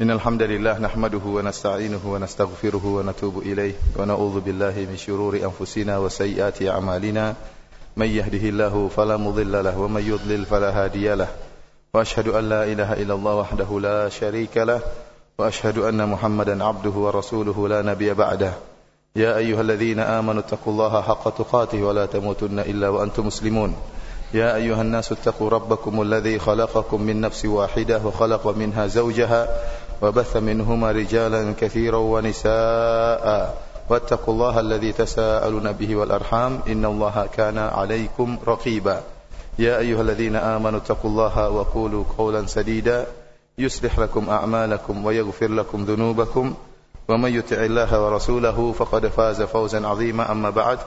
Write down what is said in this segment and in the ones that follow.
إن الحمد لله نحمده ونستعينه ونستغفره ونتوب إليه ونعوذ بالله من شرور أنفسنا وسيئات أعمالنا. من يهده الله فلا مضل له ومن يضلل فلا هادي له. وأشهد أن لا إله إلا الله وحده لا شريك له. وأشهد أن محمدا عبده ورسوله لا نبي بعده. يا أيها الذين آمنوا اتقوا الله حق تقاته ولا تموتن إلا وأنتم مسلمون. يا أيها الناس اتقوا ربكم الذي خلقكم من نفس واحدة وخلق منها زوجها وبث منهما رجالا كثيرا ونساء. واتقوا الله الذي تساءلون به والأرحام. إن الله كان عليكم رقيبا. يا أيها الذين آمنوا اتقوا الله وقولوا قولا سديدا. يصلح لكم أعمالكم ويغفر لكم ذنوبكم. ومن يطع الله ورسوله فقد فاز فوزا عظيما. أما بعد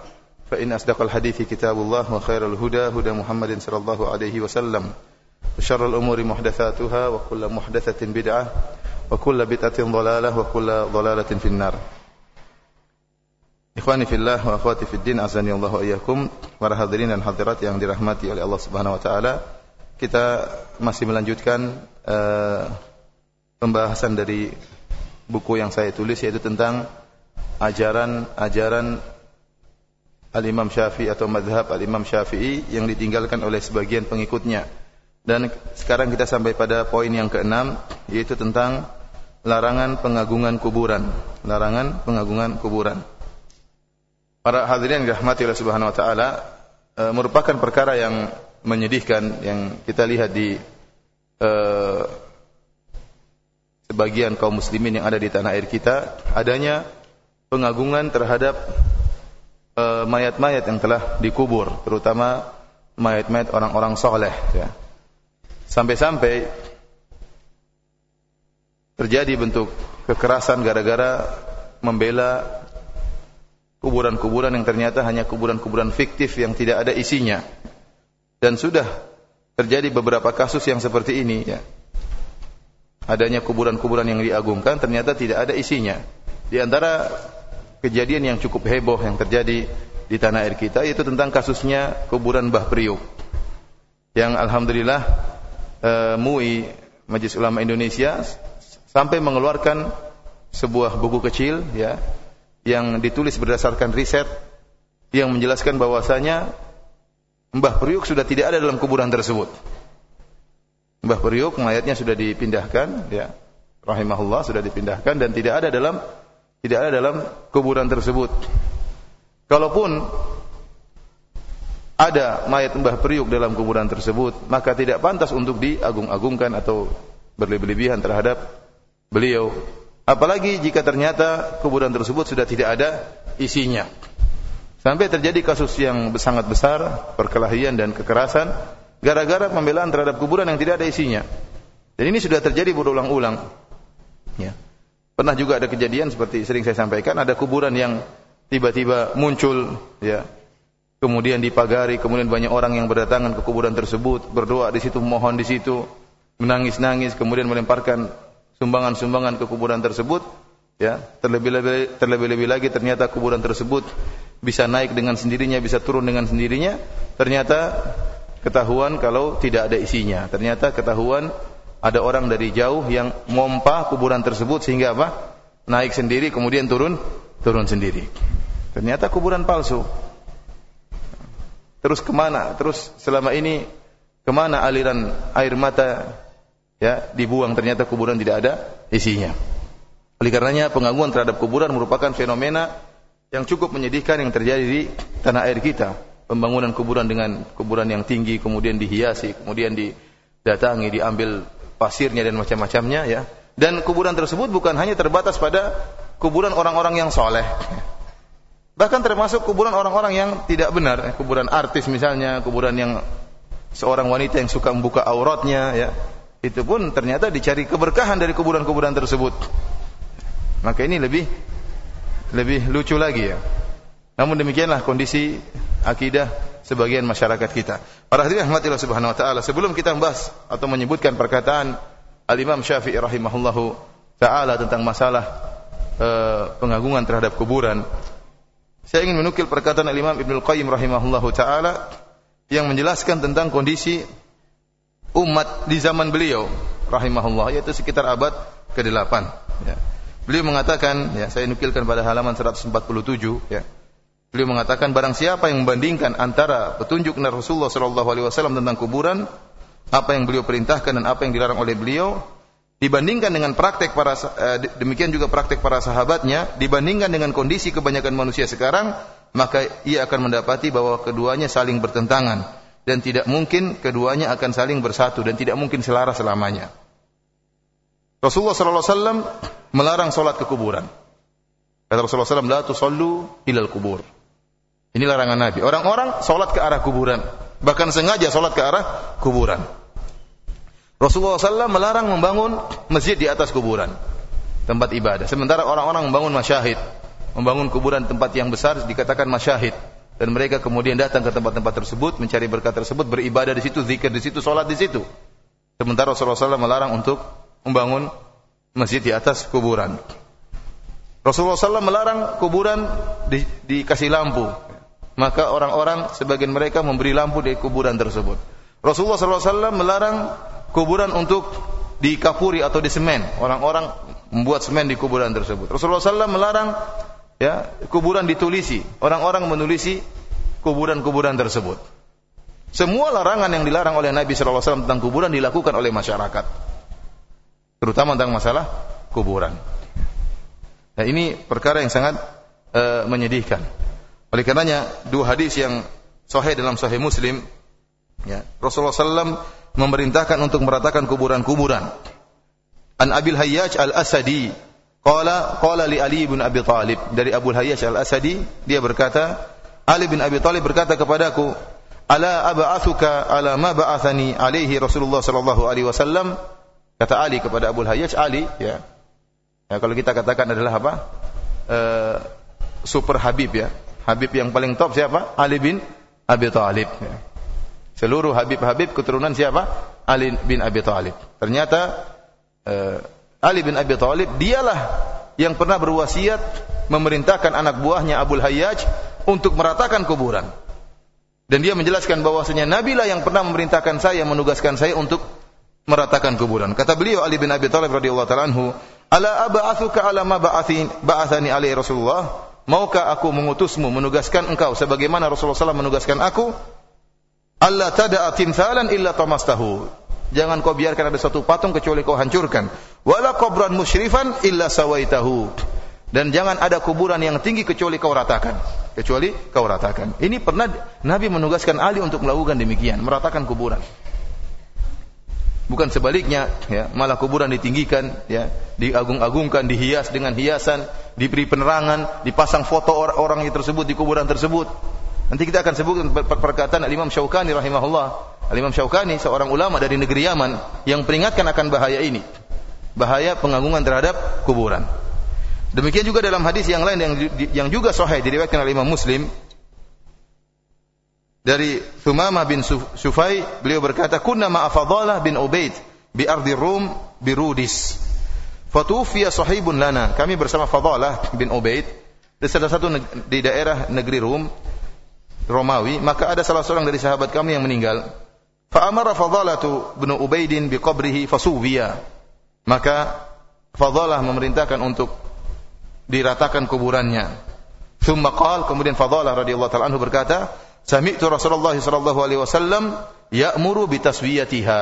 فإن أصدق الحديث كتاب الله وخير الهدى هدى محمد صلى الله عليه وسلم. وشر الأمور محدثاتها وكل محدثة بدعة. wa kullu bid'atin dhalalah wa kullu dhalalatin finnar. Ikhwani fillah wa akhwati fid din azani Allah wa iyyakum para hadirin dan hadirat yang dirahmati oleh Allah Subhanahu wa taala. Kita masih melanjutkan uh, pembahasan dari buku yang saya tulis yaitu tentang ajaran-ajaran Al-Imam Syafi'i atau mazhab Al-Imam Syafi'i yang ditinggalkan oleh sebagian pengikutnya. Dan sekarang kita sampai pada poin yang keenam yaitu tentang larangan pengagungan kuburan. Larangan pengagungan kuburan. Para hadirin yang dirahmati oleh Subhanahu wa taala, e, merupakan perkara yang menyedihkan yang kita lihat di e, sebagian kaum muslimin yang ada di tanah air kita adanya pengagungan terhadap e, mayat-mayat yang telah dikubur, terutama mayat-mayat orang-orang soleh. Ya. Sampai-sampai terjadi bentuk kekerasan gara-gara membela kuburan-kuburan yang ternyata hanya kuburan-kuburan fiktif yang tidak ada isinya. Dan sudah terjadi beberapa kasus yang seperti ini ya. Adanya kuburan-kuburan yang diagungkan ternyata tidak ada isinya. Di antara kejadian yang cukup heboh yang terjadi di tanah air kita yaitu tentang kasusnya kuburan Mbah Priuk. Yang alhamdulillah uh, MUI Majelis Ulama Indonesia sampai mengeluarkan sebuah buku kecil ya yang ditulis berdasarkan riset yang menjelaskan bahwasanya Mbah Priuk sudah tidak ada dalam kuburan tersebut. Mbah Priuk mayatnya sudah dipindahkan ya rahimahullah sudah dipindahkan dan tidak ada dalam tidak ada dalam kuburan tersebut. Kalaupun ada mayat Mbah Priuk dalam kuburan tersebut, maka tidak pantas untuk diagung-agungkan atau berlebih-lebihan terhadap beliau Apalagi jika ternyata kuburan tersebut sudah tidak ada isinya. Sampai terjadi kasus yang sangat besar, perkelahian dan kekerasan gara-gara pembelaan terhadap kuburan yang tidak ada isinya. Dan ini sudah terjadi berulang-ulang. Ya. Pernah juga ada kejadian seperti sering saya sampaikan, ada kuburan yang tiba-tiba muncul, ya. Kemudian dipagari, kemudian banyak orang yang berdatangan ke kuburan tersebut, berdoa di situ, mohon di situ, menangis-nangis, kemudian melemparkan sumbangan-sumbangan ke kuburan tersebut ya. Terlebih-lebih lagi ternyata kuburan tersebut bisa naik dengan sendirinya bisa turun dengan sendirinya. Ternyata ketahuan kalau tidak ada isinya. Ternyata ketahuan ada orang dari jauh yang mompa kuburan tersebut sehingga apa? Naik sendiri kemudian turun turun sendiri. Ternyata kuburan palsu terus ke mana terus selama ini ke mana aliran air mata ya dibuang ternyata kuburan tidak ada isinya. Oleh karenanya pengagungan terhadap kuburan merupakan fenomena yang cukup menyedihkan yang terjadi di tanah air kita. Pembangunan kuburan dengan kuburan yang tinggi kemudian dihiasi, kemudian didatangi, diambil pasirnya dan macam-macamnya ya. Dan kuburan tersebut bukan hanya terbatas pada kuburan orang-orang yang soleh. Bahkan termasuk kuburan orang-orang yang tidak benar, kuburan artis misalnya, kuburan yang seorang wanita yang suka membuka auratnya ya itu pun ternyata dicari keberkahan dari kuburan-kuburan tersebut. Maka ini lebih lebih lucu lagi ya. Namun demikianlah kondisi akidah sebagian masyarakat kita. Para hadirin rahmatillah subhanahu wa taala, sebelum kita membahas atau menyebutkan perkataan Al-Imam Syafi'i rahimahullahu taala tentang masalah uh, pengagungan terhadap kuburan, saya ingin menukil perkataan Al-Imam Ibnu Qayyim rahimahullahu taala yang menjelaskan tentang kondisi umat di zaman beliau rahimahullah yaitu sekitar abad ke-8 ya. Beliau mengatakan ya saya nukilkan pada halaman 147 ya. Beliau mengatakan barang siapa yang membandingkan antara petunjuk Rasulullah sallallahu alaihi wasallam tentang kuburan apa yang beliau perintahkan dan apa yang dilarang oleh beliau dibandingkan dengan praktek para eh, demikian juga praktek para sahabatnya dibandingkan dengan kondisi kebanyakan manusia sekarang maka ia akan mendapati bahwa keduanya saling bertentangan dan tidak mungkin keduanya akan saling bersatu dan tidak mungkin selaras selamanya. Rasulullah sallallahu alaihi wasallam melarang salat ke kuburan. Kata Rasulullah SAW, la tusallu ilal kubur. Ini larangan Nabi. Orang-orang salat ke arah kuburan. Bahkan sengaja salat ke arah kuburan. Rasulullah SAW melarang membangun masjid di atas kuburan, tempat ibadah. Sementara orang-orang membangun masyahid, membangun kuburan tempat yang besar dikatakan masyahid. Dan mereka kemudian datang ke tempat-tempat tersebut, mencari berkat tersebut, beribadah di situ, zikir di situ, sholat di situ. Sementara Rasulullah SAW melarang untuk membangun masjid di atas kuburan. Rasulullah SAW melarang kuburan di, dikasih lampu. Maka orang-orang sebagian mereka memberi lampu di kuburan tersebut. Rasulullah SAW melarang kuburan untuk dikapuri atau disemen. Orang-orang membuat semen di kuburan tersebut. Rasulullah SAW melarang ya kuburan ditulisi. Orang-orang menulisi kuburan-kuburan tersebut. Semua larangan yang dilarang oleh Nabi SAW tentang kuburan dilakukan oleh masyarakat. Terutama tentang masalah kuburan. Nah ini perkara yang sangat uh, menyedihkan. Oleh karenanya dua hadis yang sahih dalam sahih Muslim ya, Rasulullah SAW memerintahkan untuk meratakan kuburan-kuburan. An Abil Hayyaj Al-Asadi. Qala qala li Ali bin Abi Thalib dari Abu Hayyaj Al-Asadi dia berkata Ali bin Abi Thalib berkata kepadaku ala ab'athuka ala ma ba'athani alaihi Rasulullah sallallahu alaihi wasallam? Kata Ali kepada Abu Hayyaj Ali ya. Ya kalau kita katakan adalah apa? Uh, super Habib ya. Habib yang paling top siapa? Ali bin Abi Thalib ya. Seluruh Habib-Habib keturunan siapa? Ali bin Abi Thalib. Ternyata uh, Ali bin Abi Thalib dialah yang pernah berwasiat memerintahkan anak buahnya Abul Hayyaj untuk meratakan kuburan. Dan dia menjelaskan bahwasanya Nabi lah yang pernah memerintahkan saya, menugaskan saya untuk meratakan kuburan. Kata beliau Ali bin Abi Thalib radhiyallahu taala anhu, "Ala ab'atsuka ala ma ba'athani alaihi Rasulullah?" Maukah aku mengutusmu, menugaskan engkau sebagaimana Rasulullah SAW menugaskan aku? Allah tada'a timthalan illa tamastahu. Jangan kau biarkan ada satu patung kecuali kau hancurkan. Wala qabran musyrifan illa sawaitahu. Dan jangan ada kuburan yang tinggi kecuali kau ratakan. Kecuali kau ratakan. Ini pernah Nabi menugaskan Ali untuk melakukan demikian, meratakan kuburan. Bukan sebaliknya, ya, malah kuburan ditinggikan, ya, diagung-agungkan, dihias dengan hiasan, diberi penerangan, dipasang foto orang-orang tersebut di kuburan tersebut. Nanti kita akan sebutkan perkataan Al-Imam Syaukani rahimahullah. Al-Imam Syaukani seorang ulama dari negeri Yaman yang peringatkan akan bahaya ini. Bahaya pengagungan terhadap kuburan. Demikian juga dalam hadis yang lain yang yang juga sahih diriwayatkan oleh Imam Muslim dari Thumamah bin Sufai beliau berkata kunna ma Fadalah bin Ubaid bi ardi Rum bi Rudis fatufiya sahibun lana kami bersama Fadalah bin Ubaid di salah satu di daerah negeri Rum Romawi, maka ada salah seorang dari sahabat kami yang meninggal. Fa'amara Fadalatu bin Ubaidin bi qabrihi fasuwiya. Maka Fadalah memerintahkan untuk diratakan kuburannya. Thumma qal, kemudian Fadalah radhiyallahu taala anhu berkata, "Sami'tu Rasulullah sallallahu alaihi wasallam ya'muru bi taswiyatiha."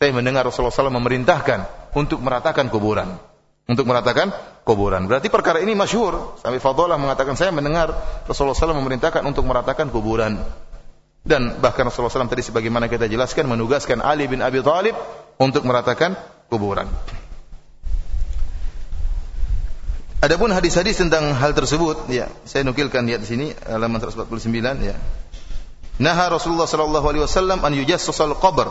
Saya mendengar Rasulullah SAW memerintahkan untuk meratakan kuburan untuk meratakan kuburan. Berarti perkara ini masyhur. Sampai Fadhalah mengatakan saya mendengar Rasulullah SAW memerintahkan untuk meratakan kuburan. Dan bahkan Rasulullah SAW tadi sebagaimana kita jelaskan menugaskan Ali bin Abi Thalib untuk meratakan kuburan. Adapun hadis-hadis tentang hal tersebut, ya, saya nukilkan di atas sini halaman 149 ya. Naha Rasulullah sallallahu alaihi wasallam an yujassasal qabr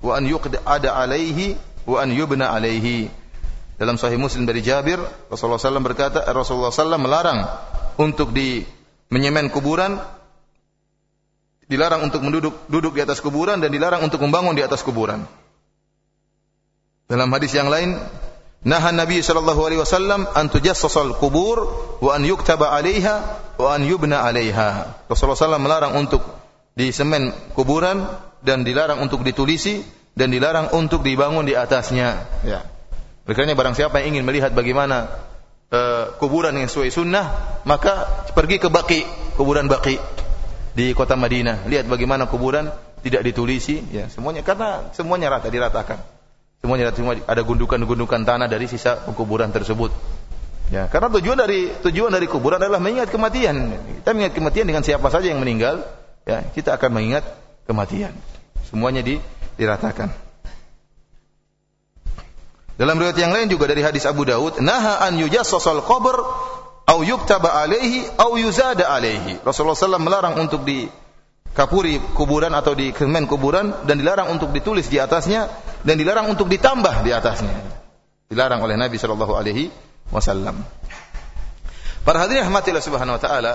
wa an yuqda alaihi wa an yubna alaihi dalam Sahih Muslim dari Jabir, Rasulullah SAW berkata, Rasulullah SAW melarang untuk di menyemen kuburan, dilarang untuk menduduk duduk di atas kuburan dan dilarang untuk membangun di atas kuburan. Dalam hadis yang lain, Naha Nabi sallallahu alaihi wasallam an tujassasal kubur wa an yuktaba 'alaiha wa an yubna 'alaiha. Rasulullah SAW melarang untuk disemen kuburan dan dilarang untuk ditulisi dan dilarang untuk dibangun di atasnya. Ya. Berkatnya barang siapa yang ingin melihat bagaimana uh, kuburan yang sesuai sunnah, maka pergi ke Baki, kuburan Baki di kota Madinah. Lihat bagaimana kuburan tidak ditulisi, ya semuanya karena semuanya rata diratakan. Semuanya rata, semua ada gundukan-gundukan tanah dari sisa kuburan tersebut. Ya, karena tujuan dari tujuan dari kuburan adalah mengingat kematian. Kita mengingat kematian dengan siapa saja yang meninggal, ya kita akan mengingat kematian. Semuanya di, diratakan. Dalam riwayat yang lain juga dari hadis Abu Daud, naha an yujassasal qabr au yuktaba alaihi au yuzada alaihi. Rasulullah SAW melarang untuk di kapuri kuburan atau di kemen kuburan dan dilarang untuk ditulis di atasnya dan dilarang untuk ditambah di atasnya. Dilarang oleh Nabi sallallahu alaihi wasallam. Para hadirin rahmatillah subhanahu wa taala,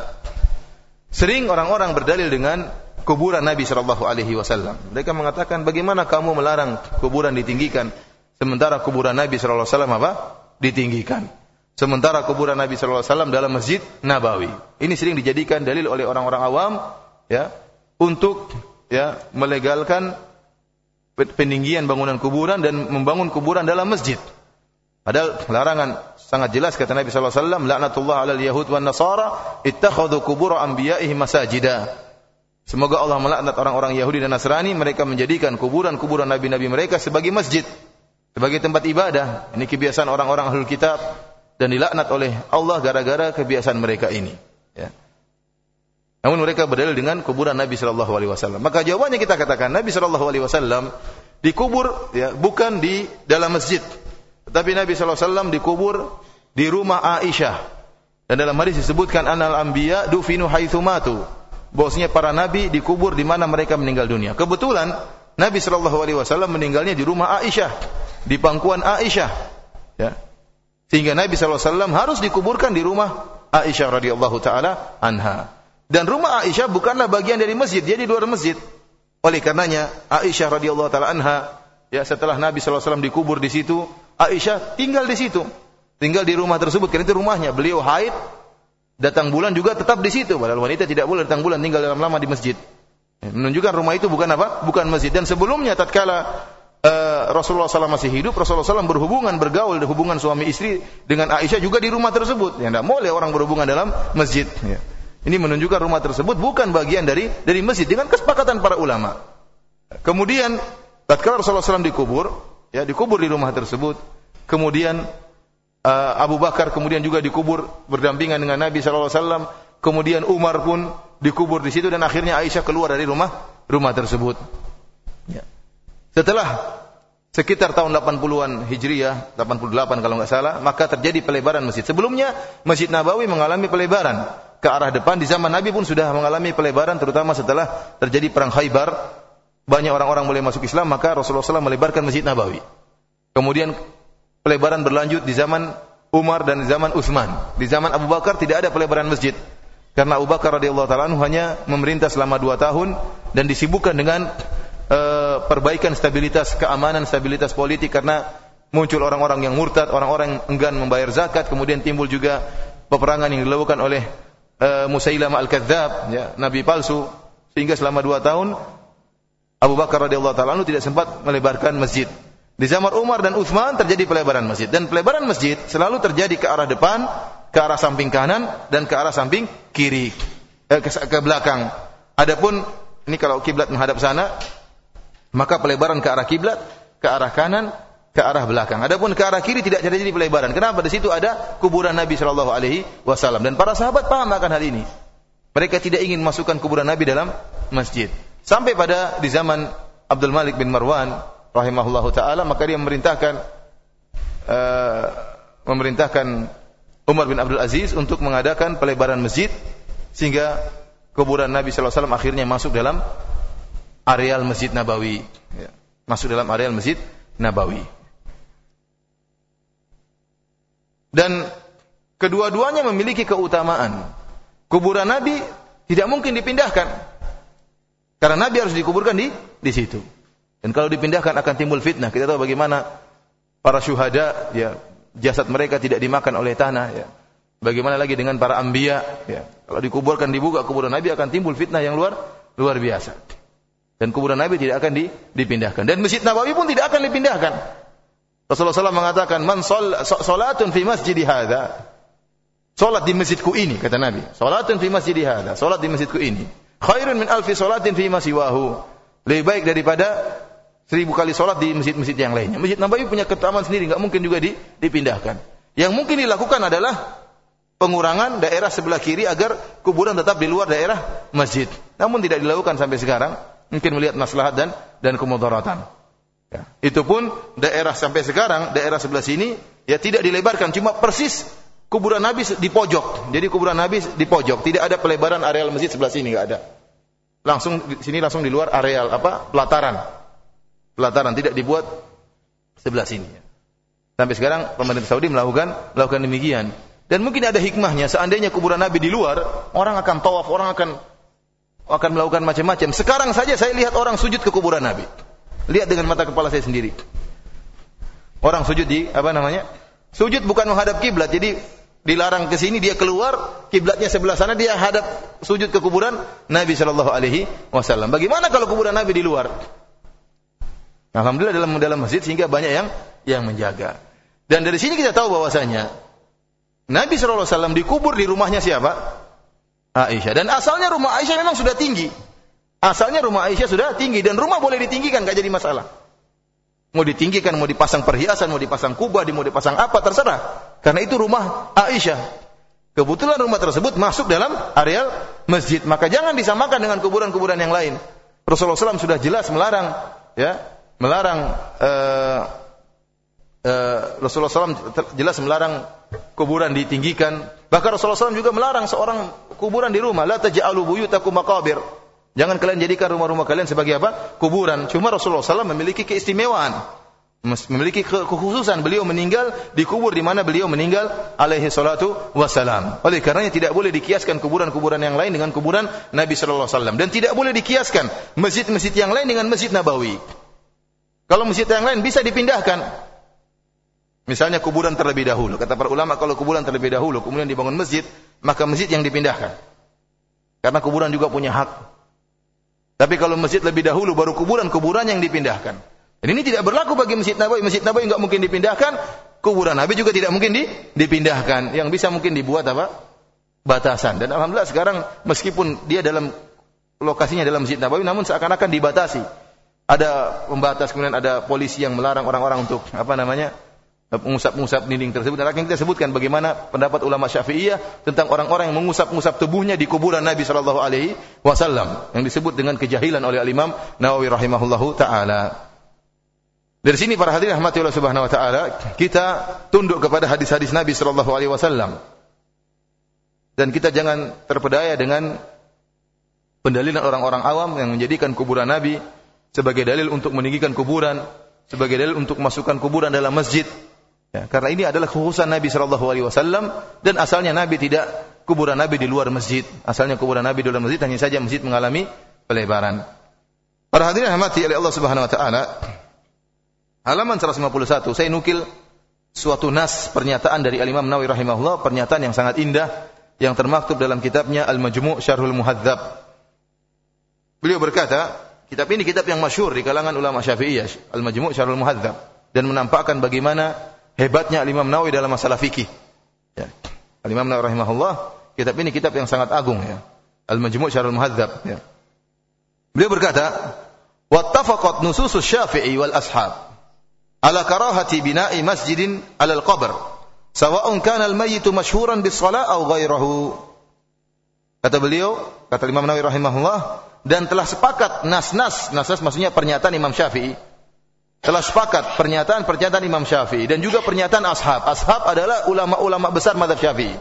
sering orang-orang berdalil dengan kuburan Nabi sallallahu alaihi wasallam. Mereka mengatakan, "Bagaimana kamu melarang kuburan ditinggikan?" Sementara kuburan Nabi sallallahu alaihi wasallam apa? Ditinggikan. Sementara kuburan Nabi sallallahu alaihi wasallam dalam Masjid Nabawi. Ini sering dijadikan dalil oleh orang-orang awam ya untuk ya melegalkan peninggian bangunan kuburan dan membangun kuburan dalam masjid. Padahal larangan sangat jelas kata Nabi sallallahu alaihi wasallam laknatullah alal yahud wan nasara ittakhadhu qubur anbiya'ihi masajida. Semoga Allah melaknat orang-orang Yahudi dan Nasrani mereka menjadikan kuburan-kuburan nabi-nabi mereka sebagai masjid sebagai tempat ibadah. Ini kebiasaan orang-orang ahlul kitab dan dilaknat oleh Allah gara-gara kebiasaan mereka ini. Ya. Namun mereka berdalil dengan kuburan Nabi Shallallahu Alaihi Wasallam. Maka jawabannya kita katakan Nabi Shallallahu Alaihi Wasallam dikubur ya bukan di dalam masjid, tetapi Nabi Shallallahu Alaihi Wasallam dikubur di rumah Aisyah. Dan dalam hadis disebutkan anal anbiya dufinu haitsu matu. Bosnya para nabi dikubur di mana mereka meninggal dunia. Kebetulan Nabi Shallallahu Alaihi Wasallam meninggalnya di rumah Aisyah di pangkuan Aisyah. Ya. Sehingga Nabi SAW harus dikuburkan di rumah Aisyah radhiyallahu taala anha. Dan rumah Aisyah bukanlah bagian dari masjid, dia di luar masjid. Oleh karenanya Aisyah radhiyallahu taala anha ya setelah Nabi SAW dikubur di situ, Aisyah tinggal di situ. Tinggal di rumah tersebut karena itu rumahnya. Beliau haid, datang bulan juga tetap di situ. Padahal wanita tidak boleh datang bulan tinggal dalam lama di masjid. Menunjukkan rumah itu bukan apa? Bukan masjid. Dan sebelumnya tatkala Eh, Rasulullah SAW masih hidup, Rasulullah SAW berhubungan, bergaul, hubungan suami istri dengan Aisyah juga di rumah tersebut. Ya, tidak boleh orang berhubungan dalam masjid. Ya. Ini menunjukkan rumah tersebut bukan bagian dari dari masjid dengan kesepakatan para ulama. Kemudian tatkala Rasulullah SAW dikubur, ya dikubur di rumah tersebut. Kemudian uh, Abu Bakar kemudian juga dikubur berdampingan dengan Nabi SAW. Kemudian Umar pun dikubur di situ dan akhirnya Aisyah keluar dari rumah rumah tersebut. Ya. Setelah sekitar tahun 80-an Hijriyah, 88 kalau nggak salah, maka terjadi pelebaran masjid. Sebelumnya Masjid Nabawi mengalami pelebaran ke arah depan di zaman Nabi pun sudah mengalami pelebaran terutama setelah terjadi perang Khaybar. Banyak orang-orang mulai masuk Islam, maka Rasulullah SAW melebarkan Masjid Nabawi. Kemudian pelebaran berlanjut di zaman Umar dan di zaman Utsman. Di zaman Abu Bakar tidak ada pelebaran masjid. Karena Abu Bakar radhiyallahu taala hanya memerintah selama dua tahun dan disibukkan dengan uh, perbaikan stabilitas keamanan, stabilitas politik karena muncul orang-orang yang murtad, orang-orang enggan membayar zakat, kemudian timbul juga peperangan yang dilakukan oleh uh, Musailamah al-Kadzab, ya, nabi palsu, sehingga selama dua tahun Abu Bakar radhiyallahu taala tidak sempat melebarkan masjid. Di zaman Umar dan Uthman terjadi pelebaran masjid dan pelebaran masjid selalu terjadi ke arah depan, ke arah samping kanan dan ke arah samping kiri, eh, ke, ke belakang. Adapun ini kalau kiblat menghadap sana, maka pelebaran ke arah kiblat, ke arah kanan, ke arah belakang. Adapun ke arah kiri tidak terjadi pelebaran. Kenapa? Di situ ada kuburan Nabi Shallallahu Alaihi Wasallam dan para sahabat paham akan hal ini. Mereka tidak ingin masukkan kuburan Nabi dalam masjid. Sampai pada di zaman Abdul Malik bin Marwan rahimahullahu taala maka dia memerintahkan uh, memerintahkan Umar bin Abdul Aziz untuk mengadakan pelebaran masjid sehingga kuburan Nabi sallallahu alaihi wasallam akhirnya masuk dalam areal Masjid Nabawi. Ya. Masuk dalam areal Masjid Nabawi. Dan kedua-duanya memiliki keutamaan. Kuburan Nabi tidak mungkin dipindahkan. Karena Nabi harus dikuburkan di di situ. Dan kalau dipindahkan akan timbul fitnah. Kita tahu bagaimana para syuhada ya jasad mereka tidak dimakan oleh tanah ya. Bagaimana lagi dengan para ambia ya. Kalau dikuburkan dibuka kuburan Nabi akan timbul fitnah yang luar luar biasa. Dan kuburan Nabi tidak akan dipindahkan. Dan Masjid Nabawi pun tidak akan dipindahkan. Rasulullah SAW mengatakan, "Man salatun fi masjid hadza." Salat di masjidku ini kata Nabi. Salatun fi masjid hadza. Salat di masjidku ini. Khairun min alfi salatin fi ma siwahu. Lebih baik daripada seribu kali salat di masjid-masjid yang lainnya. Masjid Nabawi punya ketaman sendiri, nggak mungkin juga dipindahkan. Yang mungkin dilakukan adalah pengurangan daerah sebelah kiri agar kuburan tetap di luar daerah masjid. Namun tidak dilakukan sampai sekarang. Mungkin melihat maslahat dan dan kemudaratan. Ya. Itu pun daerah sampai sekarang, daerah sebelah sini ya tidak dilebarkan, cuma persis kuburan Nabi di pojok. Jadi kuburan Nabi di pojok, tidak ada pelebaran areal masjid sebelah sini nggak ada. Langsung sini langsung di luar areal apa? pelataran. Pelataran tidak dibuat sebelah sini. Sampai sekarang pemerintah Saudi melakukan melakukan demikian. Dan mungkin ada hikmahnya seandainya kuburan Nabi di luar, orang akan tawaf, orang akan akan melakukan macam-macam. Sekarang saja saya lihat orang sujud ke kuburan Nabi. Lihat dengan mata kepala saya sendiri. Orang sujud di apa namanya? Sujud bukan menghadap kiblat. Jadi dilarang ke sini dia keluar kiblatnya sebelah sana dia hadap sujud ke kuburan Nabi Shallallahu alaihi wasallam. Bagaimana kalau kuburan Nabi di luar? Alhamdulillah dalam dalam masjid sehingga banyak yang yang menjaga. Dan dari sini kita tahu bahwasanya Nabi Shallallahu alaihi wasallam dikubur di rumahnya siapa? Aisyah. Dan asalnya rumah Aisyah memang sudah tinggi. Asalnya rumah Aisyah sudah tinggi dan rumah boleh ditinggikan nggak jadi masalah. Mau ditinggikan, mau dipasang perhiasan, mau dipasang kubah, mau dipasang apa terserah. Karena itu rumah Aisyah. Kebetulan rumah tersebut masuk dalam areal masjid, maka jangan disamakan dengan kuburan-kuburan yang lain. Rasulullah SAW sudah jelas melarang, ya, melarang uh, Rasulullah SAW jelas melarang kuburan ditinggikan. Bahkan Rasulullah SAW juga melarang seorang kuburan di rumah. La taj'alu buyutakum maqabir. Jangan kalian jadikan rumah-rumah kalian sebagai apa? Kuburan. Cuma Rasulullah SAW memiliki keistimewaan. Memiliki kekhususan. Beliau meninggal di kubur di mana beliau meninggal alaihi salatu wassalam. Oleh karenanya tidak boleh dikiaskan kuburan-kuburan yang lain dengan kuburan Nabi Sallallahu Alaihi Wasallam. Dan tidak boleh dikiaskan masjid-masjid yang lain dengan masjid Nabawi. Kalau masjid yang lain bisa dipindahkan. Misalnya kuburan terlebih dahulu. Kata para ulama kalau kuburan terlebih dahulu kemudian dibangun masjid, maka masjid yang dipindahkan. Karena kuburan juga punya hak tapi kalau masjid lebih dahulu baru kuburan-kuburan yang dipindahkan. Dan ini tidak berlaku bagi Masjid Nabawi. Masjid Nabawi enggak mungkin dipindahkan, kuburan Nabi juga tidak mungkin di, dipindahkan. Yang bisa mungkin dibuat apa? Batasan. Dan alhamdulillah sekarang meskipun dia dalam lokasinya dalam Masjid Nabawi namun seakan-akan dibatasi. Ada pembatas kemudian ada polisi yang melarang orang-orang untuk apa namanya? Pengusap-pengusap dinding tersebut. Dan akan kita sebutkan bagaimana pendapat ulama Syafi'iyah tentang orang-orang yang mengusap-ngusap tubuhnya di kuburan Nabi sallallahu alaihi wasallam yang disebut dengan kejahilan oleh Al-Imam Nawawi rahimahullahu taala. Dari sini para hadirin rahmati Allah Subhanahu wa taala, kita tunduk kepada hadis-hadis Nabi sallallahu alaihi wasallam. Dan kita jangan terpedaya dengan pendalilan orang-orang awam yang menjadikan kuburan Nabi sebagai dalil untuk meninggikan kuburan, sebagai dalil untuk masukkan kuburan dalam masjid, Ya, karena ini adalah khususan Nabi Shallallahu Alaihi Wasallam dan asalnya Nabi tidak kuburan Nabi di luar masjid. Asalnya kuburan Nabi di luar masjid hanya saja masjid mengalami pelebaran. Para hadirin rahmati oleh Allah Subhanahu Wa Taala. Halaman 151 saya nukil suatu nas pernyataan dari Al Imam Nawawi rahimahullah pernyataan yang sangat indah yang termaktub dalam kitabnya Al Majmu' Syarhul Muhadzab. Beliau berkata, kitab ini kitab yang masyhur di kalangan ulama Syafi'iyah, Al Majmu' Syarhul Muhadzab dan menampakkan bagaimana hebatnya Al-Imam Nawawi dalam masalah fikih. Ya. Al-Imam Nawawi rahimahullah, kitab ini kitab yang sangat agung ya. Al-Majmu' Syarul Muhadzab ya. Beliau berkata, "Wattafaqat nususus Syafi'i wal ashab ala karahati bina'i masjidin 'ala al-qabr, sawa'un kana al-mayyitu mashhuran bis-shalah aw ghairahu." Kata beliau, kata Imam Nawawi rahimahullah, dan telah sepakat nas-nas, nas-nas maksudnya pernyataan Imam Syafi'i telah sepakat pernyataan-pernyataan Imam Syafi'i dan juga pernyataan ashab. Ashab adalah ulama-ulama besar madhab Syafi'i.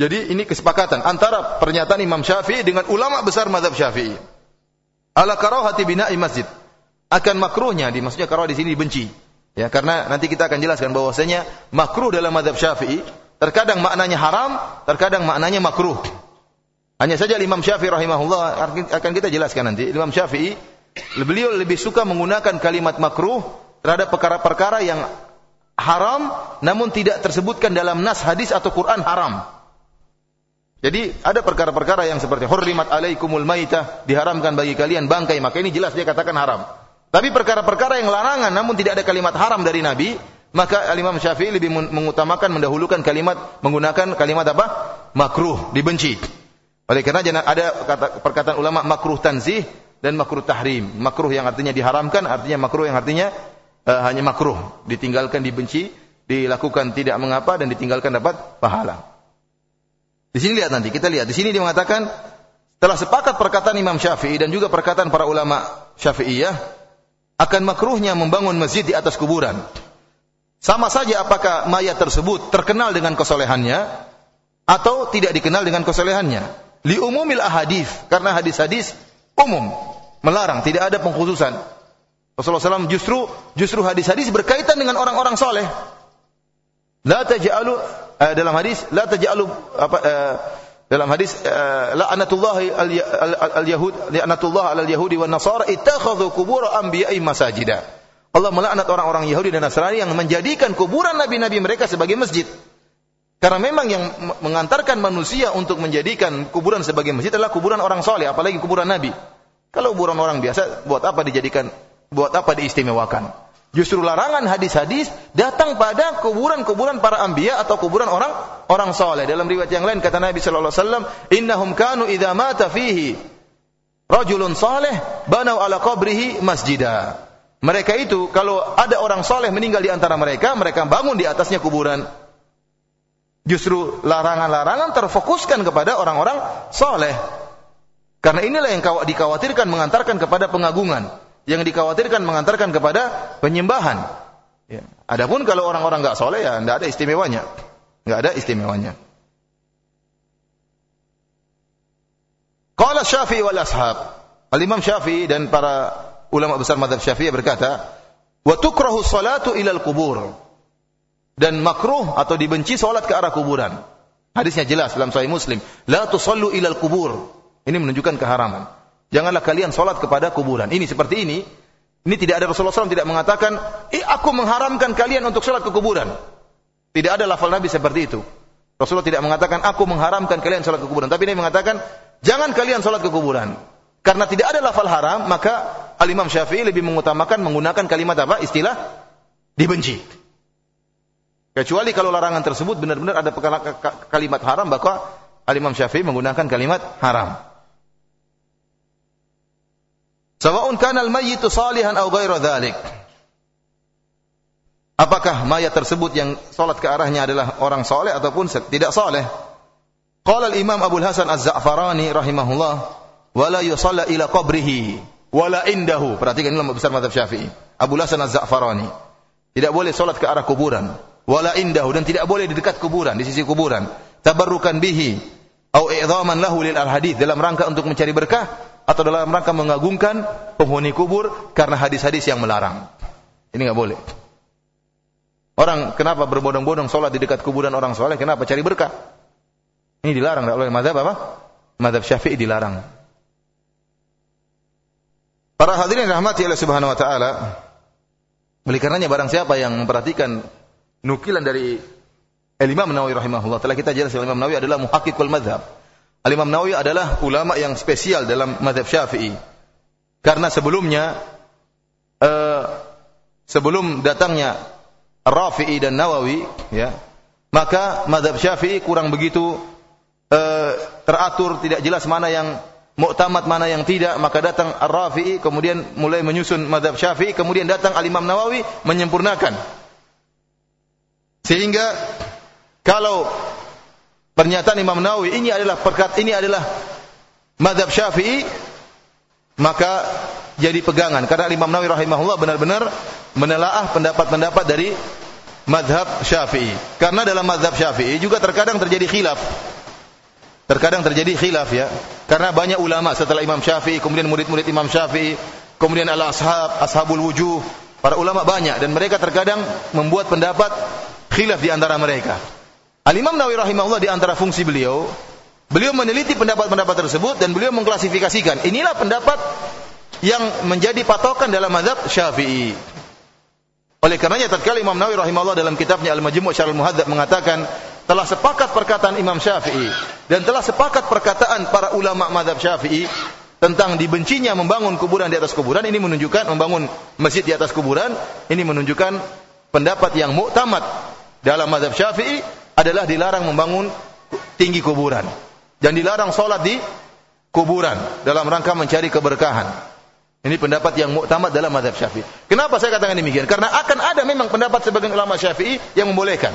Jadi ini kesepakatan antara pernyataan Imam Syafi'i dengan ulama besar madhab Syafi'i. Ala karahati bina'i masjid. Akan makruhnya, di maksudnya karah di sini dibenci. Ya, karena nanti kita akan jelaskan bahwasanya makruh dalam madhab Syafi'i terkadang maknanya haram, terkadang maknanya makruh. Hanya saja Imam Syafi'i rahimahullah akan kita jelaskan nanti. Imam Syafi'i beliau lebih suka menggunakan kalimat makruh terhadap perkara-perkara yang haram namun tidak tersebutkan dalam nas hadis atau Quran haram. Jadi ada perkara-perkara yang seperti hurrimat alaikumul maitah diharamkan bagi kalian bangkai maka ini jelas dia katakan haram. Tapi perkara-perkara yang larangan namun tidak ada kalimat haram dari Nabi, maka Imam Syafi'i lebih mengutamakan mendahulukan kalimat menggunakan kalimat apa? makruh, dibenci. Oleh karena ada kata, perkataan ulama makruh tanzih dan makruh tahrim. Makruh yang artinya diharamkan, artinya makruh yang artinya uh, hanya makruh, ditinggalkan dibenci, dilakukan tidak mengapa dan ditinggalkan dapat pahala. Di sini lihat nanti, kita lihat. Di sini dia mengatakan telah sepakat perkataan Imam Syafi'i dan juga perkataan para ulama Syafi'iyah akan makruhnya membangun masjid di atas kuburan. Sama saja apakah mayat tersebut terkenal dengan kesolehannya atau tidak dikenal dengan kesolehannya. Li umumil ahadith karena hadis-hadis umum melarang, tidak ada pengkhususan. Rasulullah SAW justru justru hadis-hadis berkaitan dengan orang-orang soleh. La taj'alu uh, dalam hadis la taj'alu apa uh, dalam hadis uh, la'natullah al-yahud la'natullah al-yahudi wan nasara ittakhadhu qubur anbiya'i masajida. Allah melaknat orang-orang Yahudi dan Nasrani yang menjadikan kuburan nabi-nabi mereka sebagai masjid. Karena memang yang mengantarkan manusia untuk menjadikan kuburan sebagai masjid adalah kuburan orang soleh, apalagi kuburan nabi. Kalau kuburan orang biasa, buat apa dijadikan, buat apa diistimewakan? Justru larangan hadis-hadis datang pada kuburan-kuburan para anbiya atau kuburan orang orang soleh. Dalam riwayat yang lain kata Nabi Shallallahu Alaihi Wasallam, Innahum kanu idha mata fihi rajulun saleh banau ala qabrihi masjidah. Mereka itu kalau ada orang soleh meninggal di antara mereka, mereka bangun di atasnya kuburan. Justru larangan-larangan terfokuskan kepada orang-orang soleh. Karena inilah yang dikhawatirkan mengantarkan kepada pengagungan. Yang dikhawatirkan mengantarkan kepada penyembahan. Ya. Adapun kalau orang-orang nggak soleh ya nggak ada istimewanya. Nggak ada istimewanya. Qala Syafi'i wal ashab. Al-Imam Syafi'i dan para ulama besar madhab syafi'iyah berkata, wa tukrahu salatu ilal. Dan makruh atau dibenci salat ke arah kuburan. Hadisnya jelas dalam Sahih Muslim, la tusallu ilal kubur. Ini menunjukkan keharaman. Janganlah kalian salat kepada kuburan. Ini seperti ini. Ini tidak ada Rasulullah SAW tidak mengatakan, eh, aku mengharamkan kalian untuk salat ke kuburan. Tidak ada lafal Nabi seperti itu. Rasulullah tidak mengatakan, aku mengharamkan kalian salat ke kuburan. Tapi Nabi mengatakan, jangan kalian salat ke kuburan. Karena tidak ada lafal haram, maka Al-Imam Syafi'i lebih mengutamakan menggunakan kalimat apa? Istilah dibenci. Kecuali kalau larangan tersebut benar-benar ada kalimat haram, maka Al-Imam Syafi'i menggunakan kalimat haram. Sawa'un kana al-mayyitu salihan aw ghairu. Apakah mayat tersebut yang salat ke arahnya adalah orang soleh ataupun tidak soleh? Qala al-Imam Abu Hasan Az-Za'farani rahimahullah, wala yusalla ila qabrihi wala indahu. Perhatikan ulama besar mazhab Syafi'i. Abu Hasan Az-Za'farani. Tidak boleh salat ke arah kuburan, wala indahu dan tidak boleh di dekat kuburan, di sisi kuburan. Tabarrukan bihi au i'dhaman lahu lil hadis dalam rangka untuk mencari berkah atau dalam rangka mengagungkan penghuni kubur karena hadis-hadis yang melarang. Ini enggak boleh. Orang kenapa berbondong-bondong sholat di dekat kuburan orang soleh? Kenapa? Cari berkah. Ini dilarang oleh mazhab apa? Mazhab Syafi'i dilarang. Para hadirin rahmati Allah Subhanahu wa taala. Oleh karenanya barang siapa yang memperhatikan nukilan dari Al-Imam Nawawi rahimahullah telah kita jelaskan Imam Nawawi adalah muhaqqiqul mazhab. Al-Imam Nawawi adalah ulama yang spesial dalam mazhab Syafi'i. Karena sebelumnya uh, sebelum datangnya Rafi'i dan Nawawi ya, maka mazhab Syafi'i kurang begitu uh, teratur, tidak jelas mana yang muktamad mana yang tidak maka datang Ar-Rafi'i kemudian mulai menyusun madhab Syafi'i kemudian datang Al-Imam Nawawi menyempurnakan. Sehingga kalau pernyataan Imam Nawawi ini adalah perkat ini adalah madhab Syafi'i maka jadi pegangan. Karena Imam Nawawi rahimahullah benar-benar menelaah pendapat-pendapat dari madhab Syafi'i. Karena dalam madhab Syafi'i juga terkadang terjadi khilaf Terkadang terjadi khilaf ya. Karena banyak ulama setelah Imam Syafi'i, kemudian murid-murid Imam Syafi'i, kemudian al-ashab, ashabul wujuh, para ulama banyak dan mereka terkadang membuat pendapat khilaf di antara mereka. Al-Imam Nawawi rahimahullah di antara fungsi beliau, beliau meneliti pendapat-pendapat tersebut dan beliau mengklasifikasikan. Inilah pendapat yang menjadi patokan dalam mazhab Syafi'i. Oleh karenanya tatkala Imam Nawawi rahimahullah dalam kitabnya Al-Majmu' Syarh Al-Muhadzab mengatakan telah sepakat perkataan Imam Syafi'i dan telah sepakat perkataan para ulama madhab Syafi'i tentang dibencinya membangun kuburan di atas kuburan ini menunjukkan membangun masjid di atas kuburan ini menunjukkan pendapat yang muktamad dalam mazhab Syafi'i adalah dilarang membangun tinggi kuburan dan dilarang sholat di kuburan dalam rangka mencari keberkahan. Ini pendapat yang muktamad dalam mazhab Syafi'i. Kenapa saya katakan demikian? Karena akan ada memang pendapat sebagian ulama Syafi'i yang membolehkan.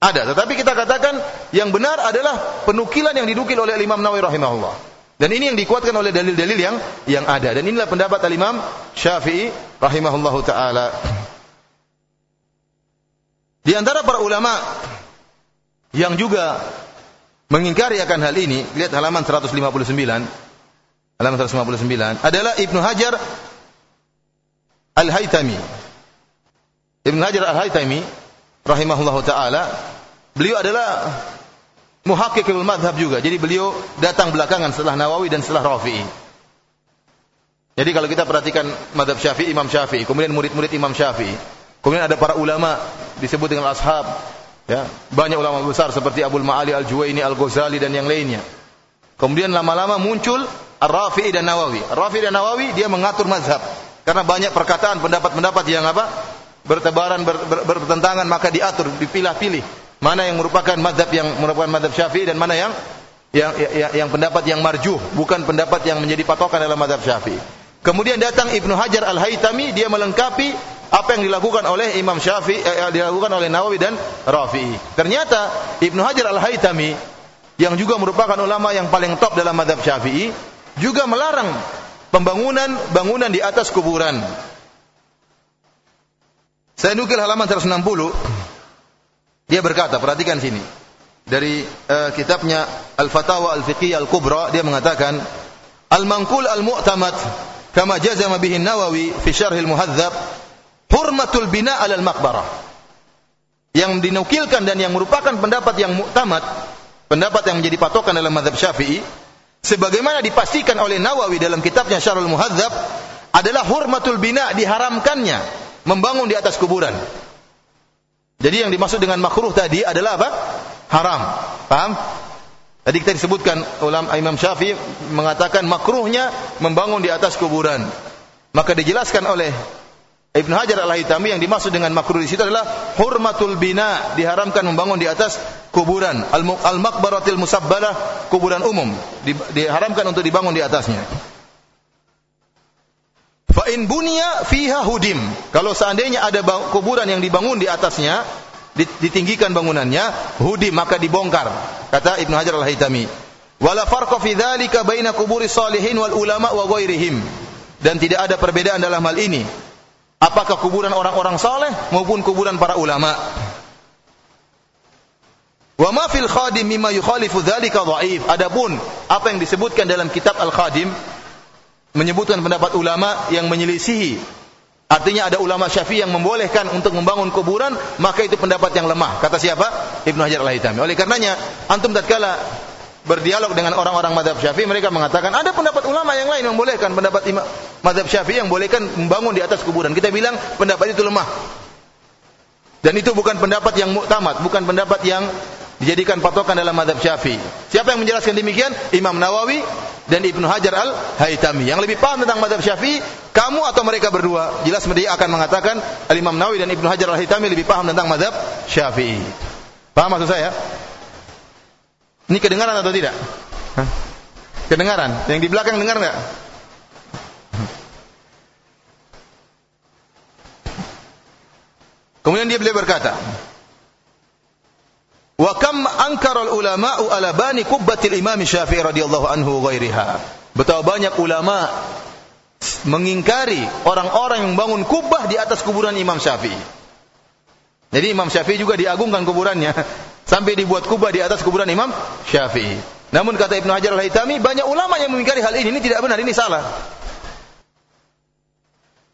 Ada, tetapi kita katakan yang benar adalah penukilan yang didukil oleh Imam Nawawi rahimahullah. Dan ini yang dikuatkan oleh dalil-dalil yang yang ada. Dan inilah pendapat Al-Imam Syafi'i rahimahullahu taala. Di antara para ulama yang juga mengingkari akan hal ini, lihat halaman 159. Halaman 159 adalah Ibnu Hajar Al-Haytami. Ibnu Hajar Al-Haytami rahimahullahu taala, beliau adalah muhakkikul madhab juga. Jadi beliau datang belakangan setelah Nawawi dan setelah Rafi'i. Jadi kalau kita perhatikan madhab Syafi'i, Imam Syafi'i, kemudian murid-murid Imam Syafi'i, kemudian ada para ulama disebut dengan ashab, ya, banyak ulama besar seperti Abdul Ma'ali Al-Juwaini, Al-Ghazali dan yang lainnya. Kemudian lama-lama muncul Ar-Rafi'i dan Nawawi. Ar-Rafi'i dan Nawawi dia mengatur mazhab karena banyak perkataan pendapat-pendapat yang apa? Bertebaran ber, ber, bertentangan maka diatur, dipilah-pilih mana yang merupakan madhab yang merupakan madhab syafi'i dan mana yang yang, yang, yang pendapat yang marjuh, bukan pendapat yang menjadi patokan dalam madhab syafi'i. Kemudian datang Ibnu Hajar Al-Haytami, dia melengkapi apa yang dilakukan oleh Imam Syafi'i, eh, dilakukan oleh Nawawi dan Rafi'i. Ternyata Ibnu Hajar Al-Haytami yang juga merupakan ulama yang paling top dalam madhab Syafi'i juga melarang pembangunan bangunan di atas kuburan. Saya nukil halaman 160 dia berkata, perhatikan sini. Dari uh, kitabnya Al-Fatawa Al-Fiqhiyah Al-Kubra, dia mengatakan, Al-Manqul Al-Mu'tamad, kama jazama bihi Nawawi fi syarh Al-Muhadzab, hurmatul bina al maqbarah. Yang dinukilkan dan yang merupakan pendapat yang muktamad, pendapat yang menjadi patokan dalam mazhab Syafi'i, sebagaimana dipastikan oleh Nawawi dalam kitabnya Syarhul Muhadzab, adalah hurmatul bina diharamkannya membangun di atas kuburan. Jadi yang dimaksud dengan makruh tadi adalah apa? Haram. Paham? Tadi kita disebutkan ulama Imam Syafi'i mengatakan makruhnya membangun di atas kuburan. Maka dijelaskan oleh Ibnu Hajar Al-Haytami yang dimaksud dengan makruh di situ adalah hurmatul bina, diharamkan membangun di atas kuburan. Al-maqbaratil musabbalah, kuburan umum, diharamkan untuk dibangun di atasnya. Fa in bunya fiha hudim. Kalau seandainya ada kuburan yang dibangun di atasnya, ditinggikan bangunannya, hudim maka dibongkar. Kata Ibnu Hajar Al-Haytami. Wala farqa fi dzalika baina kuburi salihin wal ulama wa ghairihim. Dan tidak ada perbedaan dalam hal ini. Apakah kuburan orang-orang saleh maupun kuburan para ulama. Wa ma fil khadim mimma yukhalifu dzalika dhaif. Adapun apa yang disebutkan dalam kitab Al-Khadim menyebutkan pendapat ulama yang menyelisihi Artinya ada ulama Syafi'i yang membolehkan untuk membangun kuburan, maka itu pendapat yang lemah. Kata siapa? Ibnu Hajar Al-Haytami. Oleh karenanya, antum tatkala berdialog dengan orang-orang madhab Syafi'i, mereka mengatakan ada pendapat ulama yang lain membolehkan pendapat imam madhab Syafi'i yang bolehkan membangun di atas kuburan. Kita bilang pendapat itu lemah. Dan itu bukan pendapat yang muktamad, bukan pendapat yang dijadikan patokan dalam madhab Syafi'i. Siapa yang menjelaskan demikian? Imam Nawawi dan Ibnu Hajar al Haytami. Yang lebih paham tentang madhab Syafi'i, kamu atau mereka berdua? Jelas mereka akan mengatakan Al Imam Nawawi dan Ibnu Hajar al Haytami lebih paham tentang madhab Syafi'i. Paham maksud saya? Ini kedengaran atau tidak? Hah? Kedengaran? Yang di belakang dengar nggak? Kemudian dia beliau berkata, Wa kam ankara ulama'u ala bani kubbatil Imam Syafi'i radhiyallahu anhu ghairiha. Betapa banyak ulama mengingkari orang-orang yang bangun kubah di atas kuburan Imam Syafi'i. Jadi Imam Syafi'i juga diagungkan kuburannya sampai dibuat kubah di atas kuburan Imam Syafi'i. Namun kata Ibnu Hajar Al-Haytami banyak ulama yang mengingkari hal ini. Ini tidak benar, ini salah.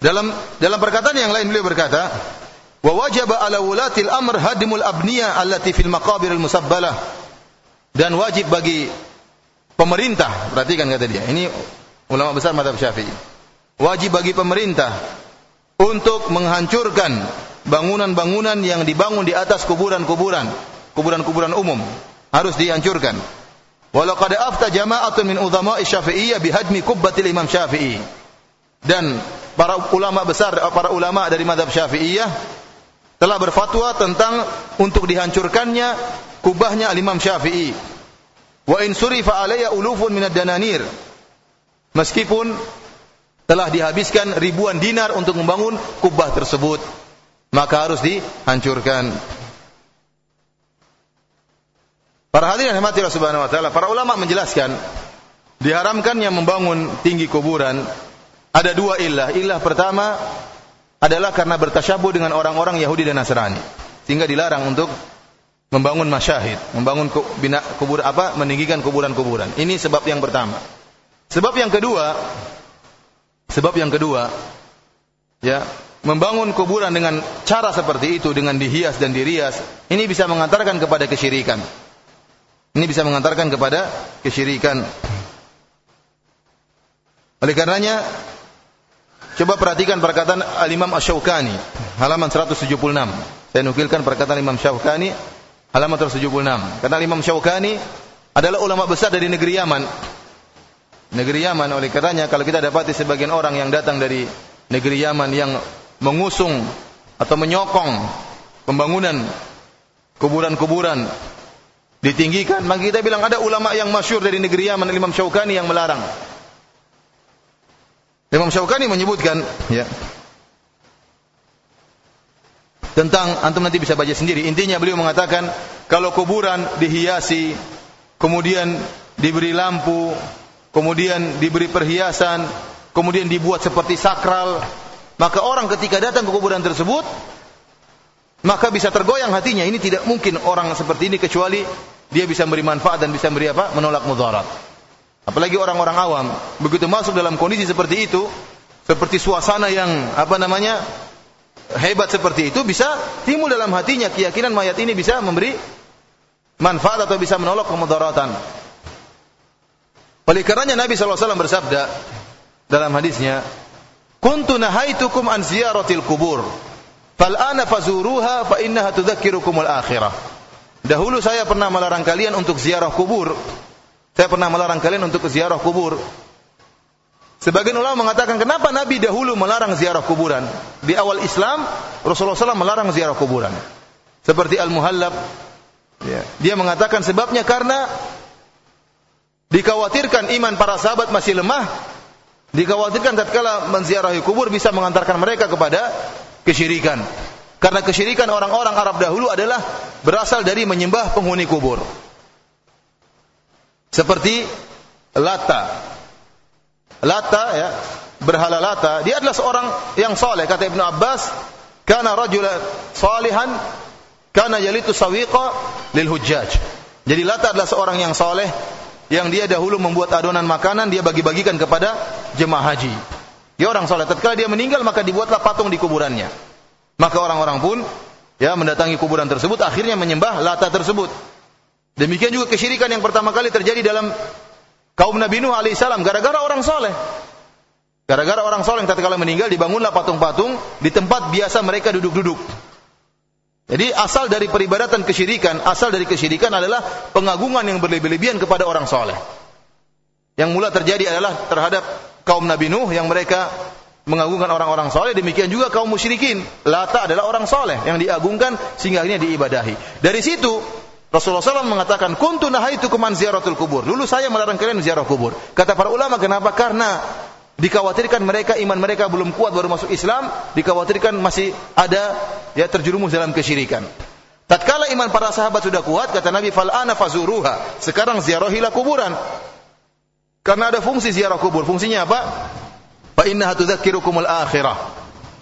Dalam dalam perkataan yang lain beliau berkata, Wa wajaba ala wulatil amr hadimul abniyah allati fil maqabiril musabbalah. Dan wajib bagi pemerintah, perhatikan kata dia. Ini ulama besar madhab Syafi'i. Wajib bagi pemerintah untuk menghancurkan bangunan-bangunan yang dibangun di atas kuburan-kuburan, kuburan-kuburan umum harus dihancurkan. Walau qad afta jama'atun min udhama'i Syafi'iyah bihadmi kubbatil Imam Syafi'i. Dan para ulama besar para ulama dari mazhab Syafi'iyah telah berfatwa tentang untuk dihancurkannya kubahnya Imam Syafi'i. Wa in surifa alayya ulufun minad dananir. Meskipun telah dihabiskan ribuan dinar untuk membangun kubah tersebut, maka harus dihancurkan. Para hadirin yang mati Subhanahu wa taala, para ulama menjelaskan diharamkannya membangun tinggi kuburan ada dua ilah. Ilah pertama adalah karena bertasyabuh dengan orang-orang Yahudi dan Nasrani. Sehingga dilarang untuk membangun masyahid, membangun bina kubur apa? meninggikan kuburan-kuburan. Ini sebab yang pertama. Sebab yang kedua, sebab yang kedua, ya, membangun kuburan dengan cara seperti itu dengan dihias dan dirias, ini bisa mengantarkan kepada kesyirikan. Ini bisa mengantarkan kepada kesyirikan. Oleh karenanya, coba perhatikan perkataan Al-Imam Asy-Syaukani, halaman 176. Saya nukilkan perkataan Imam Syaukani, halaman 176. Karena Imam Syaukani adalah ulama besar dari negeri Yaman. Negeri Yaman, oleh karenanya kalau kita dapati sebagian orang yang datang dari negeri Yaman yang mengusung atau menyokong pembangunan kuburan-kuburan ditinggikan. Maka kita bilang ada ulama yang masyur dari negeri Yaman, Imam Syaukani yang melarang. Imam Syaukani menyebutkan, ya, tentang antum nanti bisa baca sendiri. Intinya beliau mengatakan kalau kuburan dihiasi, kemudian diberi lampu, kemudian diberi perhiasan, kemudian dibuat seperti sakral, maka orang ketika datang ke kuburan tersebut maka bisa tergoyang hatinya. Ini tidak mungkin orang seperti ini kecuali dia bisa memberi manfaat dan bisa memberi apa? Menolak mudarat. Apalagi orang-orang awam, begitu masuk dalam kondisi seperti itu, seperti suasana yang apa namanya? hebat seperti itu bisa timbul dalam hatinya keyakinan mayat ini bisa memberi manfaat atau bisa menolak kemudaratan. Oleh karenanya Nabi SAW bersabda dalam hadisnya, "Kuntu nahaitukum an ziyaratil kubur." Fal'ana fazuruha fa innaha akhirah. Dahulu saya pernah melarang kalian untuk ziarah kubur. Saya pernah melarang kalian untuk ziarah kubur. Sebagian ulama mengatakan kenapa Nabi dahulu melarang ziarah kuburan? Di awal Islam Rasulullah SAW melarang ziarah kuburan. Seperti Al-Muhallab ya. Dia mengatakan sebabnya karena dikhawatirkan iman para sahabat masih lemah, dikhawatirkan tatkala menziarahi kubur bisa mengantarkan mereka kepada kesyirikan. Karena kesyirikan orang-orang Arab dahulu adalah berasal dari menyembah penghuni kubur. Seperti Lata. Lata ya, berhala Lata, dia adalah seorang yang soleh kata Ibnu Abbas, karena rajulan salihan karena yalitu sawiqa lil hujjaj. Jadi Lata adalah seorang yang soleh yang dia dahulu membuat adonan makanan dia bagi-bagikan kepada jemaah haji. Dia orang soleh. Tatkala dia meninggal maka dibuatlah patung di kuburannya. Maka orang-orang pun ya mendatangi kuburan tersebut akhirnya menyembah lata tersebut. Demikian juga kesyirikan yang pertama kali terjadi dalam kaum Nabi Nuh alaihissalam gara-gara orang soleh. Gara-gara orang soleh yang tatkala meninggal dibangunlah patung-patung di tempat biasa mereka duduk-duduk. Jadi asal dari peribadatan kesyirikan, asal dari kesyirikan adalah pengagungan yang berlebih-lebihan kepada orang soleh. Yang mula terjadi adalah terhadap kaum Nabi Nuh yang mereka mengagungkan orang-orang soleh, demikian juga kaum musyrikin. Lata adalah orang soleh yang diagungkan sehingga akhirnya diibadahi. Dari situ Rasulullah SAW mengatakan, Kuntu nahaitu kuman ziaratul kubur. Dulu saya melarang kalian ziarah kubur. Kata para ulama, kenapa? Karena dikhawatirkan mereka iman mereka belum kuat baru masuk Islam, dikhawatirkan masih ada ya terjerumus dalam kesyirikan. Tatkala iman para sahabat sudah kuat, kata Nabi, "Fal'ana fazuruha." Sekarang ziarahilah kuburan. Karena ada fungsi ziarah kubur. Fungsinya apa? Fa innaha tudzakkirukumul akhirah.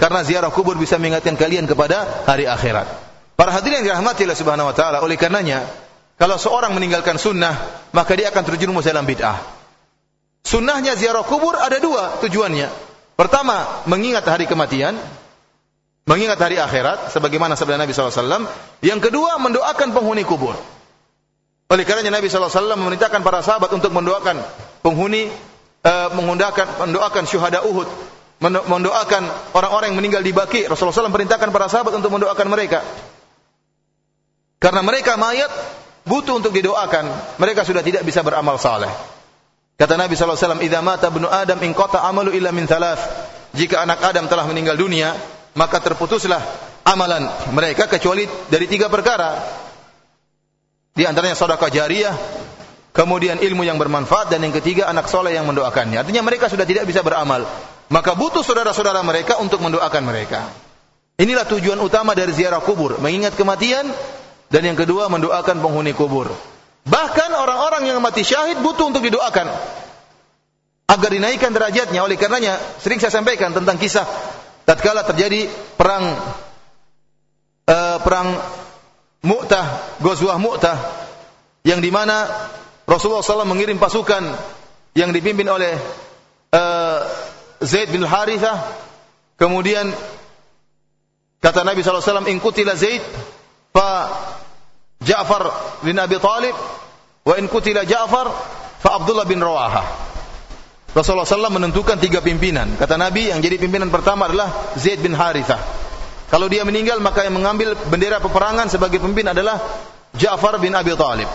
Karena ziarah kubur bisa mengingatkan kalian kepada hari akhirat. Para hadirin yang dirahmati Allah Subhanahu wa taala, oleh karenanya kalau seorang meninggalkan sunnah, maka dia akan terjerumus dalam bid'ah. Sunnahnya ziarah kubur ada dua tujuannya. Pertama, mengingat hari kematian, mengingat hari akhirat, sebagaimana sabda Nabi SAW. Yang kedua, mendoakan penghuni kubur. Oleh karenanya Nabi SAW memerintahkan para sahabat untuk mendoakan penghuni uh, mengundakan mendoakan syuhada Uhud, mendoakan orang-orang yang meninggal di Baki. Rasulullah SAW perintahkan para sahabat untuk mendoakan mereka. Karena mereka mayat butuh untuk didoakan, mereka sudah tidak bisa beramal saleh. Kata Nabi wasallam, "Idza mata ibnu Adam in qata amalu illa min thalath." Jika anak Adam telah meninggal dunia, maka terputuslah amalan mereka kecuali dari tiga perkara. Di antaranya sedekah jariyah, kemudian ilmu yang bermanfaat dan yang ketiga anak soleh yang mendoakannya. Artinya mereka sudah tidak bisa beramal. Maka butuh saudara-saudara mereka untuk mendoakan mereka. Inilah tujuan utama dari ziarah kubur, mengingat kematian dan yang kedua mendoakan penghuni kubur. Bahkan orang-orang yang mati syahid butuh untuk didoakan agar dinaikkan derajatnya. Oleh karenanya sering saya sampaikan tentang kisah tatkala terjadi perang uh, perang Mu'tah, Ghazwah Mu'tah yang di mana Rasulullah SAW mengirim pasukan yang dipimpin oleh uh, Zaid bin Harithah. Kemudian kata Nabi SAW, "In Zaid, fa Ja'far bin Abi Talib, wa in kutila Ja'far, fa Abdullah bin Rawaha." Rasulullah SAW menentukan tiga pimpinan. Kata Nabi, yang jadi pimpinan pertama adalah Zaid bin Harithah. Kalau dia meninggal, maka yang mengambil bendera peperangan sebagai pemimpin adalah Ja'far bin Abi Talib.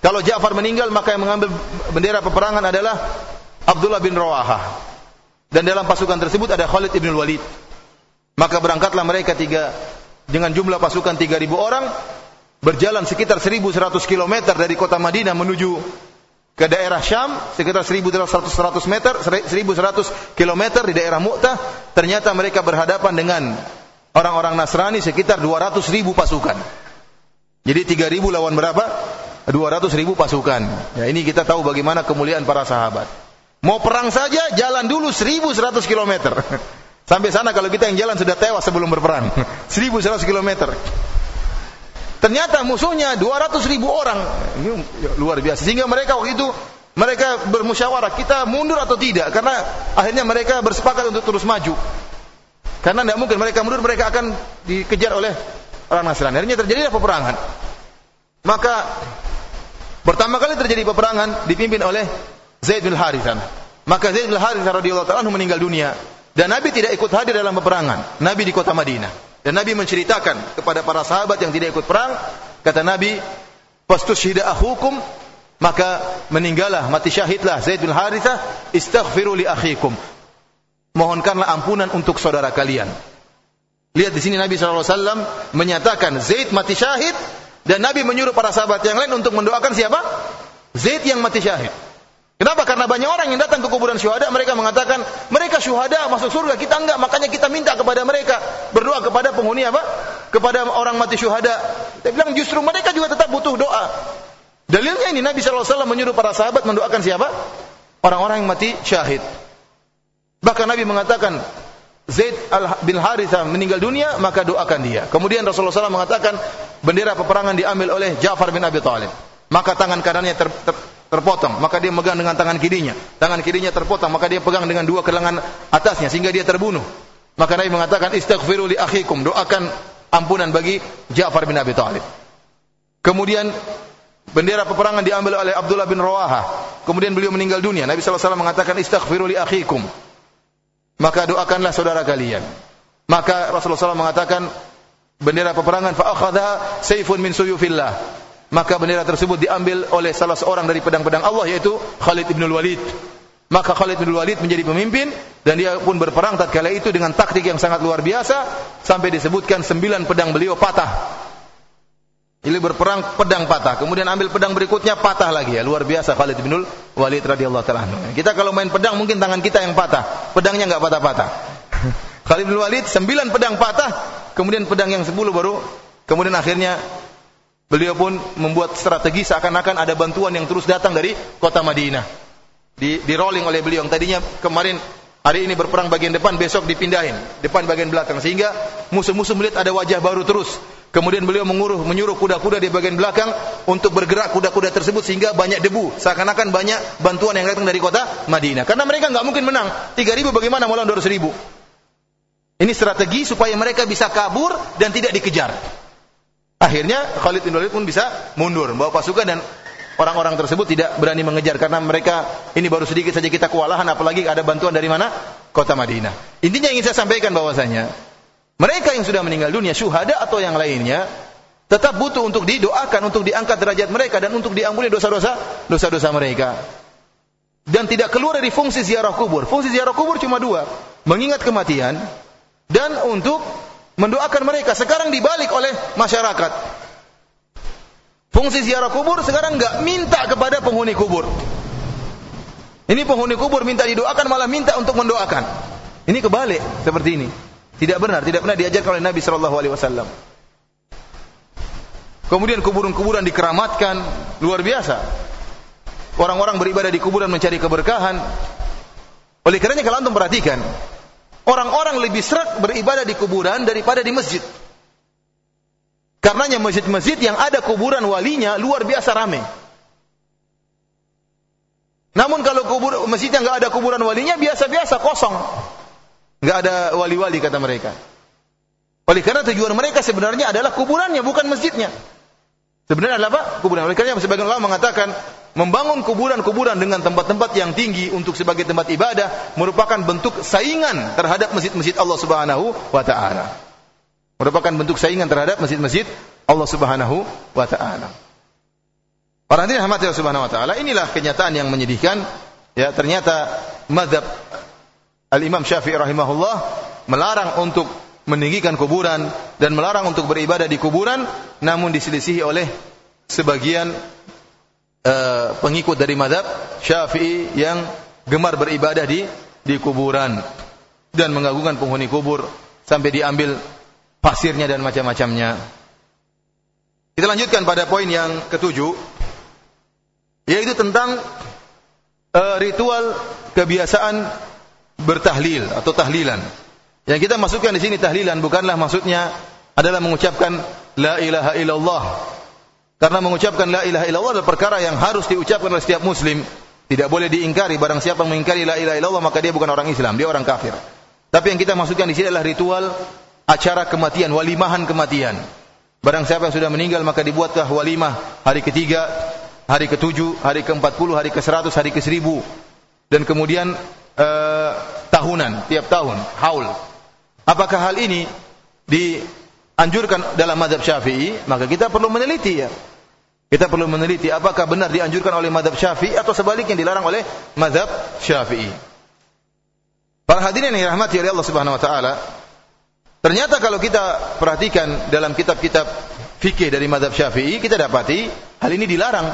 Kalau Ja'far meninggal maka yang mengambil bendera peperangan adalah Abdullah bin Rawaha. Dan dalam pasukan tersebut ada Khalid bin Walid. Maka berangkatlah mereka tiga dengan jumlah pasukan 3000 orang berjalan sekitar 1100 km dari kota Madinah menuju ke daerah Syam sekitar 1100 meter 1100 km di daerah Mu'tah ternyata mereka berhadapan dengan orang-orang Nasrani sekitar 200 ribu pasukan jadi 3000 lawan berapa 200 ribu pasukan. Ya, ini kita tahu bagaimana kemuliaan para sahabat. Mau perang saja, jalan dulu 1100 km. Sampai sana kalau kita yang jalan sudah tewas sebelum berperang. 1100 km. Ternyata musuhnya 200 ribu orang. Ini luar biasa. Sehingga mereka waktu itu mereka bermusyawarah kita mundur atau tidak karena akhirnya mereka bersepakat untuk terus maju. Karena tidak mungkin mereka mundur mereka akan dikejar oleh orang Nasrani. Akhirnya terjadilah peperangan. Maka Pertama kali terjadi peperangan dipimpin oleh Zaid bin Harithah. Maka Zaid bin Harithah radhiyallahu meninggal dunia dan Nabi tidak ikut hadir dalam peperangan. Nabi di kota Madinah. Dan Nabi menceritakan kepada para sahabat yang tidak ikut perang, kata Nabi, "Fastushhida akhukum" maka meninggallah mati syahidlah Zaid bin Harithah, "Istaghfiru li akhikum." Mohonkanlah ampunan untuk saudara kalian. Lihat di sini Nabi SAW menyatakan Zaid mati syahid dan Nabi menyuruh para sahabat yang lain untuk mendoakan siapa? Zaid yang mati syahid. Kenapa? Karena banyak orang yang datang ke kuburan syuhada, mereka mengatakan, mereka syuhada masuk surga, kita enggak, makanya kita minta kepada mereka, berdoa kepada penghuni apa? Kepada orang mati syuhada. Dia bilang justru mereka juga tetap butuh doa. Dalilnya ini Nabi SAW menyuruh para sahabat mendoakan siapa? Orang-orang yang mati syahid. Bahkan Nabi mengatakan, Zaid bin Haritha meninggal dunia, maka doakan dia. Kemudian Rasulullah SAW mengatakan, bendera peperangan diambil oleh Ja'far bin Abi Thalib. Maka tangan kanannya ter, ter, terpotong, maka dia megang dengan tangan kirinya. Tangan kirinya terpotong, maka dia pegang dengan dua kelengan atasnya sehingga dia terbunuh. Maka Nabi mengatakan, istighfiru li akhikum, doakan ampunan bagi Ja'far bin Abi Thalib. Kemudian bendera peperangan diambil oleh Abdullah bin Rawaha. Kemudian beliau meninggal dunia. Nabi SAW mengatakan, istighfiru li akhikum maka doakanlah saudara kalian. Maka Rasulullah SAW mengatakan bendera peperangan fa akhadha sayfun min suyufillah. Maka bendera tersebut diambil oleh salah seorang dari pedang-pedang Allah yaitu Khalid bin Walid. Maka Khalid bin Walid menjadi pemimpin dan dia pun berperang tatkala itu dengan taktik yang sangat luar biasa sampai disebutkan sembilan pedang beliau patah ini berperang pedang patah, kemudian ambil pedang berikutnya patah lagi ya. Luar biasa Khalid bin Walid radhiyallahu taala Kita kalau main pedang mungkin tangan kita yang patah, pedangnya enggak patah-patah. Khalid bin Walid sembilan pedang patah, kemudian pedang yang sepuluh baru kemudian akhirnya beliau pun membuat strategi seakan-akan ada bantuan yang terus datang dari kota Madinah. Di, di rolling oleh beliau yang tadinya kemarin hari ini berperang bagian depan, besok dipindahin depan bagian belakang sehingga musuh-musuh melihat ada wajah baru terus Kemudian beliau menguruh, menyuruh kuda-kuda di bagian belakang untuk bergerak kuda-kuda tersebut sehingga banyak debu. Seakan-akan banyak bantuan yang datang dari kota Madinah. Karena mereka nggak mungkin menang. 3000 bagaimana melawan 200 Ini strategi supaya mereka bisa kabur dan tidak dikejar. Akhirnya Khalid bin Walid pun bisa mundur, membawa pasukan dan orang-orang tersebut tidak berani mengejar karena mereka ini baru sedikit saja kita kewalahan apalagi ada bantuan dari mana? Kota Madinah. Intinya ingin saya sampaikan bahwasanya mereka yang sudah meninggal dunia, syuhada atau yang lainnya, tetap butuh untuk didoakan, untuk diangkat derajat mereka dan untuk diampuni dosa-dosa dosa-dosa mereka. Dan tidak keluar dari fungsi ziarah kubur. Fungsi ziarah kubur cuma dua, mengingat kematian dan untuk mendoakan mereka. Sekarang dibalik oleh masyarakat. Fungsi ziarah kubur sekarang nggak minta kepada penghuni kubur. Ini penghuni kubur minta didoakan malah minta untuk mendoakan. Ini kebalik seperti ini. Tidak benar, tidak pernah diajarkan oleh Nabi Shallallahu Alaihi Wasallam. Kemudian kuburan-kuburan dikeramatkan luar biasa. Orang-orang beribadah di kuburan mencari keberkahan. Oleh karenanya kalau antum perhatikan, orang-orang lebih serak beribadah di kuburan daripada di masjid. Karenanya masjid-masjid yang ada kuburan walinya luar biasa ramai. Namun kalau kubur masjid yang nggak ada kuburan walinya biasa-biasa kosong. Nggak ada wali-wali kata mereka. Oleh karena tujuan mereka sebenarnya adalah kuburannya bukan masjidnya. Sebenarnya adalah apa? Kuburan. Oleh karena sebagian ulama mengatakan membangun kuburan-kuburan dengan tempat-tempat yang tinggi untuk sebagai tempat ibadah merupakan bentuk saingan terhadap masjid-masjid Allah Subhanahu wa taala. Merupakan bentuk saingan terhadap masjid-masjid Allah Subhanahu wa taala. Para hadirin rahmati Allah Subhanahu wa taala, inilah kenyataan yang menyedihkan. Ya, ternyata mazhab Al-Imam Syafi'i rahimahullah melarang untuk meninggikan kuburan dan melarang untuk beribadah di kuburan namun diselisihi oleh sebagian uh, pengikut dari mazhab Syafi'i yang gemar beribadah di di kuburan dan mengagungkan penghuni kubur sampai diambil pasirnya dan macam-macamnya. Kita lanjutkan pada poin yang ketujuh yaitu tentang uh, ritual kebiasaan bertahlil atau tahlilan. Yang kita masukkan di sini tahlilan bukanlah maksudnya adalah mengucapkan la ilaha illallah. Karena mengucapkan la ilaha illallah adalah perkara yang harus diucapkan oleh setiap muslim. Tidak boleh diingkari. Barang siapa mengingkari la ilaha illallah maka dia bukan orang Islam, dia orang kafir. Tapi yang kita masukkan di sini adalah ritual acara kematian, walimahan kematian. Barang siapa yang sudah meninggal maka dibuatlah walimah hari ketiga hari ke-7, hari ke-40, hari ke-100, hari ke-1000 dan kemudian uh, tahunan, tiap tahun, haul. Apakah hal ini dianjurkan dalam mazhab Syafi'i? Maka kita perlu meneliti ya. Kita perlu meneliti apakah benar dianjurkan oleh mazhab Syafi'i atau sebaliknya dilarang oleh mazhab Syafi'i. Para hadirin yang dirahmati oleh Allah Subhanahu wa taala, ternyata kalau kita perhatikan dalam kitab-kitab fikih dari mazhab Syafi'i, kita dapati hal ini dilarang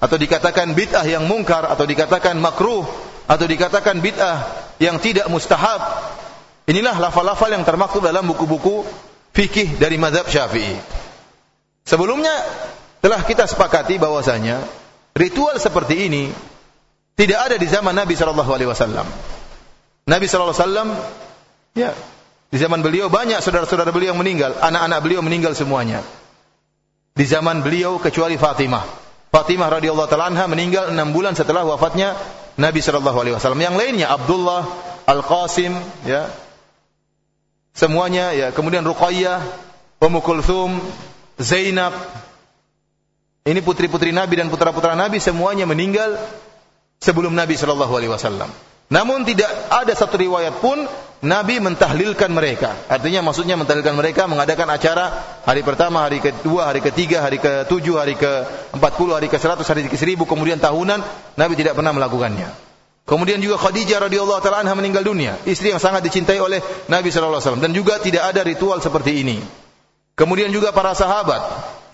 atau dikatakan bid'ah yang mungkar atau dikatakan makruh atau dikatakan bid'ah yang tidak mustahab. Inilah lafal-lafal yang termaktub dalam buku-buku fikih dari mazhab Syafi'i. Sebelumnya telah kita sepakati bahwasanya ritual seperti ini tidak ada di zaman Nabi sallallahu alaihi wasallam. Nabi sallallahu alaihi wasallam ya di zaman beliau banyak saudara-saudara beliau yang meninggal, anak-anak beliau meninggal semuanya. Di zaman beliau kecuali Fatimah. Fatimah radhiyallahu taala anha meninggal enam bulan setelah wafatnya Nabi sallallahu alaihi wasallam. Yang lainnya Abdullah, Al-Qasim, ya. Semuanya ya, kemudian Ruqayyah, Ummu Kulthum, Zainab. Ini putri-putri Nabi dan putra-putra Nabi semuanya meninggal sebelum Nabi sallallahu alaihi wasallam. Namun tidak ada satu riwayat pun Nabi mentahlilkan mereka. Artinya maksudnya mentahlilkan mereka mengadakan acara hari pertama, hari kedua, hari ketiga, hari ketujuh, hari ke-40, hari ke-100, hari ke-1000, kemudian tahunan Nabi tidak pernah melakukannya. Kemudian juga Khadijah radhiyallahu taala anha meninggal dunia, istri yang sangat dicintai oleh Nabi sallallahu alaihi wasallam dan juga tidak ada ritual seperti ini. Kemudian juga para sahabat,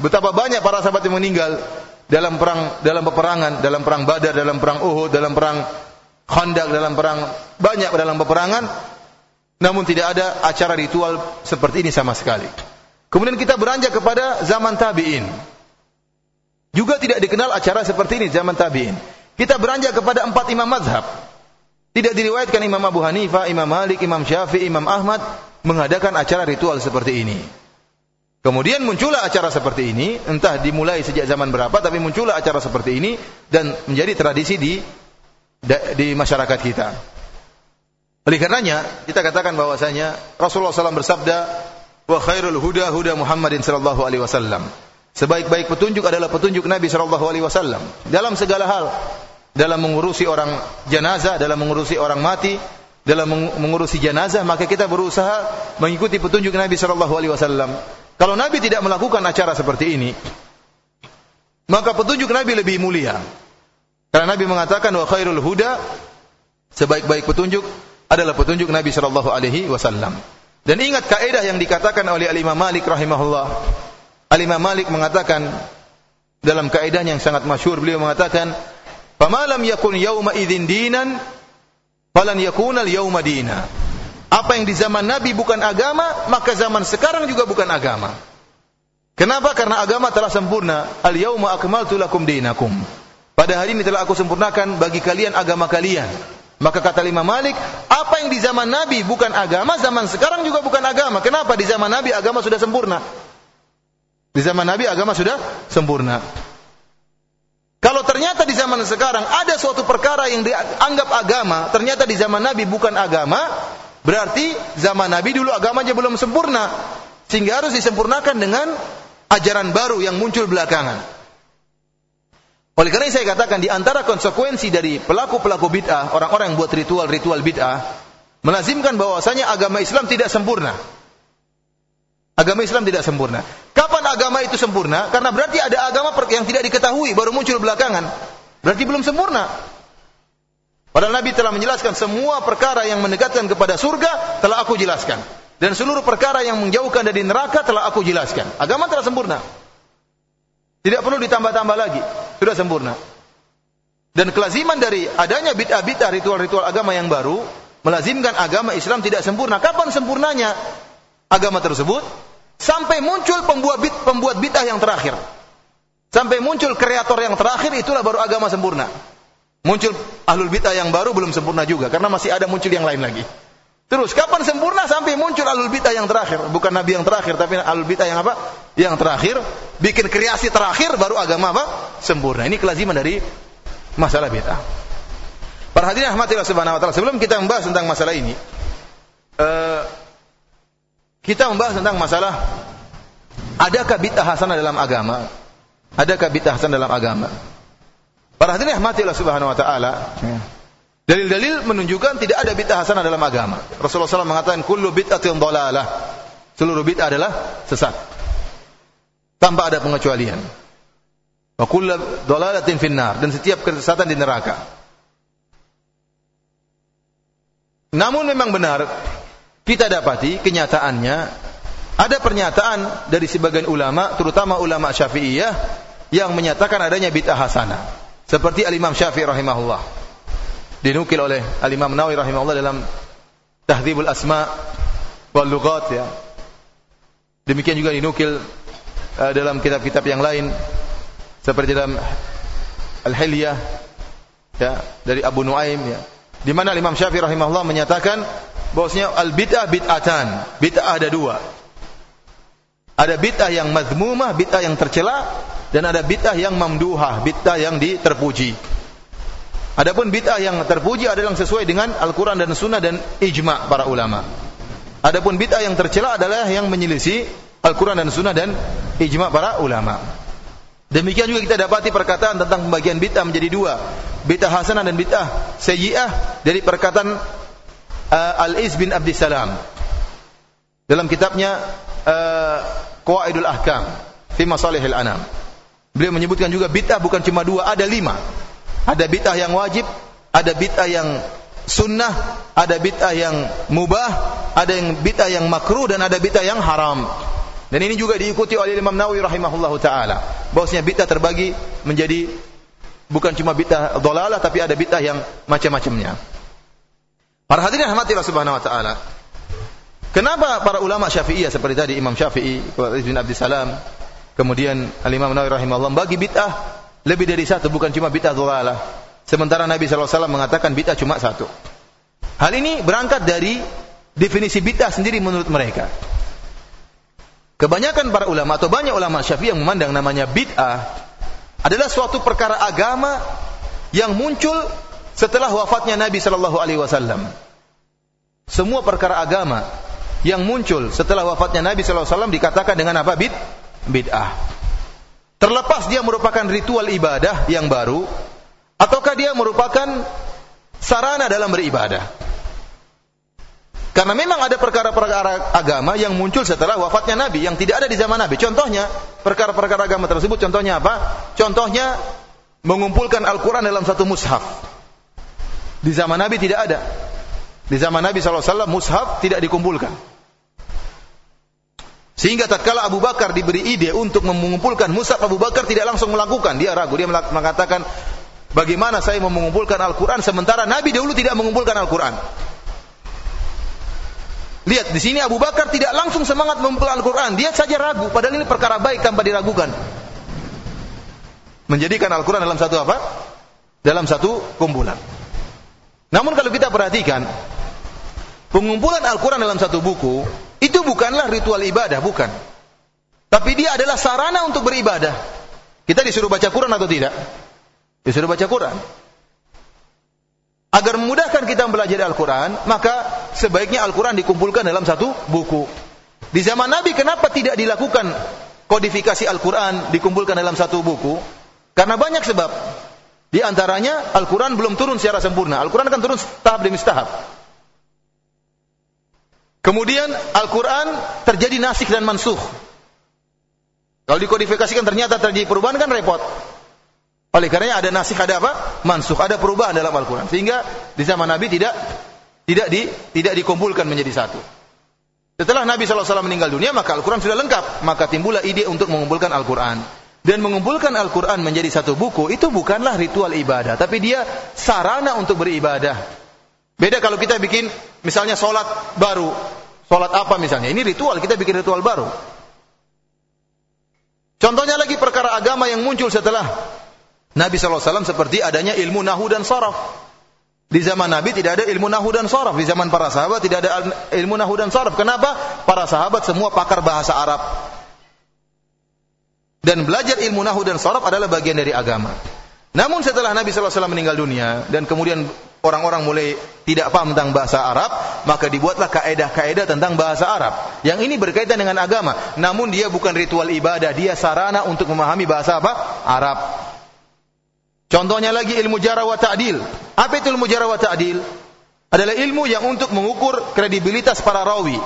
betapa banyak para sahabat yang meninggal dalam perang dalam peperangan, dalam perang Badar, dalam perang Uhud, dalam perang Khandaq dalam perang banyak dalam peperangan namun tidak ada acara ritual seperti ini sama sekali. Kemudian kita beranjak kepada zaman tabi'in. Juga tidak dikenal acara seperti ini zaman tabi'in. Kita beranjak kepada empat imam mazhab. Tidak diriwayatkan Imam Abu Hanifah, Imam Malik, Imam Syafi'i, Imam Ahmad mengadakan acara ritual seperti ini. Kemudian muncullah acara seperti ini, entah dimulai sejak zaman berapa, tapi muncullah acara seperti ini dan menjadi tradisi di di masyarakat kita. Oleh karenanya, kita katakan bahwasanya Rasulullah SAW bersabda, "Wa khairul huda huda Muhammadin sallallahu alaihi wasallam." Sebaik-baik petunjuk adalah petunjuk Nabi sallallahu alaihi wasallam dalam segala hal. Dalam mengurusi orang jenazah, dalam mengurusi orang mati, dalam mengurusi jenazah, maka kita berusaha mengikuti petunjuk Nabi sallallahu alaihi wasallam. Kalau Nabi tidak melakukan acara seperti ini, maka petunjuk Nabi lebih mulia. Karena Nabi mengatakan wa khairul huda sebaik-baik petunjuk adalah petunjuk Nabi sallallahu alaihi wasallam. Dan ingat kaidah yang dikatakan oleh Al-Imam Malik rahimahullah. Al-Imam Malik mengatakan dalam kaidah yang sangat masyhur beliau mengatakan, "Famalam yakun yauma idzin dinan, falan yakuna al-yauma dina." Apa yang di zaman Nabi bukan agama, maka zaman sekarang juga bukan agama. Kenapa? Karena agama telah sempurna. Al-yauma akmaltu lakum dinakum. Pada hari ini telah aku sempurnakan bagi kalian agama kalian. Maka kata Imam Malik, apa yang di zaman Nabi bukan agama, zaman sekarang juga bukan agama. Kenapa? Di zaman Nabi agama sudah sempurna. Di zaman Nabi agama sudah sempurna. Kalau ternyata di zaman sekarang ada suatu perkara yang dianggap agama, ternyata di zaman Nabi bukan agama, berarti zaman Nabi dulu agamanya belum sempurna. Sehingga harus disempurnakan dengan ajaran baru yang muncul belakangan. Oleh karena saya katakan di antara konsekuensi dari pelaku-pelaku bid'ah, orang-orang yang buat ritual-ritual bid'ah, melazimkan bahwasanya agama Islam tidak sempurna. Agama Islam tidak sempurna. Kapan agama itu sempurna? Karena berarti ada agama yang tidak diketahui baru muncul belakangan. Berarti belum sempurna. Padahal Nabi telah menjelaskan semua perkara yang mendekatkan kepada surga telah aku jelaskan. Dan seluruh perkara yang menjauhkan dari neraka telah aku jelaskan. Agama telah sempurna. Tidak perlu ditambah-tambah lagi. Sudah sempurna. Dan kelaziman dari adanya bid'ah-bid'ah ritual-ritual agama yang baru melazimkan agama Islam tidak sempurna. Kapan sempurnanya agama tersebut? Sampai muncul pembuat bid, pembuat bid'ah yang terakhir. Sampai muncul kreator yang terakhir itulah baru agama sempurna. Muncul ahlul bid'ah yang baru belum sempurna juga karena masih ada muncul yang lain lagi. Terus kapan sempurna sampai muncul alul bid'ah yang terakhir, bukan nabi yang terakhir tapi alul bid'ah yang apa? Yang terakhir, bikin kreasi terakhir baru agama apa? Sempurna. Ini kelaziman dari masalah bid'ah. Para hadirin rahmatillah subhanahu wa taala, sebelum kita membahas tentang masalah ini, uh, kita membahas tentang masalah adakah bid'ah hasanah dalam agama? Adakah bid'ah hasanah dalam agama? Para hadirin rahmatillah subhanahu wa taala, Dalil-dalil menunjukkan tidak ada bid'ah hasanah dalam agama. Rasulullah SAW mengatakan kullu bid'atin dhalalah. Seluruh bid'ah adalah sesat. Tanpa ada pengecualian. Wa kullu dhalalatin finnar dan setiap kesesatan di neraka. Namun memang benar kita dapati kenyataannya ada pernyataan dari sebagian ulama terutama ulama Syafi'iyah yang menyatakan adanya bid'ah hasanah. Seperti Al-Imam Syafi'i rahimahullah dinukil oleh Al-Imam Nawawi rahimahullah dalam Tahdzibul Asma wal Lughat ya. Demikian juga dinukil uh, dalam kitab-kitab yang lain seperti dalam Al-Hilyah ya dari Abu Nuaim ya. Di mana Imam Syafi'i rahimahullah menyatakan bahwasanya al-bid'ah bid'atan. Bid'ah ada dua. Ada bid'ah yang mazmumah, bid'ah yang tercela dan ada bid'ah yang mamduhah, bid'ah yang diterpuji. Adapun bid'ah yang terpuji adalah yang sesuai dengan Al-Quran dan Sunnah dan ijma para ulama. Adapun bid'ah yang tercela adalah yang menyelisih Al-Quran dan Sunnah dan ijma para ulama. Demikian juga kita dapati perkataan tentang pembagian bid'ah menjadi dua. Bid'ah hasanah dan bid'ah sayyi'ah dari perkataan uh, Al-Iz bin Abdissalam. Dalam kitabnya uh, Ahkam fi Masalihil Anam. Beliau menyebutkan juga bid'ah bukan cuma dua, ada lima. Ada bid'ah yang wajib, ada bid'ah yang sunnah, ada bid'ah yang mubah, ada yang bid'ah yang makruh dan ada bid'ah yang haram. Dan ini juga diikuti oleh Imam Nawawi rahimahullahu taala. Bahwasanya bid'ah terbagi menjadi bukan cuma bid'ah dhalalah tapi ada bid'ah yang macam-macamnya. Para hadirin rahmatillah subhanahu wa taala. Kenapa para ulama Syafi'iyah seperti tadi Imam Syafi'i, bin Abdul Salam, kemudian Al Imam Nawawi rahimahullah bagi bid'ah lebih dari satu bukan cuma bid'ah dhalalah. Sementara Nabi SAW mengatakan bid'ah cuma satu. Hal ini berangkat dari definisi bid'ah sendiri menurut mereka. Kebanyakan para ulama atau banyak ulama syafi'i yang memandang namanya bid'ah adalah suatu perkara agama yang muncul setelah wafatnya Nabi Shallallahu Alaihi Wasallam. Semua perkara agama yang muncul setelah wafatnya Nabi Shallallahu Alaihi Wasallam dikatakan dengan apa bid bid'ah. Terlepas dia merupakan ritual ibadah yang baru ataukah dia merupakan sarana dalam beribadah. Karena memang ada perkara-perkara agama yang muncul setelah wafatnya Nabi yang tidak ada di zaman Nabi. Contohnya, perkara-perkara agama tersebut contohnya apa? Contohnya mengumpulkan Al-Qur'an dalam satu mushaf. Di zaman Nabi tidak ada. Di zaman Nabi SAW mushaf tidak dikumpulkan. Sehingga tatkala Abu Bakar diberi ide untuk mengumpulkan mushaf Abu Bakar tidak langsung melakukan. Dia ragu, dia mengatakan bagaimana saya mau mengumpulkan Al-Qur'an sementara Nabi dahulu tidak mengumpulkan Al-Qur'an. Lihat di sini Abu Bakar tidak langsung semangat mengumpulkan Al-Quran, dia saja ragu. Padahal ini perkara baik tanpa diragukan. Menjadikan Al-Quran dalam satu apa? Dalam satu kumpulan. Namun kalau kita perhatikan, pengumpulan Al-Quran dalam satu buku itu bukanlah ritual ibadah, bukan. Tapi dia adalah sarana untuk beribadah. Kita disuruh baca Quran atau tidak? Disuruh baca Quran. Agar memudahkan kita mempelajari Al-Quran, maka sebaiknya Al-Quran dikumpulkan dalam satu buku. Di zaman Nabi kenapa tidak dilakukan kodifikasi Al-Quran dikumpulkan dalam satu buku? Karena banyak sebab. Di antaranya Al-Quran belum turun secara sempurna. Al-Quran akan turun tahap demi tahap. Kemudian Al-Quran terjadi nasik dan mansuh. Kalau dikodifikasikan ternyata terjadi perubahan kan repot. Oleh karenanya ada nasih, ada apa? Mansukh, ada perubahan dalam Al-Qur'an. Sehingga di zaman Nabi tidak tidak di tidak dikumpulkan menjadi satu. Setelah Nabi SAW meninggal dunia, maka Al-Quran sudah lengkap. Maka timbullah ide untuk mengumpulkan Al-Quran. Dan mengumpulkan Al-Quran menjadi satu buku, itu bukanlah ritual ibadah. Tapi dia sarana untuk beribadah. Beda kalau kita bikin, misalnya sholat baru. Sholat apa misalnya? Ini ritual, kita bikin ritual baru. Contohnya lagi perkara agama yang muncul setelah Nabi SAW seperti adanya ilmu nahu dan saraf. Di zaman Nabi tidak ada ilmu nahu dan saraf. Di zaman para sahabat tidak ada ilmu nahu dan saraf. Kenapa? Para sahabat semua pakar bahasa Arab. Dan belajar ilmu nahu dan saraf adalah bagian dari agama. Namun setelah Nabi SAW meninggal dunia dan kemudian orang-orang mulai tidak paham tentang bahasa Arab, maka dibuatlah kaedah-kaedah tentang bahasa Arab. Yang ini berkaitan dengan agama, namun dia bukan ritual ibadah, dia sarana untuk memahami bahasa apa? Arab. Contohnya lagi ilmu jarah wa ta'dil. Apa itu ilmu jarah wa ta'dil? Adalah ilmu yang untuk mengukur kredibilitas para rawi.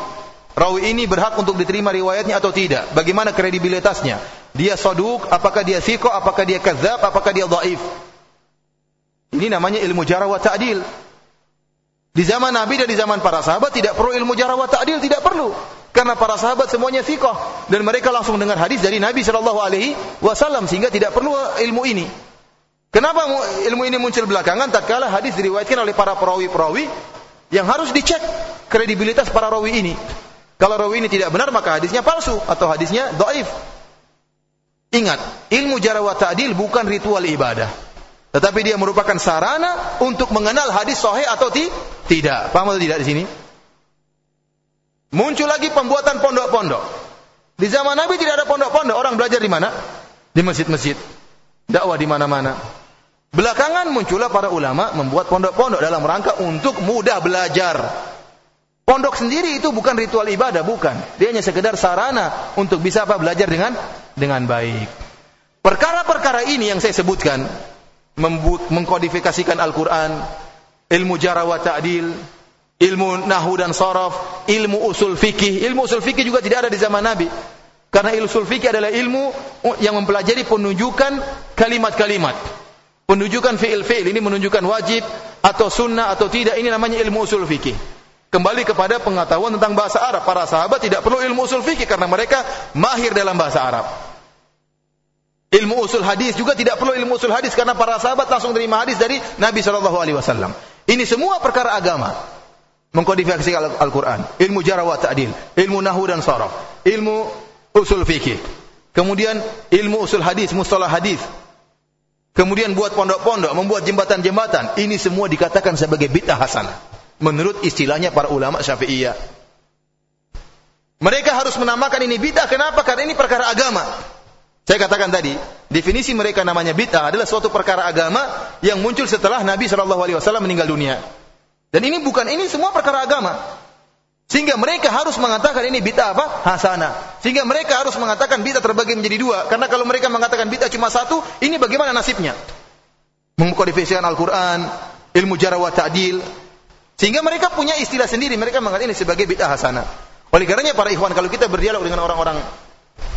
Rawi ini berhak untuk diterima riwayatnya atau tidak. Bagaimana kredibilitasnya? Dia soduk, apakah dia siko, apakah dia kazab, apakah dia dhaif. Ini namanya ilmu jarah wa ta'dil. Di zaman Nabi dan di zaman para sahabat tidak perlu ilmu jarah wa ta'dil, tidak perlu. Karena para sahabat semuanya sikoh dan mereka langsung dengar hadis dari Nabi Shallallahu Alaihi Wasallam sehingga tidak perlu ilmu ini. Kenapa ilmu ini muncul belakangan? Tatkala hadis diriwayatkan oleh para perawi-perawi yang harus dicek kredibilitas para rawi ini. Kalau rawi ini tidak benar maka hadisnya palsu atau hadisnya doif. Ingat, ilmu jarah wa ta'dil bukan ritual ibadah. Tetapi dia merupakan sarana untuk mengenal hadis sahih atau ti tidak. Paham atau tidak di sini? Muncul lagi pembuatan pondok-pondok. Di zaman Nabi tidak ada pondok-pondok. Orang belajar di mana? Di masjid-masjid. Dakwah di mana-mana. Belakangan muncullah para ulama membuat pondok-pondok dalam rangka untuk mudah belajar. Pondok sendiri itu bukan ritual ibadah, bukan. Dia hanya sekedar sarana untuk bisa apa belajar dengan dengan baik. Perkara-perkara ini yang saya sebutkan, mengkodifikasikan Al-Quran, ilmu jarah wa ta'dil, ilmu nahu dan saraf, ilmu usul fikih. Ilmu usul fikih juga tidak ada di zaman Nabi. Karena ilmu usul fikih adalah ilmu yang mempelajari penunjukan kalimat-kalimat. Penunjukan fi'il-fi'il ini menunjukkan wajib atau sunnah atau tidak ini namanya ilmu usul fikih. Kembali kepada pengetahuan tentang bahasa Arab. Para sahabat tidak perlu ilmu usul fikih karena mereka mahir dalam bahasa Arab. Ilmu usul hadis juga tidak perlu ilmu usul hadis karena para sahabat langsung terima hadis dari Nabi Shallallahu Alaihi Wasallam. Ini semua perkara agama mengkodifikasi Al-Quran, ilmu jarah wa ta'dil, ilmu nahu dan saraf, ilmu usul fikih. Kemudian ilmu usul hadis, mustalah hadis, kemudian buat pondok-pondok, membuat jembatan-jembatan, ini semua dikatakan sebagai bid'ah hasanah. Menurut istilahnya para ulama Syafi'iyah. Mereka harus menamakan ini bid'ah kenapa? Karena ini perkara agama. Saya katakan tadi, definisi mereka namanya bid'ah adalah suatu perkara agama yang muncul setelah Nabi Shallallahu alaihi wasallam meninggal dunia. Dan ini bukan ini semua perkara agama. Sehingga mereka harus mengatakan ini bid'ah apa? Hasanah. Sehingga mereka harus mengatakan bid'ah terbagi menjadi dua. Karena kalau mereka mengatakan bid'ah cuma satu, ini bagaimana nasibnya? Mengkodifikasikan Al-Quran, ilmu jarah wa ta'dil. Sehingga mereka punya istilah sendiri, mereka menganggap ini sebagai bid'ah hasanah. Oleh karenanya para ikhwan kalau kita berdialog dengan orang-orang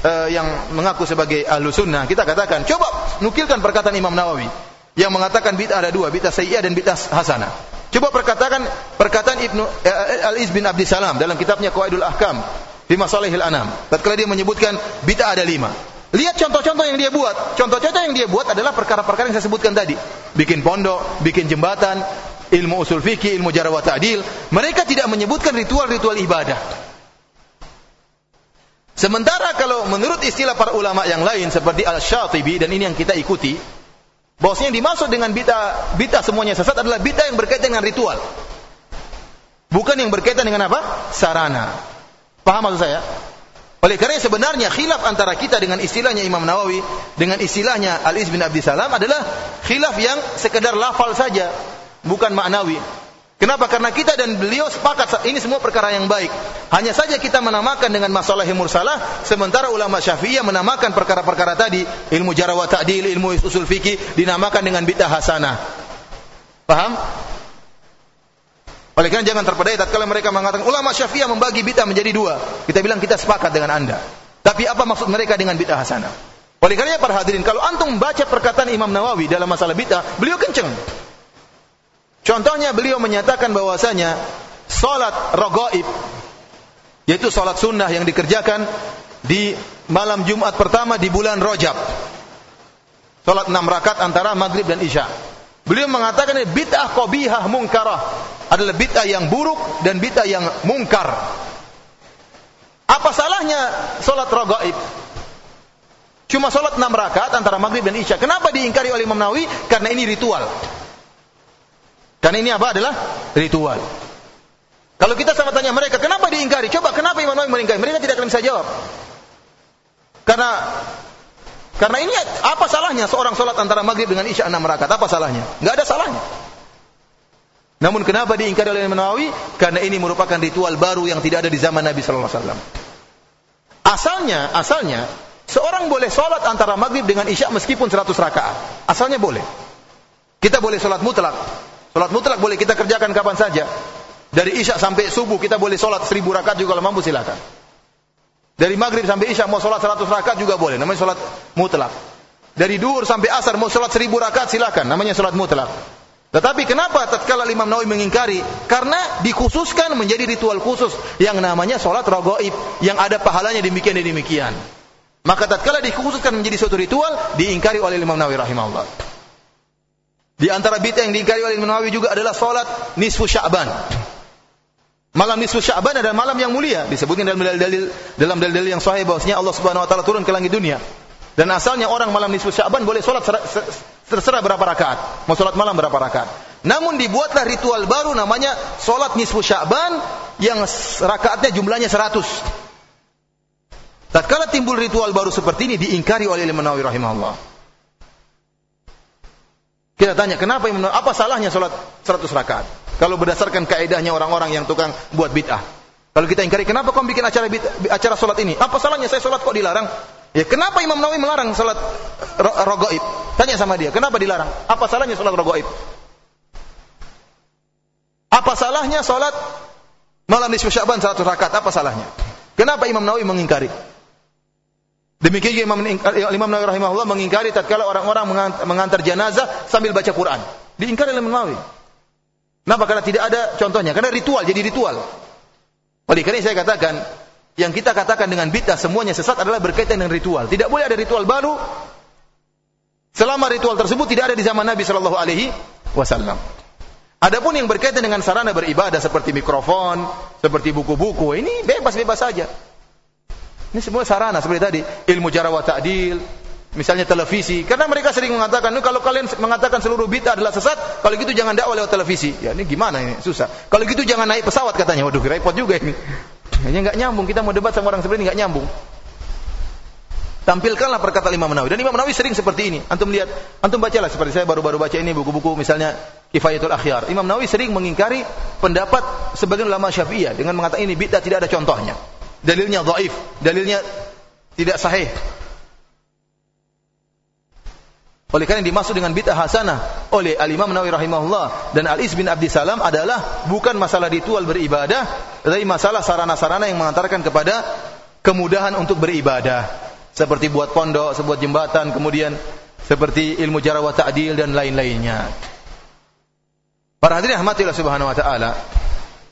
uh, yang mengaku sebagai ahlu sunnah, kita katakan, coba nukilkan perkataan Imam Nawawi yang mengatakan bid'ah ada dua, bid'ah sayyiyah dan bid'ah hasanah. Coba perkatakan perkataan Ibnu uh, Al-Iz bin Abdi Salam dalam kitabnya Qawaidul Ahkam fi Masalihil Anam. Tatkala dia menyebutkan bid'ah ada lima. Lihat contoh-contoh yang dia buat. Contoh-contoh yang dia buat adalah perkara-perkara yang saya sebutkan tadi. Bikin pondok, bikin jembatan, ilmu usul fikih, ilmu jarah wa ta'dil. Mereka tidak menyebutkan ritual-ritual ibadah. Sementara kalau menurut istilah para ulama yang lain seperti Al-Syatibi dan ini yang kita ikuti, bahwasanya yang dimaksud dengan bid'ah bid'ah semuanya sesat adalah bid'ah yang berkaitan dengan ritual. Bukan yang berkaitan dengan apa? Sarana. Paham maksud saya? Oleh karena sebenarnya khilaf antara kita dengan istilahnya Imam Nawawi dengan istilahnya Al-Iz bin Abdi Salam adalah khilaf yang sekedar lafal saja, bukan maknawi. Kenapa? Karena kita dan beliau sepakat ini semua perkara yang baik. Hanya saja kita menamakan dengan masalah mursalah, sementara ulama Syafi'iyah menamakan perkara-perkara tadi, ilmu jarah wa ta'dil, ilmu usul fikih dinamakan dengan bid'ah hasanah. Paham? Oleh karena jangan terpedaya tatkala mereka mengatakan ulama Syafi'iyah membagi bid'ah menjadi dua. Kita bilang kita sepakat dengan Anda. Tapi apa maksud mereka dengan bid'ah hasanah? Oleh karena para hadirin, kalau antum membaca perkataan Imam Nawawi dalam masalah bid'ah, beliau kenceng. Contohnya beliau menyatakan bahwasanya salat ragaib yaitu salat sunnah yang dikerjakan di malam Jumat pertama di bulan Rajab. Salat enam rakaat antara maghrib dan isya. Beliau mengatakan bid'ah qabihah munkarah adalah bid'ah yang buruk dan bid'ah yang mungkar. Apa salahnya salat ragaib? Cuma salat enam rakaat antara maghrib dan isya. Kenapa diingkari oleh Imam Nawawi? Karena ini ritual. Karena ini apa adalah ritual. Kalau kita sama tanya mereka, kenapa diingkari? Coba kenapa Imam Nawawi mengingkari? Mereka tidak akan bisa jawab. Karena karena ini apa salahnya seorang sholat antara maghrib dengan isya enam rakaat? Apa salahnya? Enggak ada salahnya. Namun kenapa diingkari oleh Imam Nawawi? Karena ini merupakan ritual baru yang tidak ada di zaman Nabi Sallallahu Alaihi Wasallam. Asalnya, asalnya seorang boleh sholat antara maghrib dengan isya meskipun 100 rakaat. Asalnya boleh. Kita boleh sholat mutlak. Salat mutlak boleh kita kerjakan kapan saja. Dari isya sampai subuh kita boleh salat seribu rakaat juga kalau mampu silakan. Dari maghrib sampai isya mau salat seratus rakaat juga boleh. Namanya salat mutlak. Dari duhur sampai asar mau salat seribu rakaat silakan. Namanya salat mutlak. Tetapi kenapa tatkala Imam Nawawi mengingkari? Karena dikhususkan menjadi ritual khusus yang namanya salat ragaib yang ada pahalanya demikian dan demikian. Maka tatkala dikhususkan menjadi suatu ritual diingkari oleh Imam Nawawi rahimahullah. Di antara bid'ah yang diingkari oleh Imam Nawawi juga adalah salat nisfu Sya'ban. Malam nisfu Sya'ban adalah malam yang mulia, disebutkan dalam dalil-dalil dalam dalil-dalil yang sahih bahwasanya Allah Subhanahu wa taala turun ke langit dunia. Dan asalnya orang malam nisfu Sya'ban boleh salat terserah berapa rakaat. Mau salat malam berapa rakaat. Namun dibuatlah ritual baru namanya salat nisfu Sya'ban yang rakaatnya jumlahnya 100. Tatkala timbul ritual baru seperti ini diingkari oleh Imam Nawawi rahimahullah. Kita tanya, kenapa Imam apa salahnya sholat 100 rakaat? Kalau berdasarkan kaidahnya orang-orang yang tukang buat bid'ah. Kalau kita ingkari, kenapa kau bikin acara acara sholat ini? Apa salahnya saya sholat kok dilarang? Ya kenapa Imam Nawawi melarang sholat rogoib? Tanya sama dia, kenapa dilarang? Apa salahnya sholat rogoib? Apa salahnya sholat malam nisfu Sya'ban 100 rakaat? Apa salahnya? Kenapa Imam Nawawi mengingkari? Demikian juga Imam, Imam Nawawi rahimahullah mengingkari tatkala orang-orang mengantar jenazah sambil baca Quran. Diingkari oleh Imam Nawawi. Kenapa? Karena tidak ada contohnya. Karena ritual, jadi ritual. Oleh karena saya katakan, yang kita katakan dengan bid'ah semuanya sesat adalah berkaitan dengan ritual. Tidak boleh ada ritual baru selama ritual tersebut tidak ada di zaman Nabi Shallallahu Alaihi Wasallam. Adapun yang berkaitan dengan sarana beribadah seperti mikrofon, seperti buku-buku, ini bebas-bebas saja. Ini semua sarana seperti tadi, ilmu jarah wa ta'dil, misalnya televisi. Karena mereka sering mengatakan, kalau kalian mengatakan seluruh bid'ah adalah sesat, kalau gitu jangan dakwah lewat televisi. Ya ini gimana ini? Susah. Kalau gitu jangan naik pesawat katanya. Waduh, repot juga ini. Ini nggak nyambung. Kita mau debat sama orang seperti ini nggak nyambung. Tampilkanlah perkataan Imam Nawawi. Dan Imam Nawawi sering seperti ini. Antum lihat, antum bacalah seperti saya baru-baru baca ini buku-buku misalnya Kifayatul Akhyar. Imam Nawawi sering mengingkari pendapat sebagian ulama Syafi'iyah dengan mengatakan ini bid'ah tidak ada contohnya dalilnya dhaif, dalilnya tidak sahih. Oleh karena dimaksud dengan bid'ah hasanah oleh Al-Imam Nawawi rahimahullah dan Al-Is bin Abdi Salam adalah bukan masalah ritual beribadah, tetapi masalah sarana-sarana yang mengantarkan kepada kemudahan untuk beribadah. Seperti buat pondok, sebuah jembatan, kemudian seperti ilmu jarah ta'dil dan lain-lainnya. Para hadirin rahmatillah subhanahu wa ta'ala.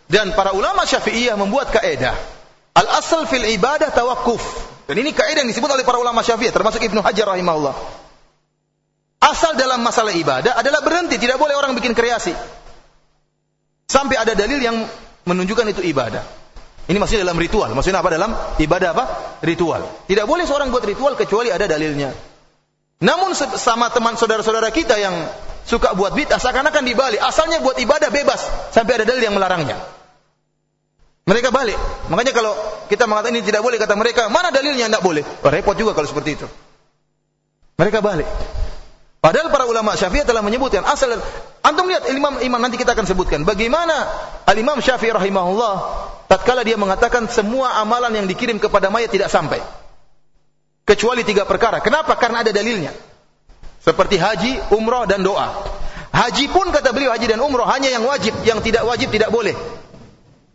Dan para ulama syafi'iyah membuat kaedah. Al-asal fil ibadah tawakuf. Dan ini kaedah yang disebut oleh para ulama syafi'iyah, termasuk Ibnu Hajar rahimahullah. Asal dalam masalah ibadah adalah berhenti, tidak boleh orang bikin kreasi. Sampai ada dalil yang menunjukkan itu ibadah. Ini masih dalam ritual. Maksudnya apa dalam ibadah apa? Ritual. Tidak boleh seorang buat ritual kecuali ada dalilnya. Namun sama teman saudara-saudara kita yang suka buat bid'ah seakan-akan dibalik. Asalnya buat ibadah bebas sampai ada dalil yang melarangnya. Mereka balik. Makanya kalau kita mengatakan ini tidak boleh kata mereka, mana dalilnya tidak boleh? Oh, repot juga kalau seperti itu. Mereka balik. Padahal para ulama Syafi'i telah menyebutkan asal antum lihat imam imam nanti kita akan sebutkan bagaimana Al Imam Syafi'i rahimahullah tatkala dia mengatakan semua amalan yang dikirim kepada mayat tidak sampai kecuali tiga perkara. Kenapa? Karena ada dalilnya. Seperti haji, umrah dan doa. Haji pun kata beliau haji dan umrah hanya yang wajib, yang tidak wajib tidak boleh.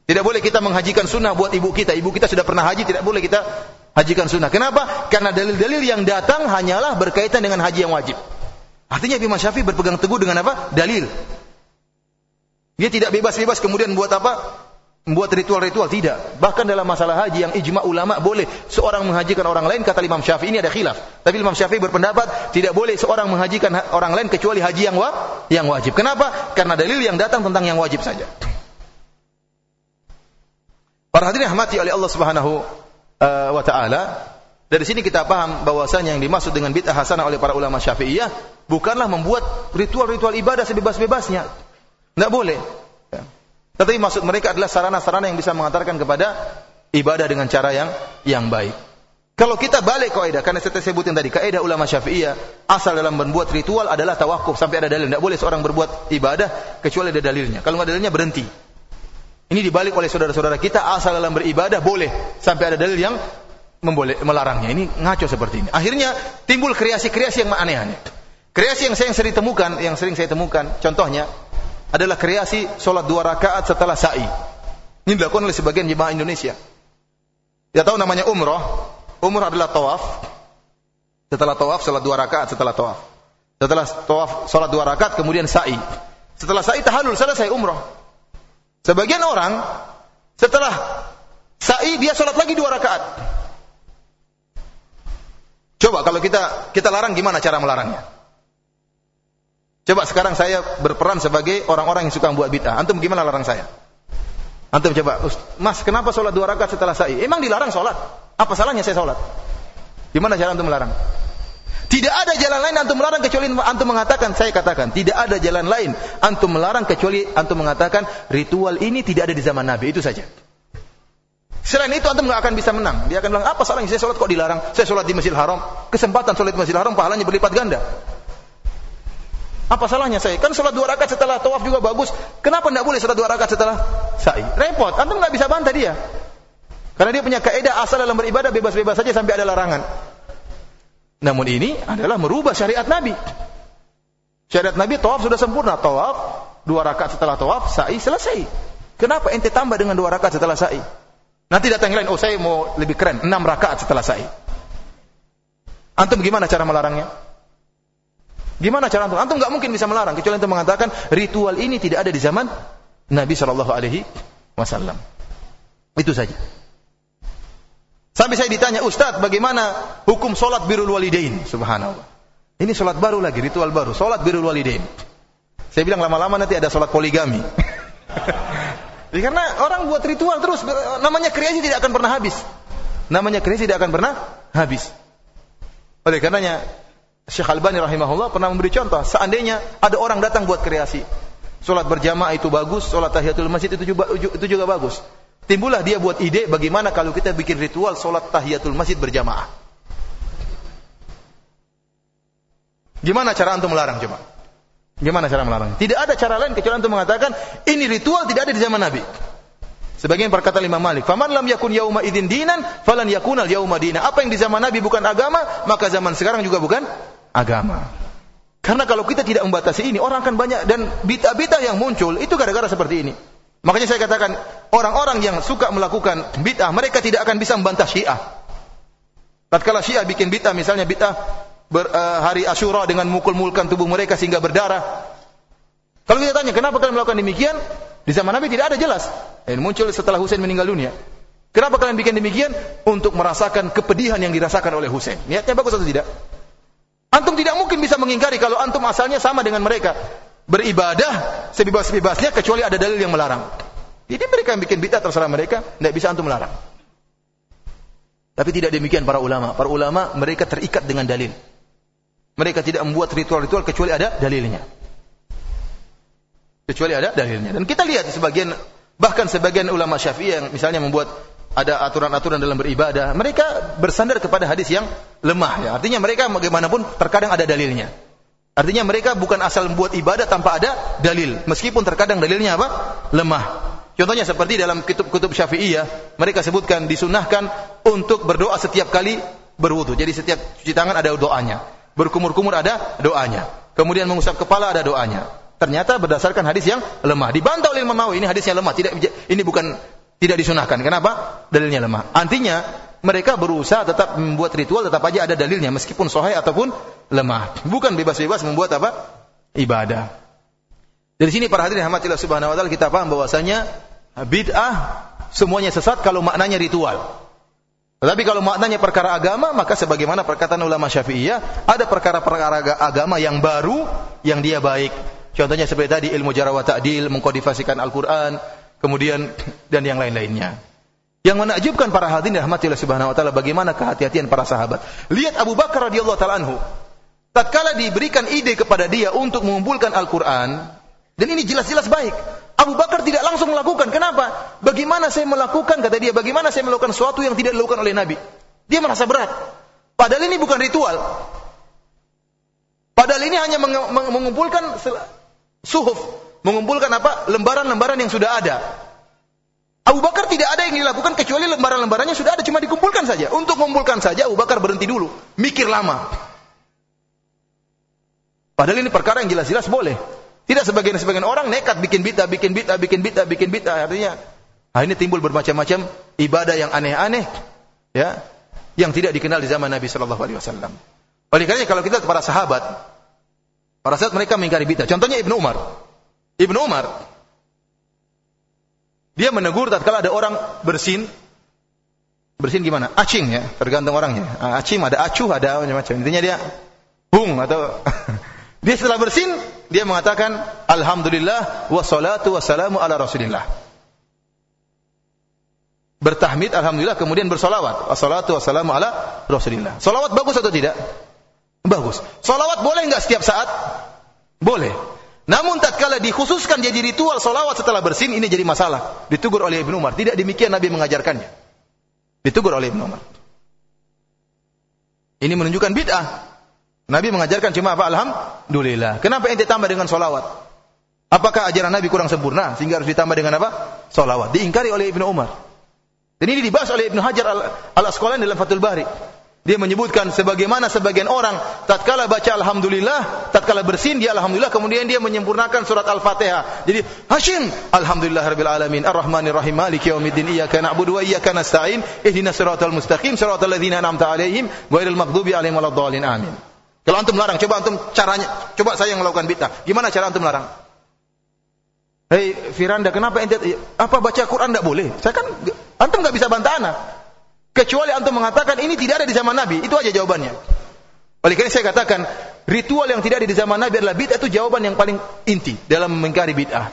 Tidak boleh kita menghajikan sunnah buat ibu kita. Ibu kita sudah pernah haji, tidak boleh kita hajikan sunnah. Kenapa? Karena dalil-dalil yang datang hanyalah berkaitan dengan haji yang wajib. Artinya Imam Syafi'i berpegang teguh dengan apa? Dalil. Dia tidak bebas-bebas kemudian buat apa? Membuat ritual-ritual tidak. Bahkan dalam masalah haji yang ijma ulama boleh seorang menghajikan orang lain kata Imam Syafi'i ini ada khilaf. Tapi Imam Syafi'i berpendapat tidak boleh seorang menghajikan orang lain kecuali haji yang wa yang wajib. Kenapa? Karena dalil yang datang tentang yang wajib saja. Para hadirin rahmati oleh Allah Subhanahu uh, wa taala, dari sini kita paham bahwasanya yang dimaksud dengan bid'ah hasanah oleh para ulama Syafi'iyah bukanlah membuat ritual-ritual ibadah sebebas-bebasnya. Tidak boleh. Ya. Tetapi maksud mereka adalah sarana-sarana yang bisa mengantarkan kepada ibadah dengan cara yang yang baik. Kalau kita balik kaidah karena saya sebutin tadi kaidah ulama Syafi'iyah asal dalam membuat ritual adalah tawakuf sampai ada dalil. Tidak boleh seorang berbuat ibadah kecuali ada dalilnya. Kalau nggak dalilnya berhenti. Ini dibalik oleh saudara-saudara kita asal dalam beribadah boleh sampai ada dalil yang memboleh, melarangnya. Ini ngaco seperti ini. Akhirnya timbul kreasi-kreasi yang aneh-aneh. Kreasi yang saya yang sering temukan, yang sering saya temukan, contohnya adalah kreasi sholat dua rakaat setelah sa'i. Ini dilakukan oleh sebagian jemaah Indonesia. Ya tahu namanya umroh. Umroh adalah tawaf. Setelah tawaf, sholat dua rakaat setelah tawaf. Setelah tawaf, sholat dua rakaat, kemudian sa'i. Setelah sa'i tahalul, selesai umroh. Sebagian orang, setelah sa'i, dia sholat lagi dua rakaat. Coba kalau kita kita larang gimana cara melarangnya? Coba sekarang saya berperan sebagai orang-orang yang suka membuat bid'ah. Antum gimana larang saya? Antum coba, Mas, kenapa sholat dua rakaat setelah sa'i? Emang dilarang sholat? Apa salahnya saya sholat? Gimana cara antum melarang? Tidak ada jalan lain antum melarang kecuali antum mengatakan, saya katakan, tidak ada jalan lain antum melarang kecuali antum mengatakan ritual ini tidak ada di zaman Nabi. Itu saja. Selain itu antum nggak akan bisa menang. Dia akan bilang, apa salahnya saya sholat kok dilarang? Saya sholat di Masjidil Haram. Kesempatan sholat di Masjidil Haram pahalanya berlipat ganda. Apa salahnya saya? Kan sholat dua rakaat setelah tawaf juga bagus. Kenapa tidak boleh sholat dua rakaat setelah sa'i? Repot. Antum nggak bisa bantah dia. Karena dia punya kaidah asal dalam beribadah bebas-bebas saja sampai ada larangan. Namun ini adalah merubah syariat Nabi. Syariat Nabi tawaf sudah sempurna. Tawaf, dua rakaat setelah tawaf, sa'i selesai. Kenapa ente tambah dengan dua rakaat setelah sa'i? Nanti datang yang lain, oh saya mau lebih keren, enam rakaat setelah sa'i. Antum gimana cara melarangnya? Gimana cara antum? Antum nggak mungkin bisa melarang kecuali antum mengatakan ritual ini tidak ada di zaman Nabi Shallallahu Alaihi Wasallam. Itu saja. Sampai saya ditanya, Ustadz, bagaimana hukum solat birul walidain? Subhanallah. Ini solat baru lagi, ritual baru. Solat birul walidain. Saya bilang lama-lama nanti ada solat poligami. Ya, karena orang buat ritual terus, namanya kreasi tidak akan pernah habis. Namanya kreasi tidak akan pernah habis. Oleh karenanya, Syekh Albani rahimahullah pernah memberi contoh, seandainya ada orang datang buat kreasi, Sholat berjamaah itu bagus, sholat tahiyatul masjid itu juga bagus. Timbullah dia buat ide bagaimana kalau kita bikin ritual sholat tahiyatul masjid berjamaah. Gimana cara antum melarang coba? Gimana cara melarang? Tidak ada cara lain kecuali untuk mengatakan ini ritual tidak ada di zaman Nabi. Sebagian berkata Imam Malik, "Faman lam yakun yauma idzin dinan, falan yakun al yauma dina." Apa yang di zaman Nabi bukan agama, maka zaman sekarang juga bukan agama. Karena kalau kita tidak membatasi ini, orang akan banyak dan bid'ah-bid'ah yang muncul itu gara-gara seperti ini. Makanya saya katakan, orang-orang yang suka melakukan bid'ah, mereka tidak akan bisa membantah Syiah. Tatkala Syiah bikin bid'ah, misalnya bid'ah uh, hari Asyura dengan mukul-mulkan tubuh mereka sehingga berdarah. Kalau kita tanya, kenapa kalian melakukan demikian? Di zaman Nabi tidak ada jelas. Dan muncul setelah Husain meninggal dunia. Kenapa kalian bikin demikian? Untuk merasakan kepedihan yang dirasakan oleh Husain. Niatnya bagus atau tidak? Antum tidak mungkin bisa mengingkari kalau antum asalnya sama dengan mereka. Beribadah sebebas-bebasnya kecuali ada dalil yang melarang. Jadi mereka yang bikin bid'ah terserah mereka, tidak bisa antum melarang. Tapi tidak demikian para ulama. Para ulama mereka terikat dengan dalil. Mereka tidak membuat ritual-ritual kecuali ada dalilnya. Kecuali ada dalilnya. Dan kita lihat sebagian bahkan sebagian ulama Syafi'i yang misalnya membuat ada aturan-aturan dalam beribadah, mereka bersandar kepada hadis yang lemah ya. Artinya mereka bagaimanapun terkadang ada dalilnya. Artinya mereka bukan asal membuat ibadah tanpa ada dalil, meskipun terkadang dalilnya apa? lemah. Contohnya seperti dalam kitab-kitab Syafi'iyah, mereka sebutkan disunahkan untuk berdoa setiap kali berwudu. Jadi setiap cuci tangan ada doanya. Berkumur-kumur ada doanya. Kemudian mengusap kepala ada doanya. Ternyata berdasarkan hadis yang lemah. Dibantah oleh Imam Nawawi ini hadisnya lemah. Tidak ini bukan tidak disunahkan. Kenapa? Dalilnya lemah. Artinya mereka berusaha tetap membuat ritual tetap aja ada dalilnya meskipun sahih ataupun lemah. Bukan bebas-bebas membuat apa? Ibadah. Dari sini para hadirin rahmatillah subhanahu wa taala kita paham bahwasanya bid'ah semuanya sesat kalau maknanya ritual. Tetapi kalau maknanya perkara agama, maka sebagaimana perkataan ulama Syafi'iyah, ada perkara-perkara agama yang baru yang dia baik. Contohnya seperti tadi ilmu jarawat ta'dil, mengkodifasikan Al-Qur'an, kemudian dan yang lain-lainnya. Yang menakjubkan para hadirin rahmatillah subhanahu wa taala bagaimana kehati-hatian para sahabat. Lihat Abu Bakar radhiyallahu taala anhu. Tatkala diberikan ide kepada dia untuk mengumpulkan Al-Qur'an, dan ini jelas-jelas baik. Abu Bakar tidak langsung melakukan. Kenapa? Bagaimana saya melakukan kata dia, bagaimana saya melakukan sesuatu yang tidak dilakukan oleh Nabi? Dia merasa berat. Padahal ini bukan ritual. Padahal ini hanya mengumpulkan suhuf, mengumpulkan apa? lembaran-lembaran yang sudah ada. Abu Bakar tidak ada yang dilakukan kecuali lembaran-lembarannya sudah ada cuma dikumpulkan saja. Untuk mengumpulkan saja Abu Bakar berhenti dulu, mikir lama. Padahal ini perkara yang jelas-jelas boleh. Tidak sebagian-sebagian orang nekat bikin bid'ah, bikin bid'ah, bikin bid'ah, bikin bid'ah. Artinya, nah ini timbul bermacam-macam ibadah yang aneh-aneh, ya, yang tidak dikenal di zaman Nabi Shallallahu Alaihi Wasallam. Oleh karena kalau kita para sahabat, para sahabat mereka mengingkari bid'ah. Contohnya Ibnu Umar. Ibnu Umar dia menegur tatkala ada orang bersin bersin gimana? Acing ya, tergantung orangnya. Ah, acing ada acuh, ada macam-macam. Intinya dia bung atau dia setelah bersin dia mengatakan alhamdulillah wassalatu wassalamu ala rasulillah. Bertahmid alhamdulillah kemudian bersolawat. Wassalatu wassalamu ala rasulillah. Solawat bagus atau tidak? Bagus. Solawat boleh enggak setiap saat? Boleh. Namun tatkala dikhususkan jadi ritual solawat setelah bersin ini jadi masalah. Ditugur oleh Ibnu Umar. Tidak demikian Nabi mengajarkannya. Ditugur oleh Ibnu Umar. Ini menunjukkan bid'ah. Nabi mengajarkan cuma apa? Alhamdulillah. Kenapa ente tambah dengan solawat? Apakah ajaran Nabi kurang sempurna sehingga harus ditambah dengan apa? Solawat. Diingkari oleh Ibnu Umar. Dan ini dibahas oleh Ibnu Hajar al-Asqalani dalam Fathul Bari. Dia menyebutkan sebagaimana sebagian orang tatkala baca alhamdulillah, tatkala bersin dia alhamdulillah, kemudian dia menyempurnakan surat Al-Fatihah. Jadi Hashim, alhamdulillah rabbil alamin, arrahmanir rahim, maliki yaumiddin, iyyaka na'budu wa iyyaka nasta'in, ihdinas siratal mustaqim, siratal ladzina an'amta 'alaihim, ghairil maghdubi 'alaihim waladdallin. Amin. Kalau antum larang, coba antum caranya, coba saya yang melakukan bid'ah. Gimana cara antum larang? Hei Firanda, kenapa ente apa baca Quran tidak boleh? Saya kan antum nggak bisa bantah anak. Kecuali antum mengatakan ini tidak ada di zaman Nabi. Itu aja jawabannya. Oleh karena saya katakan, ritual yang tidak ada di zaman Nabi adalah bid'ah itu jawaban yang paling inti dalam mengingkari bid'ah.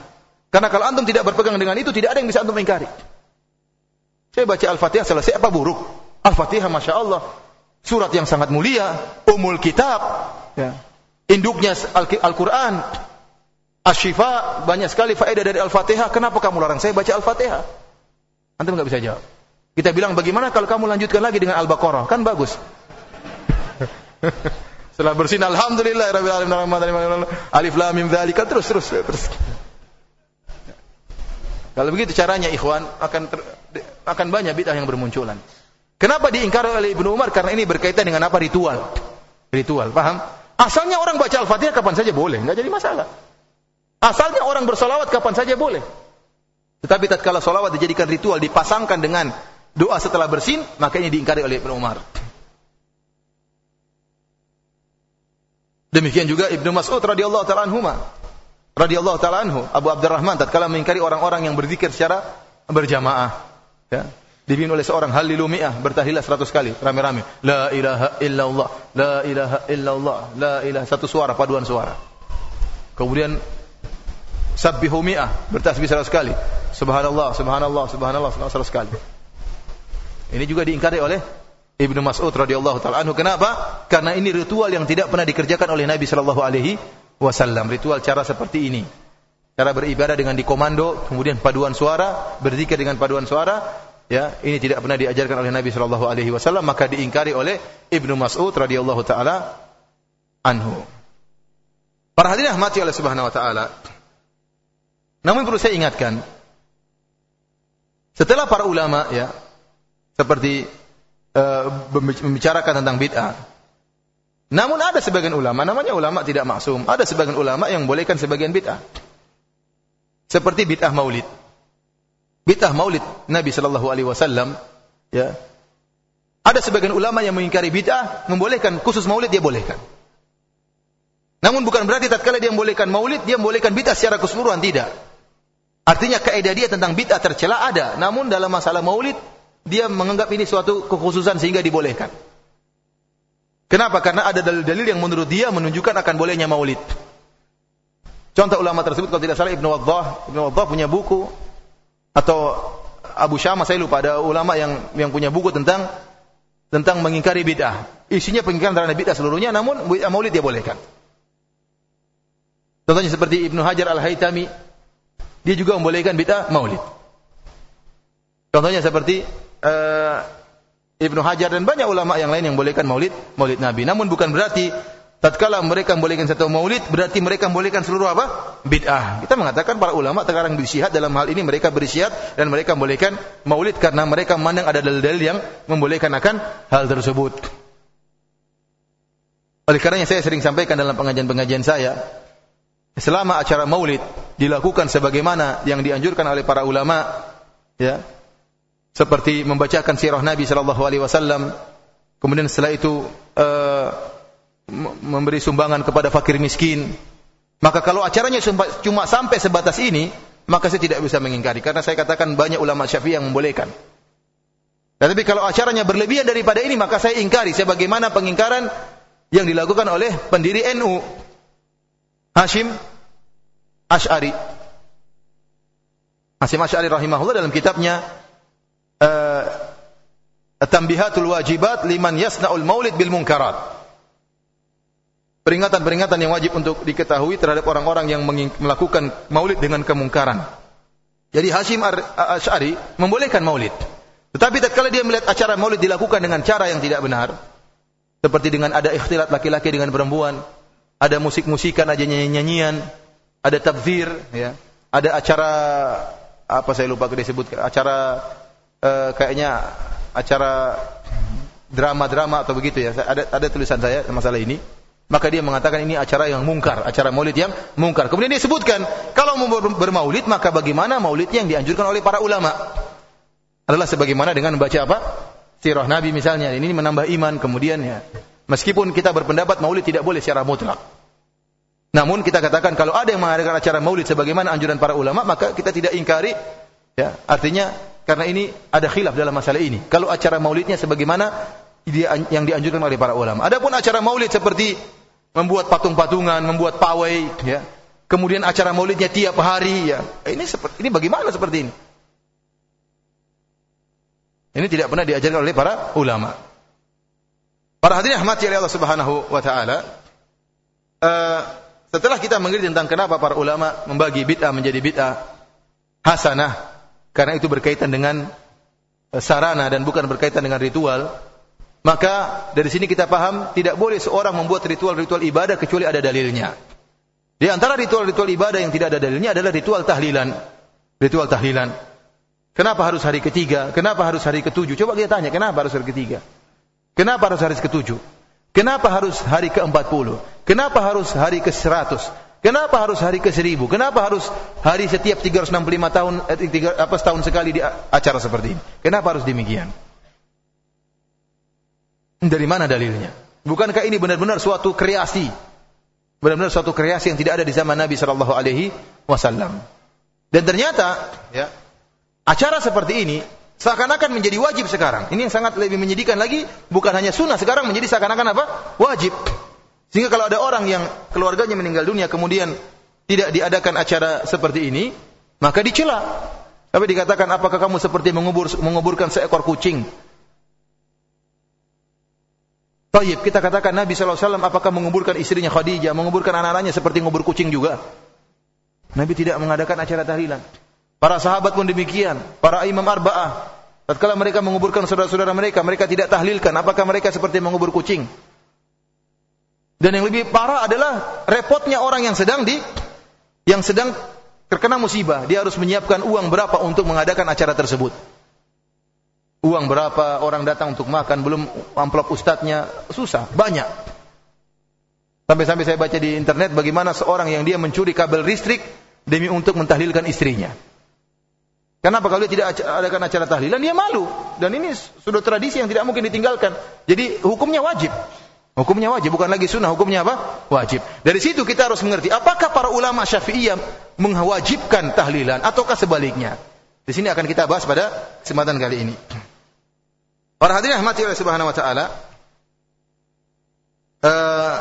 Karena kalau antum tidak berpegang dengan itu, tidak ada yang bisa antum ingkari. Saya baca Al-Fatihah selesai apa buruk? Al-Fatihah Masya Allah. Surat yang sangat mulia. Umul kitab. Ya. Induknya Al-Quran. Ashifa banyak sekali faedah dari Al-Fatihah. Kenapa kamu larang saya baca Al-Fatihah? Antum nggak bisa jawab. Kita bilang bagaimana kalau kamu lanjutkan lagi dengan Al-Baqarah? Kan bagus. Setelah bersin alhamdulillah rabbil alamin alif lam mim dzalika terus terus terus. Kalau begitu caranya ikhwan akan ter, akan banyak bid'ah yang bermunculan. Kenapa diingkari oleh Ibnu Umar? Karena ini berkaitan dengan apa ritual. Ritual, paham? Asalnya orang baca Al-Fatihah kapan saja boleh, nggak jadi masalah. Asalnya orang bersolawat kapan saja boleh. Tetapi tatkala solawat dijadikan ritual, dipasangkan dengan doa setelah bersin, maka ini diingkari oleh Ibnu Umar. Demikian juga Ibnu Mas'ud radhiyallahu taala anhu radhiyallahu taala anhu Abu Abdurrahman tatkala mengingkari orang-orang yang berzikir secara berjamaah ya. Dipimpin oleh seorang halilu mi'ah bertahlilah 100 kali rame-rame. La ilaha illallah la ilaha illallah la ilaha satu suara paduan suara. Kemudian sabbihu mi'ah bertasbih 100 kali. Subhanallah subhanallah subhanallah 100 kali ini juga diingkari oleh Ibnu Mas'ud radhiyallahu taala anhu. Kenapa? Karena ini ritual yang tidak pernah dikerjakan oleh Nabi sallallahu alaihi wasallam. Ritual cara seperti ini. Cara beribadah dengan dikomando, kemudian paduan suara, berzikir dengan paduan suara, ya, ini tidak pernah diajarkan oleh Nabi sallallahu alaihi wasallam, maka diingkari oleh Ibnu Mas'ud radhiyallahu taala anhu. Para hadirin rahmati oleh Subhanahu wa taala. Namun perlu saya ingatkan, setelah para ulama ya, seperti uh, membicarakan tentang bid'ah. Namun ada sebagian ulama, namanya ulama tidak maksum, ada sebagian ulama yang membolehkan sebagian bid'ah. Seperti bid'ah maulid. Bid'ah maulid Nabi sallallahu alaihi wasallam, ya. Ada sebagian ulama yang mengingkari bid'ah, membolehkan khusus maulid dia bolehkan. Namun bukan berarti tatkala dia membolehkan maulid, dia membolehkan bid'ah secara keseluruhan tidak. Artinya kaidah dia tentang bid'ah tercela ada, namun dalam masalah maulid dia menganggap ini suatu kekhususan sehingga dibolehkan. Kenapa? Karena ada dalil-dalil yang menurut dia menunjukkan akan bolehnya maulid. Contoh ulama tersebut kalau tidak salah Ibnu Waddah, Ibnu Waddah punya buku atau Abu Syama saya lupa ada ulama yang yang punya buku tentang tentang mengingkari bid'ah. Isinya pengingkaran terhadap bid'ah seluruhnya namun maulid dia bolehkan. Contohnya seperti Ibnu Hajar Al-Haytami dia juga membolehkan bid'ah maulid. Contohnya seperti uh, Ibnu Hajar dan banyak ulama yang lain yang bolehkan maulid maulid Nabi. Namun bukan berarti tatkala mereka membolehkan satu maulid berarti mereka membolehkan seluruh apa? bid'ah. Kita mengatakan para ulama sekarang bersyihat dalam hal ini mereka bersyihat dan mereka membolehkan maulid karena mereka memandang ada dalil-dalil yang membolehkan akan hal tersebut. Oleh karenanya saya sering sampaikan dalam pengajian-pengajian saya, selama acara maulid dilakukan sebagaimana yang dianjurkan oleh para ulama, ya, seperti membacakan sirah Nabi sallallahu alaihi wasallam. Kemudian setelah itu uh, memberi sumbangan kepada fakir miskin. Maka kalau acaranya cuma sampai sebatas ini maka saya tidak bisa mengingkari. Karena saya katakan banyak ulama Syafi'i yang membolehkan. Tetapi kalau acaranya berlebihan daripada ini maka saya ingkari sebagaimana pengingkaran yang dilakukan oleh pendiri NU Hashim Ash'ari. Hashim Ash'ari rahimahullah dalam kitabnya uh, tambihatul wajibat liman yasna'ul maulid bil munkarat. Peringatan-peringatan yang wajib untuk diketahui terhadap orang-orang yang melakukan maulid dengan kemungkaran. Jadi Hashim Ash'ari membolehkan maulid. Tetapi tatkala dia melihat acara maulid dilakukan dengan cara yang tidak benar, seperti dengan ada ikhtilat laki-laki dengan perempuan, ada musik-musikan, ada nyanyian, ada tabzir, ya, ada acara apa saya lupa disebut acara uh, kayaknya acara drama-drama atau begitu ya. Ada ada tulisan saya masalah ini. Maka dia mengatakan ini acara yang mungkar, acara maulid yang mungkar. Kemudian dia sebutkan, kalau mau bermaulid maka bagaimana maulid yang dianjurkan oleh para ulama? Adalah sebagaimana dengan membaca apa? Sirah Nabi misalnya. Ini menambah iman kemudian ya. Meskipun kita berpendapat maulid tidak boleh secara mutlak. Namun kita katakan kalau ada yang mengadakan acara maulid sebagaimana anjuran para ulama, maka kita tidak ingkari ya. Artinya karena ini ada khilaf dalam masalah ini. Kalau acara maulidnya sebagaimana yang dianjurkan oleh para ulama. Adapun acara maulid seperti membuat patung-patungan, membuat pawai, ya. Kemudian acara maulidnya tiap hari, ya. Ini seperti ini bagaimana seperti ini? Ini tidak pernah diajarkan oleh para ulama. Para hadirin rahmati oleh Allah Subhanahu wa taala. Uh, setelah kita mengerti tentang kenapa para ulama membagi bid'ah menjadi bid'ah hasanah karena itu berkaitan dengan eh, sarana dan bukan berkaitan dengan ritual, maka dari sini kita paham tidak boleh seorang membuat ritual-ritual ibadah kecuali ada dalilnya. Di antara ritual-ritual ibadah yang tidak ada dalilnya adalah ritual tahlilan. Ritual tahlilan. Kenapa harus hari ketiga? Kenapa harus hari ketujuh? Coba kita tanya, kenapa harus hari ketiga? Kenapa harus hari ketujuh? Kenapa harus hari ke-40? Kenapa harus hari ke-100? Kenapa harus hari ke-1000? Kenapa harus hari setiap 365 tahun eh, tiga, apa setahun sekali di acara seperti ini? Kenapa harus demikian? Dari mana dalilnya? Bukankah ini benar-benar suatu kreasi? Benar-benar suatu kreasi yang tidak ada di zaman Nabi sallallahu alaihi wasallam. Dan ternyata, ya, acara seperti ini seakan-akan menjadi wajib sekarang. Ini yang sangat lebih menyedihkan lagi, bukan hanya sunnah, sekarang menjadi seakan-akan apa? Wajib. Sehingga kalau ada orang yang keluarganya meninggal dunia kemudian tidak diadakan acara seperti ini, maka dicela. Tapi dikatakan apakah kamu seperti mengubur menguburkan seekor kucing? Tayyib, kita katakan Nabi SAW apakah menguburkan istrinya Khadijah, menguburkan anak-anaknya seperti mengubur kucing juga? Nabi tidak mengadakan acara tahlilan. Para sahabat pun demikian, para imam arba'ah. Tatkala mereka menguburkan saudara-saudara mereka, mereka tidak tahlilkan. Apakah mereka seperti mengubur kucing? Dan yang lebih parah adalah repotnya orang yang sedang di yang sedang terkena musibah. Dia harus menyiapkan uang berapa untuk mengadakan acara tersebut. Uang berapa orang datang untuk makan, belum amplop ustadznya, susah, banyak. Sampai-sampai saya baca di internet bagaimana seorang yang dia mencuri kabel listrik demi untuk mentahlilkan istrinya. Kenapa kalau dia tidak adakan acara tahlilan dia malu dan ini sudah tradisi yang tidak mungkin ditinggalkan. Jadi hukumnya wajib. Hukumnya wajib bukan lagi sunnah, hukumnya apa? Wajib. Dari situ kita harus mengerti apakah para ulama Syafi'iyah mewajibkan tahlilan ataukah sebaliknya. Di sini akan kita bahas pada kesempatan kali ini. Para hadirin rahmati oleh Subhanahu wa taala. Uh,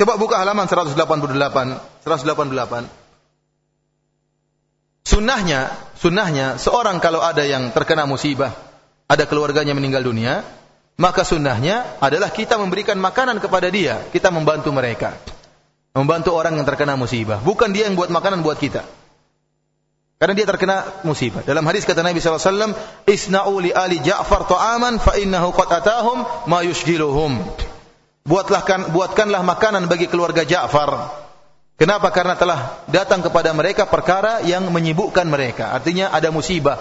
coba buka halaman 188, 188. Sunnahnya, sunnahnya seorang kalau ada yang terkena musibah, ada keluarganya meninggal dunia, maka sunnahnya adalah kita memberikan makanan kepada dia, kita membantu mereka. Membantu orang yang terkena musibah, bukan dia yang buat makanan buat kita. Karena dia terkena musibah. Dalam hadis kata Nabi SAW, Isna'u li ali Ja'far ta'aman fa innahu qad atahum ma yushgiluhum. Buatlah buatkanlah makanan bagi keluarga Ja'far Kenapa? Karena telah datang kepada mereka perkara yang menyibukkan mereka. Artinya ada musibah.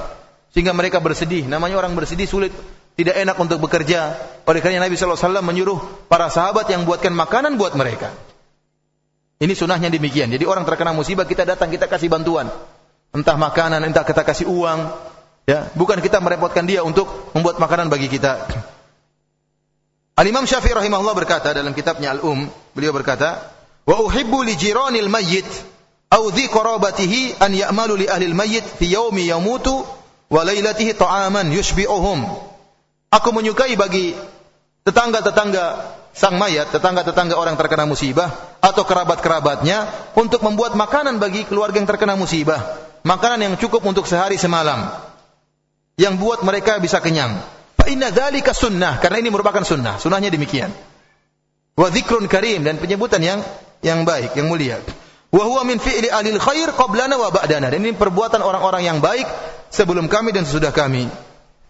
Sehingga mereka bersedih. Namanya orang bersedih sulit. Tidak enak untuk bekerja. Oleh karena Nabi SAW menyuruh para sahabat yang buatkan makanan buat mereka. Ini sunnahnya demikian. Jadi orang terkena musibah kita datang kita kasih bantuan. Entah makanan, entah kita kasih uang. Ya, bukan kita merepotkan dia untuk membuat makanan bagi kita. Al-Imam Syafi'i rahimahullah berkata dalam kitabnya Al-Um, beliau berkata, Wa uhibbu li jiranil mayyit aw dhi qarabatihi an ya'malu li ahli al-mayyit fi yaumi yamutu wa lailatihi ta'aman yushbi'uhum. Aku menyukai bagi tetangga-tetangga sang mayat, tetangga-tetangga orang terkena musibah atau kerabat-kerabatnya untuk membuat makanan bagi keluarga yang terkena musibah, makanan yang cukup untuk sehari semalam. Yang buat mereka bisa kenyang. Fa inna dzalika sunnah, karena ini merupakan sunnah. Sunnahnya demikian. Wa dzikrun karim dan penyebutan yang yang baik, yang mulia. Wa huwa min fi'li alil khair qablana wa ba'dana. Dan ini perbuatan orang-orang yang baik sebelum kami dan sesudah kami.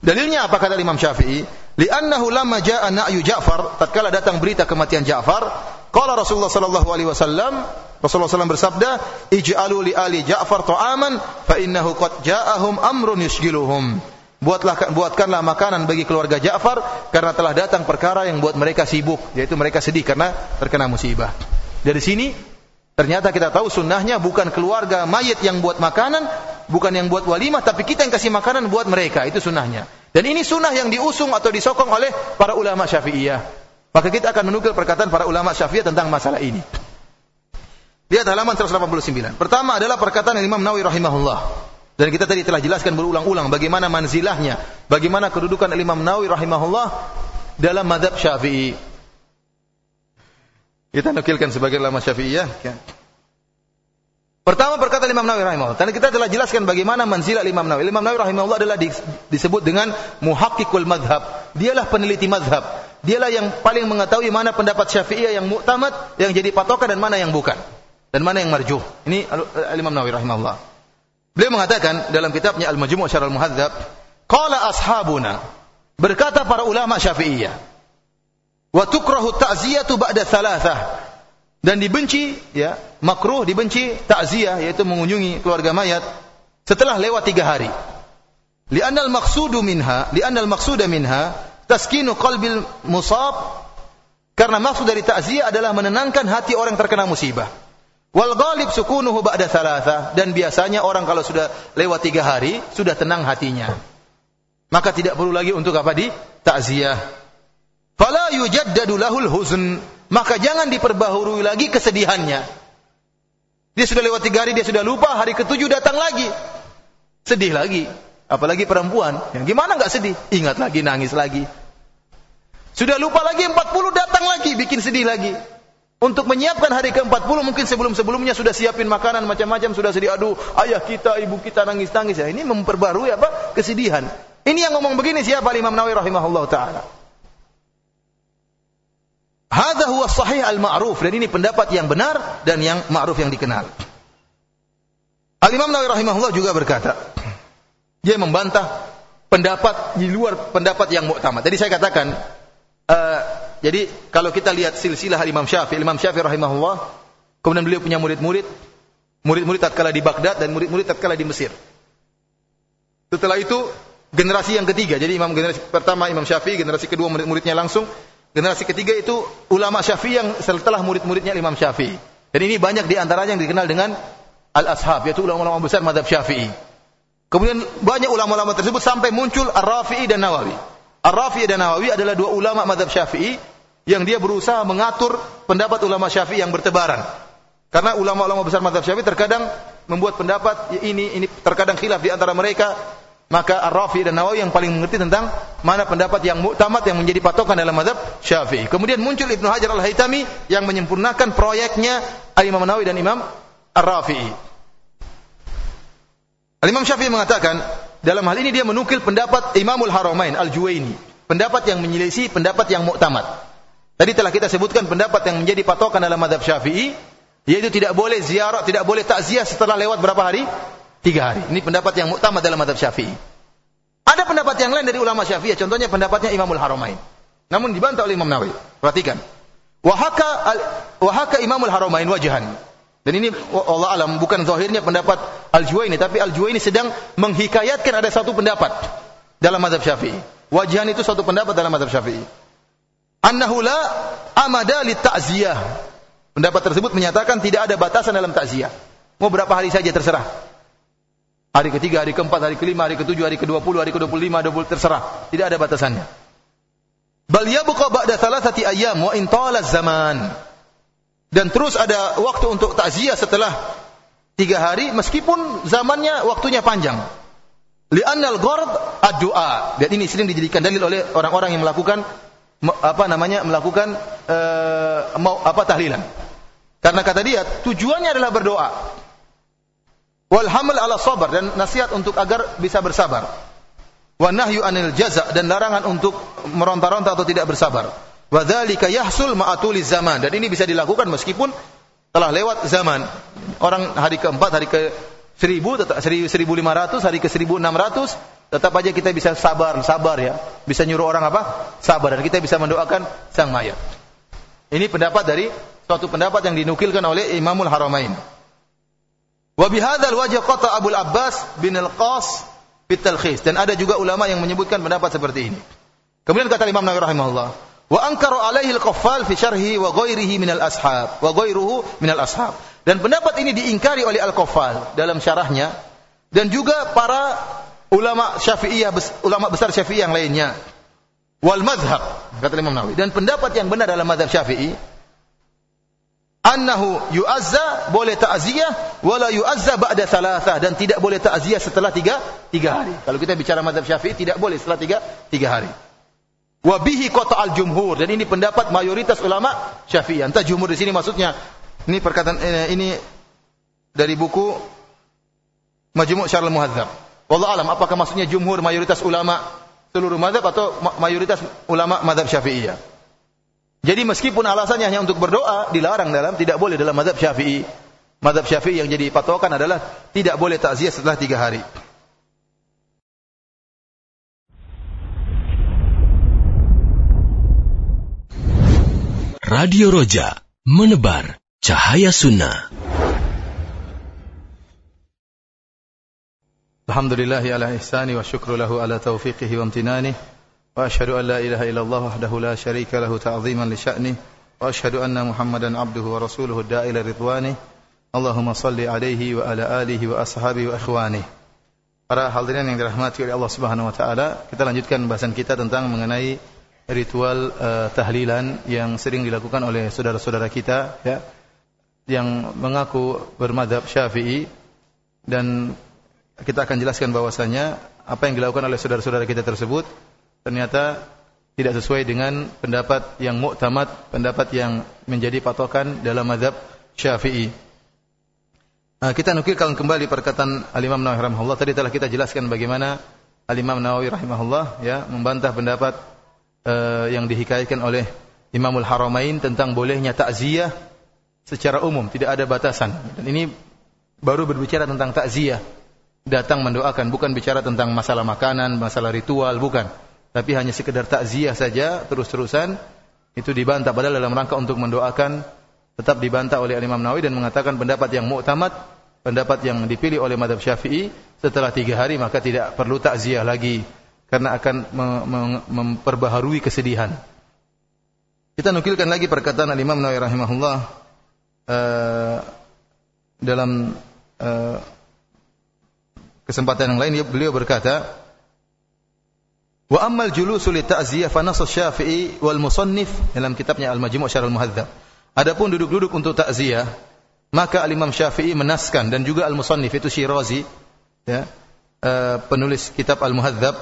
Dalilnya apa kata Imam Syafi'i? Li'annahu lamma ja'a na'yu Ja'far, tatkala datang berita kematian Ja'far, qala Rasulullah sallallahu alaihi wasallam, Rasulullah SAW bersabda, "Ij'alu li ali Ja'far ta'aman fa innahu qad ja'ahum amrun yushgiluhum." Buatlah buatkanlah makanan bagi keluarga Ja'far karena telah datang perkara yang buat mereka sibuk, yaitu mereka sedih karena terkena musibah. Dari sini ternyata kita tahu sunnahnya bukan keluarga mayit yang buat makanan, bukan yang buat walimah, tapi kita yang kasih makanan buat mereka. Itu sunnahnya. Dan ini sunnah yang diusung atau disokong oleh para ulama syafi'iyah. Maka kita akan menukil perkataan para ulama syafi'iyah tentang masalah ini. Lihat halaman 189. Pertama adalah perkataan Imam Nawawi rahimahullah. Dan kita tadi telah jelaskan berulang-ulang bagaimana manzilahnya, bagaimana kedudukan Imam Nawawi rahimahullah dalam madhab Syafi'i. Kita nukilkan sebagai ulama Syafi'iyah. Pertama perkataan Imam Nawawi rahimahullah. Tadi kita telah jelaskan bagaimana manzilah Imam Nawawi. Imam Nawawi rahimahullah adalah disebut dengan muhakkikul madhab. Dialah peneliti madhab. Dialah yang paling mengetahui mana pendapat Syafi'iyah yang muktamad, yang jadi patokan dan mana yang bukan. Dan mana yang marjuh. Ini Imam Nawawi rahimahullah. Beliau mengatakan dalam kitabnya Al-Majmu' Syarah Al-Muhadzab, qala ashabuna berkata para ulama Syafi'iyah Wa tukrahu ta'ziyatu ba'da thalathah. Dan dibenci, ya, makruh dibenci ta'ziyah, yaitu mengunjungi keluarga mayat setelah lewat tiga hari. Li'anna al-maqsudu minha, li'anna al-maqsuda minha taskinu qalbil musab Karena maksud dari takziah adalah menenangkan hati orang terkena musibah. Wal ghalib sukunuhu ba'da thalatha. Dan biasanya orang kalau sudah lewat tiga hari, sudah tenang hatinya. Maka tidak perlu lagi untuk apa di takziah. Fala yujaddadu lahul huzn. Maka jangan diperbaharui lagi kesedihannya. Dia sudah lewat tiga hari, dia sudah lupa, hari ketujuh datang lagi. Sedih lagi. Apalagi perempuan. Yang gimana nggak sedih? Ingat lagi, nangis lagi. Sudah lupa lagi 40 datang lagi bikin sedih lagi. Untuk menyiapkan hari ke-40 mungkin sebelum-sebelumnya sudah siapin makanan macam-macam sudah sedih aduh ayah kita ibu kita nangis-nangis ya ini memperbarui apa kesedihan. Ini yang ngomong begini siapa Imam Nawawi rahimahullah taala. Hadza huwa sahih al-ma'ruf dan ini pendapat yang benar dan yang ma'ruf yang dikenal. Al-Imam Nawawi rahimahullah juga berkata dia membantah pendapat di luar pendapat yang muktamad. Tadi saya katakan Uh, jadi kalau kita lihat silsilah Imam Syafi'i, Imam Syafi'i rahimahullah, kemudian beliau punya murid-murid, murid-murid tatkala di Baghdad dan murid-murid tatkala di Mesir. Setelah itu generasi yang ketiga, jadi imam generasi pertama Imam Syafi'i, generasi kedua murid-muridnya langsung, generasi ketiga itu ulama Syafi'i yang setelah murid-muridnya Imam Syafi'i. Dan ini banyak di antaranya yang dikenal dengan al-ashab, yaitu ulama-ulama besar madhab Syafi'i. Kemudian banyak ulama-ulama tersebut sampai muncul Ar-Rafi'i dan Nawawi. Ar-Rafi dan Nawawi adalah dua ulama madhab syafi'i yang dia berusaha mengatur pendapat ulama syafi'i yang bertebaran. Karena ulama-ulama besar madhab syafi'i terkadang membuat pendapat ya ini ini terkadang khilaf di antara mereka. Maka Ar-Rafi dan Nawawi yang paling mengerti tentang mana pendapat yang muktamad yang menjadi patokan dalam madhab syafi'i. Kemudian muncul Ibnu Hajar al-Haytami yang menyempurnakan proyeknya Imam Nawawi dan Imam Ar-Rafi'i. Al-Imam Syafi'i mengatakan, dalam hal ini dia menukil pendapat Imamul Haramain Al-Juwaini, pendapat yang menyelisih pendapat yang muktamad. Tadi telah kita sebutkan pendapat yang menjadi patokan dalam madhab Syafi'i, yaitu tidak boleh ziarah, tidak boleh takziah setelah lewat berapa hari? Tiga hari. Ini pendapat yang muktamad dalam madhab Syafi'i. Ada pendapat yang lain dari ulama Syafi'i, contohnya pendapatnya Imamul Haramain. Namun dibantah oleh Imam Nawawi. Perhatikan. Wahaka wahaka Imamul Haramain wajahan. Dan ini Allah alam bukan zahirnya pendapat Al-Juwaini tapi Al-Juwaini sedang menghikayatkan ada satu pendapat dalam mazhab Syafi'i. Wajahan itu satu pendapat dalam mazhab Syafi'i. Annahu la amada li ta'ziyah. Pendapat tersebut menyatakan tidak ada batasan dalam takziah. Mau berapa hari saja terserah. Hari ketiga, hari keempat, hari kelima, hari ketujuh, hari kedua puluh, hari kedua puluh lima, dua puluh terserah. Tidak ada batasannya. Bal yabqa ba'da thalathati ayyam wa in zaman dan terus ada waktu untuk takziah setelah tiga hari meskipun zamannya waktunya panjang. Li'annal ghard ad-du'a. Dan ini sering dijadikan dalil oleh orang-orang yang melakukan apa namanya melakukan uh, mau apa tahlilan. Karena kata dia tujuannya adalah berdoa. Wal ala sabar dan nasihat untuk agar bisa bersabar. Wa nahyu anil jaza dan larangan untuk meronta-ronta atau tidak bersabar. Wadzalika yahsul ma'atuli zaman dan ini bisa dilakukan meskipun telah lewat zaman. Orang hari keempat, hari ke seribu, seribu lima ratus, hari ke seribu enam ratus, tetap aja kita bisa sabar, sabar ya. Bisa nyuruh orang apa? Sabar dan kita bisa mendoakan sang mayat. Ini pendapat dari suatu pendapat yang dinukilkan oleh Imamul Haramain. Wa bihadzal wajh qata Abu Abbas bin Al-Qas fit dan ada juga ulama yang menyebutkan pendapat seperti ini. Kemudian kata Imam Nawawi rahimahullah, Wa ankaru alaihi al-Qaffal fi syarhi wa ghairihi minal ashab wa ghairuhu minal ashab. Dan pendapat ini diingkari oleh Al-Qaffal dalam syarahnya dan juga para ulama Syafi'iyah ulama besar Syafi'i yang lainnya. Wal madhab kata Imam Nawawi. Dan pendapat yang benar dalam madhab Syafi'i annahu yu'azza boleh ta'ziyah wala yu'azza ba'da thalathah dan tidak boleh ta'ziyah setelah tiga, tiga hari. Kalau kita bicara madhab Syafi'i tidak boleh setelah tiga, tiga hari. Wabihi kota al jumhur dan ini pendapat mayoritas ulama Syafi'i. Entah jumhur di sini maksudnya ini perkataan eh, ini dari buku Majmu' Syarh Muhadzab. Wallah alam apakah maksudnya jumhur mayoritas ulama seluruh mazhab atau mayoritas ulama mazhab Syafi'iyah. Jadi meskipun alasannya hanya untuk berdoa dilarang dalam tidak boleh dalam mazhab Syafi'i. Mazhab Syafi'i yang jadi patokan adalah tidak boleh takziah setelah tiga hari. Radio Roja menebar cahaya sunnah. Alhamdulillah ala ihsani wa syukru lahu ala taufiqihi wa amtinani. وأشهد أن لا إله إلا الله وحده لا شريك له تعظيما لشأنه وأشهد أن محمدا عبده ورسوله الداء إلى رضوانه اللهم صل عليه وعلى آله وأصحابه وأخوانه Para hadirin yang dirahmati oleh Allah Subhanahu wa taala, kita lanjutkan bahasan kita tentang mengenai ritual uh, tahlilan yang sering dilakukan oleh saudara-saudara kita ya yang mengaku bermadhab Syafi'i. Dan kita akan jelaskan bahwasanya apa yang dilakukan oleh saudara-saudara kita tersebut ternyata tidak sesuai dengan pendapat yang muktamad, pendapat yang menjadi patokan dalam madhab Syafi'i. Nah, kita nukilkan kembali perkataan Al-Imam Nawawi rahimahullah. Tadi telah kita jelaskan bagaimana Al-Imam Nawawi rahimahullah ya membantah pendapat uh, yang dihikayatkan oleh Imamul Haramain tentang bolehnya takziah secara umum, tidak ada batasan. Dan ini baru berbicara tentang takziah. Datang mendoakan, bukan bicara tentang masalah makanan, masalah ritual, bukan tapi hanya sekedar takziah saja terus-terusan itu dibantah padahal dalam rangka untuk mendoakan tetap dibantah oleh Imam Nawawi dan mengatakan pendapat yang muktamad pendapat yang dipilih oleh madhab Syafi'i setelah tiga hari maka tidak perlu takziah lagi karena akan memperbaharui kesedihan. Kita nukilkan lagi perkataan Imam Nawawi rahimahullah uh, dalam uh, kesempatan yang lain beliau berkata Wa ammal julusu li ta'ziyah fa nass Syafi'i wal musannif dalam kitabnya Al-Majmu' Syarh Al-Muhadzab. Adapun duduk-duduk untuk takziah, maka Al-Imam Syafi'i menaskan dan juga Al-Musannif itu Syirazi ya, uh, penulis kitab Al-Muhadzab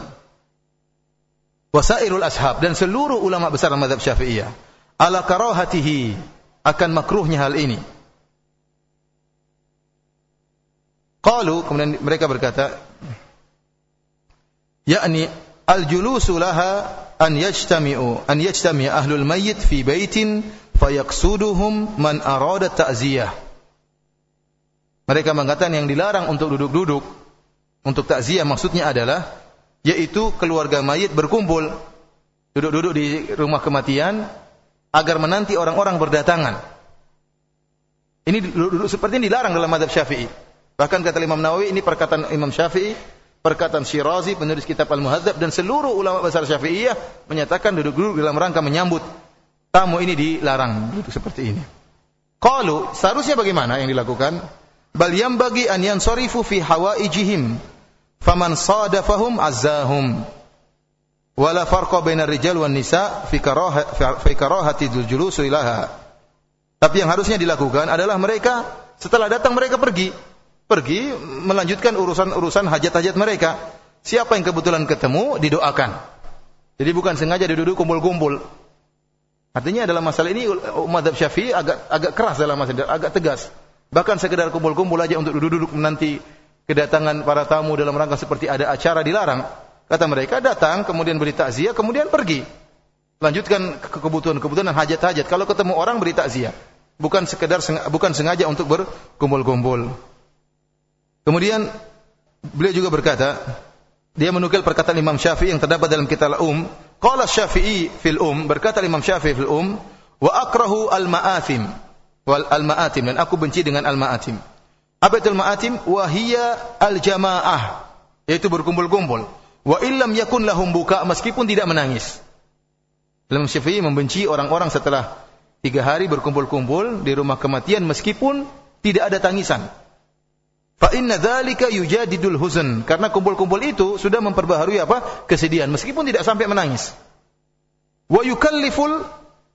wasairul ashab dan seluruh ulama besar mazhab Syafi'iyah ala karahatihi akan makruhnya hal ini. Qalu kemudian mereka berkata yakni al-julusu laha an yajtami'u an yajtami' ahlul fi baitin fayaqsuduhum man arada ta'ziyah. Mereka mengatakan yang dilarang untuk duduk-duduk untuk takziah maksudnya adalah yaitu keluarga mayit berkumpul duduk-duduk di rumah kematian agar menanti orang-orang berdatangan. Ini duduk-duduk seperti ini dilarang dalam madhab Syafi'i. Bahkan kata Imam Nawawi ini perkataan Imam Syafi'i perkataan Syirazi penulis kitab Al-Muhadzab dan seluruh ulama besar Syafi'iyah menyatakan duduk-duduk dalam rangka menyambut tamu ini dilarang duduk seperti ini. Qalu seharusnya bagaimana yang dilakukan? Bal bagi an yansarifu fi hawaijihim faman sadafahum azzahum wala farqa bainar rijal wan nisa fi karah fi karahati julus ilaha. Tapi yang harusnya dilakukan adalah mereka setelah datang mereka pergi pergi melanjutkan urusan-urusan hajat-hajat mereka. Siapa yang kebetulan ketemu didoakan. Jadi bukan sengaja duduk kumpul-kumpul. Artinya dalam masalah ini madhab syafi'i agak agak keras dalam masalah agak tegas. Bahkan sekedar kumpul-kumpul aja untuk duduk-duduk menanti kedatangan para tamu dalam rangka seperti ada acara dilarang. Kata mereka datang, kemudian beri takziah, kemudian pergi. Lanjutkan ke kebutuhan-kebutuhan dan hajat-hajat. Kalau ketemu orang beri takziah. Bukan sekedar bukan sengaja untuk berkumpul-kumpul. Kemudian beliau juga berkata, dia menukil perkataan Imam Syafi'i yang terdapat dalam kitab Al-Um. Qala Syafi'i fil Um, berkata Imam Syafi'i fil Um, wa akrahu al-ma'athim wal al-ma'atim dan aku benci dengan al-ma'atim. Apa itu al-ma'atim? Wa hiya al-jamaah, yaitu berkumpul-kumpul. Wa illam yakun lahum buka meskipun tidak menangis. Imam Syafi'i membenci orang-orang setelah tiga hari berkumpul-kumpul di rumah kematian meskipun tidak ada tangisan. Fa inna dzalika yujadidul huzn. Karena kumpul-kumpul itu sudah memperbaharui apa? Kesedihan meskipun tidak sampai menangis. Wa yukalliful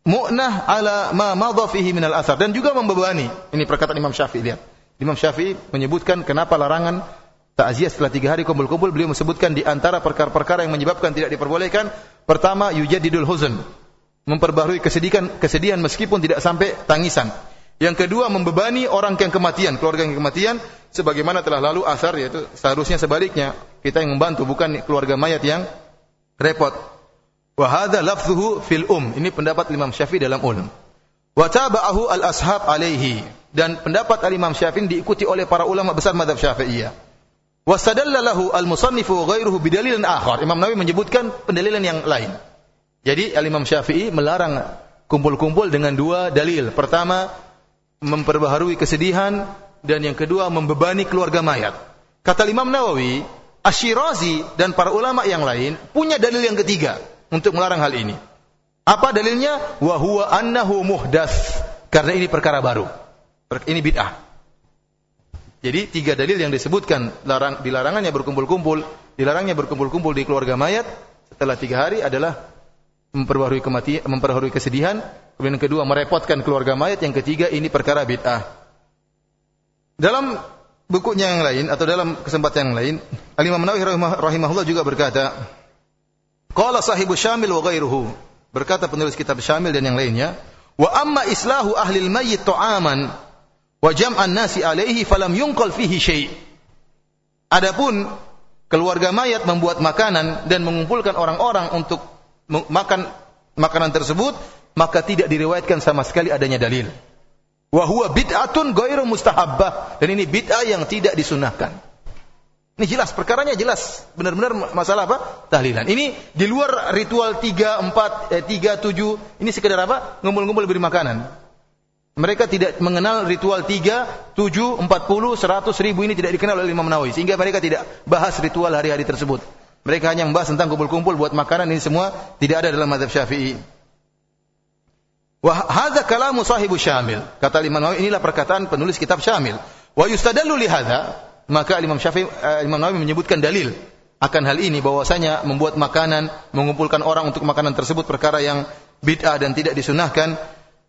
mu'nah ala ma madha fihi minal athar dan juga membebani. Ini perkataan Imam Syafi'i lihat. Imam Syafi'i menyebutkan kenapa larangan takziah setelah tiga hari kumpul-kumpul beliau menyebutkan di antara perkara-perkara yang menyebabkan tidak diperbolehkan pertama yujadidul huzn memperbaharui kesedihan kesedihan meskipun tidak sampai tangisan yang kedua membebani orang yang kematian, keluarga yang kematian sebagaimana telah lalu asar yaitu seharusnya sebaliknya, kita yang membantu bukan keluarga mayat yang repot. Wa hadza lafzuhu fil um. Ini pendapat Imam Syafi'i dalam ulum. Wa tabahu al ashab alaihi dan pendapat al Imam Syafi'i diikuti oleh para ulama besar mazhab Syafi'iyah. Wa sadalla lahu al musannifu ghairuhu bidalilin akhar. Imam Nawawi menyebutkan pendalilan yang lain. Jadi al Imam Syafi'i melarang kumpul-kumpul dengan dua dalil. Pertama, memperbaharui kesedihan dan yang kedua membebani keluarga mayat. Kata Imam Nawawi, Asyirazi dan para ulama yang lain punya dalil yang ketiga. untuk melarang hal ini. Apa dalilnya? Wa huwa annahu muhdas. Karena ini perkara baru. Ini bid'ah. Jadi tiga dalil yang disebutkan larang, dilarangannya berkumpul-kumpul, dilarangnya berkumpul-kumpul di keluarga mayat setelah tiga hari adalah memperbarui kematian, memperbarui kesedihan. Kemudian yang kedua merepotkan keluarga mayat. Yang ketiga ini perkara bid'ah. Dalam bukunya yang lain atau dalam kesempatan yang lain, Al Imam Nawawi rahimahullah juga berkata, Qala sahibu Syamil wa ghairuhu. Berkata penulis kitab Syamil dan yang lainnya, wa amma islahu ahli al-mayyit ta'aman wa jam'an nasi alaihi falam yunqal fihi syai'. Adapun keluarga mayat membuat makanan dan mengumpulkan orang-orang untuk makan makanan tersebut, maka tidak diriwayatkan sama sekali adanya dalil. Wa huwa bid'atun ghairu mustahabbah dan ini bid'ah yang tidak disunahkan. Ini jelas perkaranya jelas, benar-benar masalah apa? Tahlilan. Ini di luar ritual 3 4 eh, 3 7 ini sekedar apa? Ngumpul-ngumpul beri makanan. Mereka tidak mengenal ritual 3, 7, 40, 100, ribu ini tidak dikenal oleh Imam Nawawi. Sehingga mereka tidak bahas ritual hari-hari tersebut. Mereka hanya membahas tentang kumpul-kumpul buat makanan ini semua tidak ada dalam mazhab Syafi'i. Wah, hadza kalamu sahibu Syamil. Kata Imam Nawawi inilah perkataan penulis kitab Syamil. Wa yustadallu li hadza, maka Imam Syafi'i uh, Imam Nawawi menyebutkan dalil akan hal ini bahwasanya membuat makanan, mengumpulkan orang untuk makanan tersebut perkara yang bid'ah dan tidak disunahkan.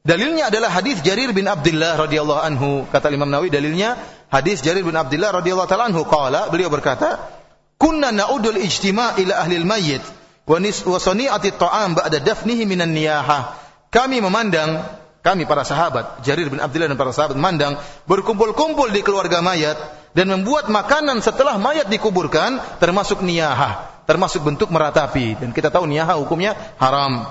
Dalilnya adalah hadis Jarir bin Abdullah radhiyallahu anhu. Kata Imam Nawawi dalilnya hadis Jarir bin Abdullah radhiyallahu taala anhu qala beliau berkata, "Kunna na'udul ijtima' ila ahli al-mayyit wa sani'ati at-ta'am ba'da dafnihi minan niyahah." kami memandang kami para sahabat Jarir bin Abdullah dan para sahabat memandang berkumpul-kumpul di keluarga mayat dan membuat makanan setelah mayat dikuburkan termasuk niyahah termasuk bentuk meratapi dan kita tahu niyahah hukumnya haram.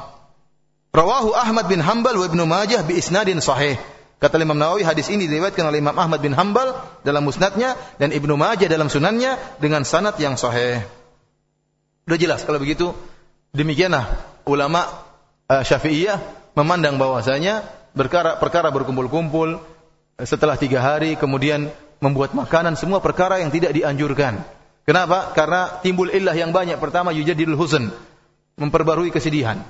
Rawahu Ahmad bin Hanbal wa Ibnu Majah bi isnadin sahih Kata Imam Nawawi hadis ini diriwayatkan oleh Imam Ahmad bin Hanbal dalam musnadnya dan Ibnu Majah dalam sunannya dengan sanad yang sahih. Sudah jelas kalau begitu demikianlah ulama uh, Syafi'iyah memandang bahwasanya perkara perkara berkumpul-kumpul setelah tiga hari kemudian membuat makanan semua perkara yang tidak dianjurkan. Kenapa? Karena timbul illah yang banyak. Pertama yujadilul huzn, memperbarui kesedihan.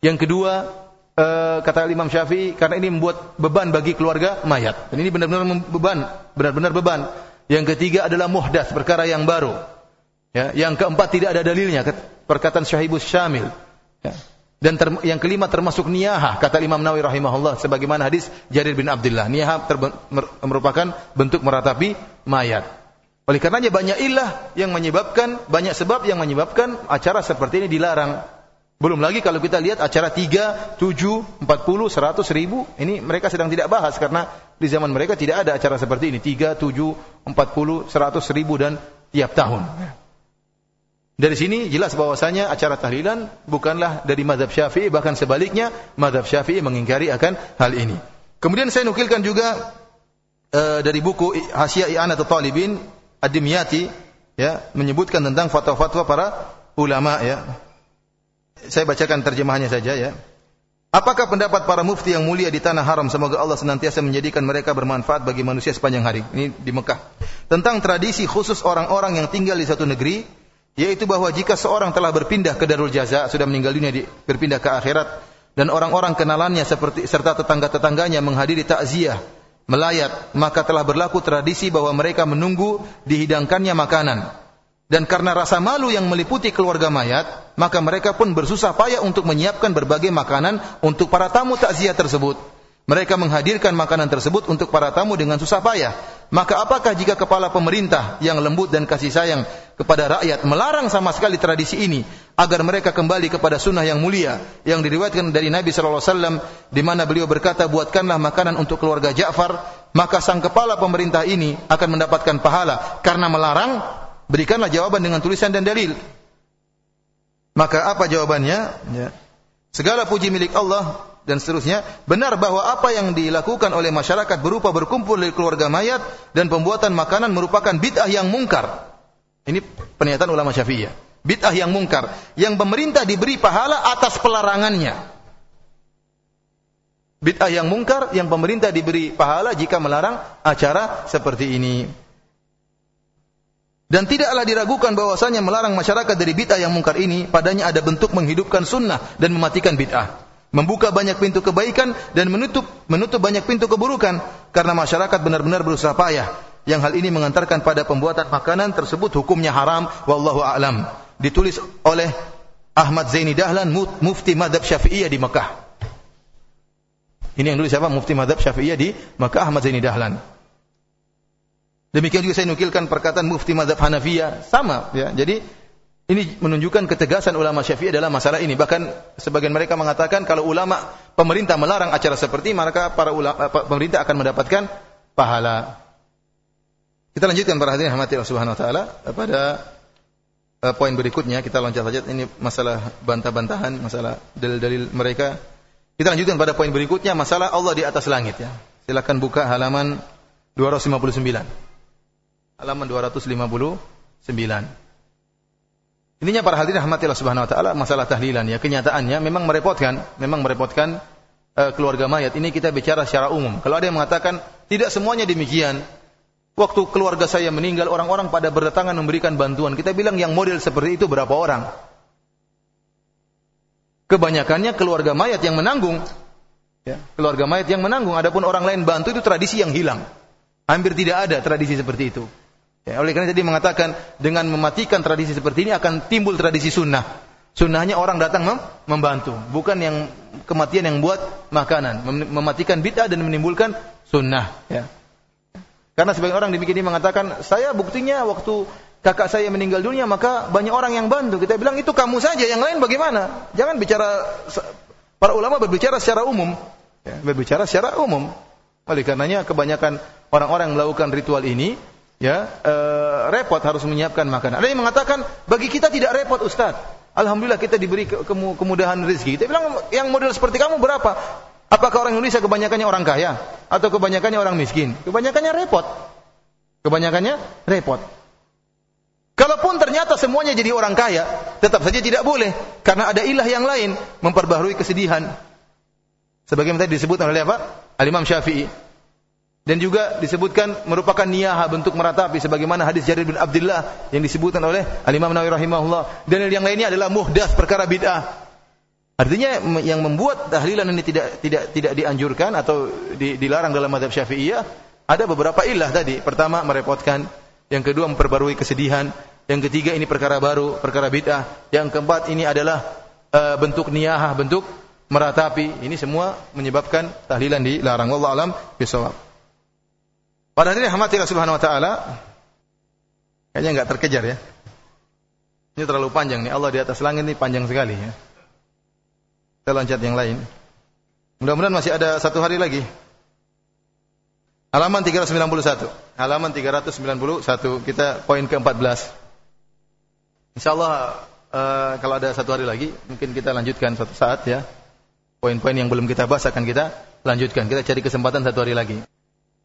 Yang kedua, e, kata Imam Syafi'i, karena ini membuat beban bagi keluarga mayat. Dan ini benar-benar beban, benar-benar beban. Yang ketiga adalah muhdas, perkara yang baru. Ya, yang keempat tidak ada dalilnya, perkataan Syahibus Syamil. Ya. Dan ter, yang kelima termasuk niyahah kata Imam Nawawi rahimahullah sebagaimana hadis Jarir bin Abdullah. Niyahah merupakan bentuk meratapi mayat. Oleh karenanya banyak ilah yang menyebabkan banyak sebab yang menyebabkan acara seperti ini dilarang. Belum lagi kalau kita lihat acara 3, 7, 40, 100, ribu. Ini mereka sedang tidak bahas karena di zaman mereka tidak ada acara seperti ini. 3, 7, 40, 100, ribu dan tiap tahun. Dari sini jelas bahwasanya acara tahlilan bukanlah dari madhab syafi'i, bahkan sebaliknya madhab syafi'i mengingkari akan hal ini. Kemudian saya nukilkan juga uh, dari buku Hasyiah I'anatul Talibin Ad-Dimyati ya menyebutkan tentang fatwa-fatwa para ulama ya. Saya bacakan terjemahannya saja ya. Apakah pendapat para mufti yang mulia di tanah haram semoga Allah senantiasa menjadikan mereka bermanfaat bagi manusia sepanjang hari. Ini di Mekah. Tentang tradisi khusus orang-orang yang tinggal di satu negeri yaitu bahwa jika seorang telah berpindah ke Darul Jaza, sudah meninggal dunia di, berpindah ke akhirat dan orang-orang kenalannya seperti serta tetangga-tetangganya menghadiri takziah, melayat, maka telah berlaku tradisi bahwa mereka menunggu dihidangkannya makanan. Dan karena rasa malu yang meliputi keluarga mayat, maka mereka pun bersusah payah untuk menyiapkan berbagai makanan untuk para tamu takziah tersebut. Mereka menghadirkan makanan tersebut untuk para tamu dengan susah payah. Maka apakah jika kepala pemerintah yang lembut dan kasih sayang kepada rakyat melarang sama sekali tradisi ini agar mereka kembali kepada sunnah yang mulia yang diriwayatkan dari Nabi sallallahu alaihi wasallam di mana beliau berkata buatkanlah makanan untuk keluarga Ja'far maka sang kepala pemerintah ini akan mendapatkan pahala karena melarang berikanlah jawaban dengan tulisan dan dalil maka apa jawabannya ya. segala puji milik Allah dan seterusnya, benar bahwa apa yang dilakukan oleh masyarakat berupa berkumpul di keluarga mayat dan pembuatan makanan merupakan bid'ah yang mungkar. Ini pernyataan ulama Syafi'iyah. Bid'ah yang mungkar yang pemerintah diberi pahala atas pelarangannya. Bid'ah yang mungkar yang pemerintah diberi pahala jika melarang acara seperti ini. Dan tidaklah diragukan bahwasanya melarang masyarakat dari bid'ah yang mungkar ini padanya ada bentuk menghidupkan sunnah dan mematikan bid'ah. Membuka banyak pintu kebaikan dan menutup menutup banyak pintu keburukan karena masyarakat benar-benar berusaha payah. Yang hal ini mengantarkan pada pembuatan makanan tersebut hukumnya haram wallahu a'lam. Ditulis oleh Ahmad Zaini Dahlan mufti madhab Syafi'iyah di Mekah. Ini yang dulu siapa? Mufti madhab Syafi'iyah di Mekah Ahmad Zaini Dahlan. Demikian juga saya nukilkan perkataan mufti madhab Hanafiyah. Sama. Ya. Jadi ini menunjukkan ketegasan ulama Syafi'i dalam masalah ini. Bahkan sebagian mereka mengatakan kalau ulama pemerintah melarang acara seperti maka para ulama pemerintah akan mendapatkan pahala. Kita lanjutkan para hadirin rahmati Allah Subhanahu wa taala pada uh, poin berikutnya kita loncat saja ini masalah bantah-bantahan, masalah dalil-dalil mereka. Kita lanjutkan pada poin berikutnya masalah Allah di atas langit ya. Silakan buka halaman 259 halaman 259. Ininya para hadirin rahmatillah subhanahu wa taala masalah tahlilan ya kenyataannya memang merepotkan, memang merepotkan uh, keluarga mayat. Ini kita bicara secara umum. Kalau ada yang mengatakan tidak semuanya demikian. Waktu keluarga saya meninggal orang-orang pada berdatangan memberikan bantuan. Kita bilang yang model seperti itu berapa orang? Kebanyakannya keluarga mayat yang menanggung. Ya, keluarga mayat yang menanggung. Adapun orang lain bantu itu tradisi yang hilang. Hampir tidak ada tradisi seperti itu. Ya, oleh karena tadi mengatakan dengan mematikan tradisi seperti ini akan timbul tradisi sunnah. Sunnahnya orang datang mem membantu, bukan yang kematian yang buat makanan, mem mematikan bid'ah dan menimbulkan sunnah. Ya. Karena sebagian orang demikian ini mengatakan, saya buktinya waktu kakak saya meninggal dunia maka banyak orang yang bantu. Kita bilang itu kamu saja, yang lain bagaimana? Jangan bicara para ulama berbicara secara umum, ya, berbicara secara umum. Oleh karenanya kebanyakan orang-orang melakukan ritual ini ya e, repot harus menyiapkan makanan. Ada yang mengatakan bagi kita tidak repot Ustaz. Alhamdulillah kita diberi ke kemudahan rezeki. Kita bilang yang model seperti kamu berapa? Apakah orang Indonesia kebanyakannya orang kaya atau kebanyakannya orang miskin? Kebanyakannya repot. Kebanyakannya repot. Kalaupun ternyata semuanya jadi orang kaya, tetap saja tidak boleh karena ada ilah yang lain memperbaharui kesedihan. Sebagaimana tadi disebutkan oleh apa? Al-Imam Syafi'i dan juga disebutkan merupakan niyaha bentuk meratapi sebagaimana hadis Jarir bin Abdullah yang disebutkan oleh Al-Imam Nawawi rahimahullah. Dan yang lainnya adalah muhdas perkara bid'ah. Artinya yang membuat tahlilan ini tidak tidak tidak dianjurkan atau dilarang dalam madhab syafi'iyah ada beberapa ilah tadi. Pertama merepotkan. Yang kedua memperbarui kesedihan. Yang ketiga ini perkara baru perkara bid'ah. Yang keempat ini adalah uh, bentuk niyaha bentuk meratapi ini semua menyebabkan tahlilan dilarang. Wallahu alam bisawab pada ini rahmatillah subhanahu wa ta'ala. Kayaknya enggak terkejar ya. Ini terlalu panjang nih. Allah di atas langit ini panjang sekali ya. Kita loncat yang lain. Mudah-mudahan masih ada satu hari lagi. Halaman 391. Halaman 391. Kita poin ke-14. Insyaallah uh, kalau ada satu hari lagi, mungkin kita lanjutkan satu saat ya. Poin-poin yang belum kita bahas akan kita lanjutkan. Kita cari kesempatan satu hari lagi.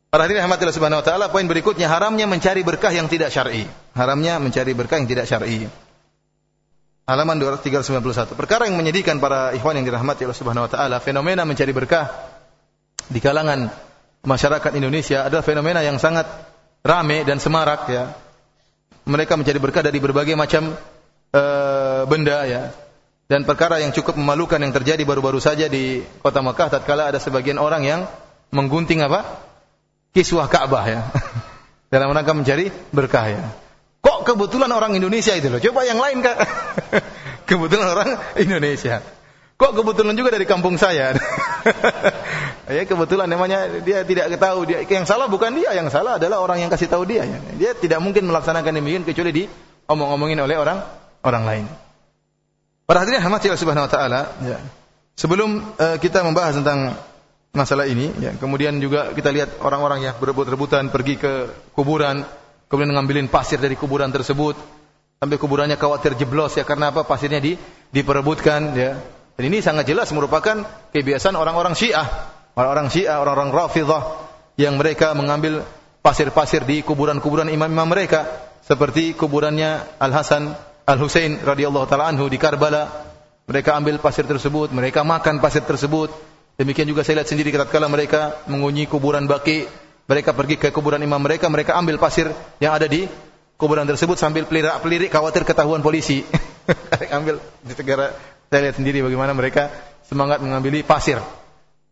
Para hadirin rahmatillah subhanahu wa taala, poin berikutnya haramnya mencari berkah yang tidak syar'i. Haramnya mencari berkah yang tidak syar'i. Halaman 391. Perkara yang menyedihkan para ikhwan yang dirahmati Allah Subhanahu wa taala, fenomena mencari berkah di kalangan masyarakat Indonesia adalah fenomena yang sangat rame dan semarak ya. Mereka mencari berkah dari berbagai macam uh, benda ya. Dan perkara yang cukup memalukan yang terjadi baru-baru saja di kota Mekah tatkala ada sebagian orang yang menggunting apa? Kiswah Ka'bah ya. Dalam rangka mencari berkah ya. Kok kebetulan orang Indonesia itu loh? Coba yang lain Kak. kebetulan orang Indonesia. Kok kebetulan juga dari kampung saya? ya kebetulan namanya dia tidak ketahui dia yang salah bukan dia, yang salah adalah orang yang kasih tahu dia. Ya. Dia tidak mungkin melaksanakan demikian kecuali di omong-omongin oleh orang orang lain. Para hadirin rahmatillah subhanahu wa taala, ya. Sebelum uh, kita membahas tentang masalah ini ya. Kemudian juga kita lihat orang-orang yang berebut-rebutan pergi ke kuburan, kemudian ngambilin pasir dari kuburan tersebut sampai kuburannya khawatir jeblos ya karena apa pasirnya di diperebutkan ya. Dan ini sangat jelas merupakan kebiasaan orang-orang Syiah, orang-orang Syiah, orang-orang Rafidhah yang mereka mengambil pasir-pasir di kuburan-kuburan imam-imam mereka seperti kuburannya Al Hasan Al Husain radhiyallahu taala anhu di Karbala. Mereka ambil pasir tersebut, mereka makan pasir tersebut, Demikian juga saya lihat sendiri tatkala mereka mengunyi kuburan baki, mereka pergi ke kuburan imam mereka, mereka ambil pasir yang ada di kuburan tersebut sambil pelirik-pelirik khawatir ketahuan polisi. ambil di negara saya lihat sendiri bagaimana mereka semangat mengambil pasir.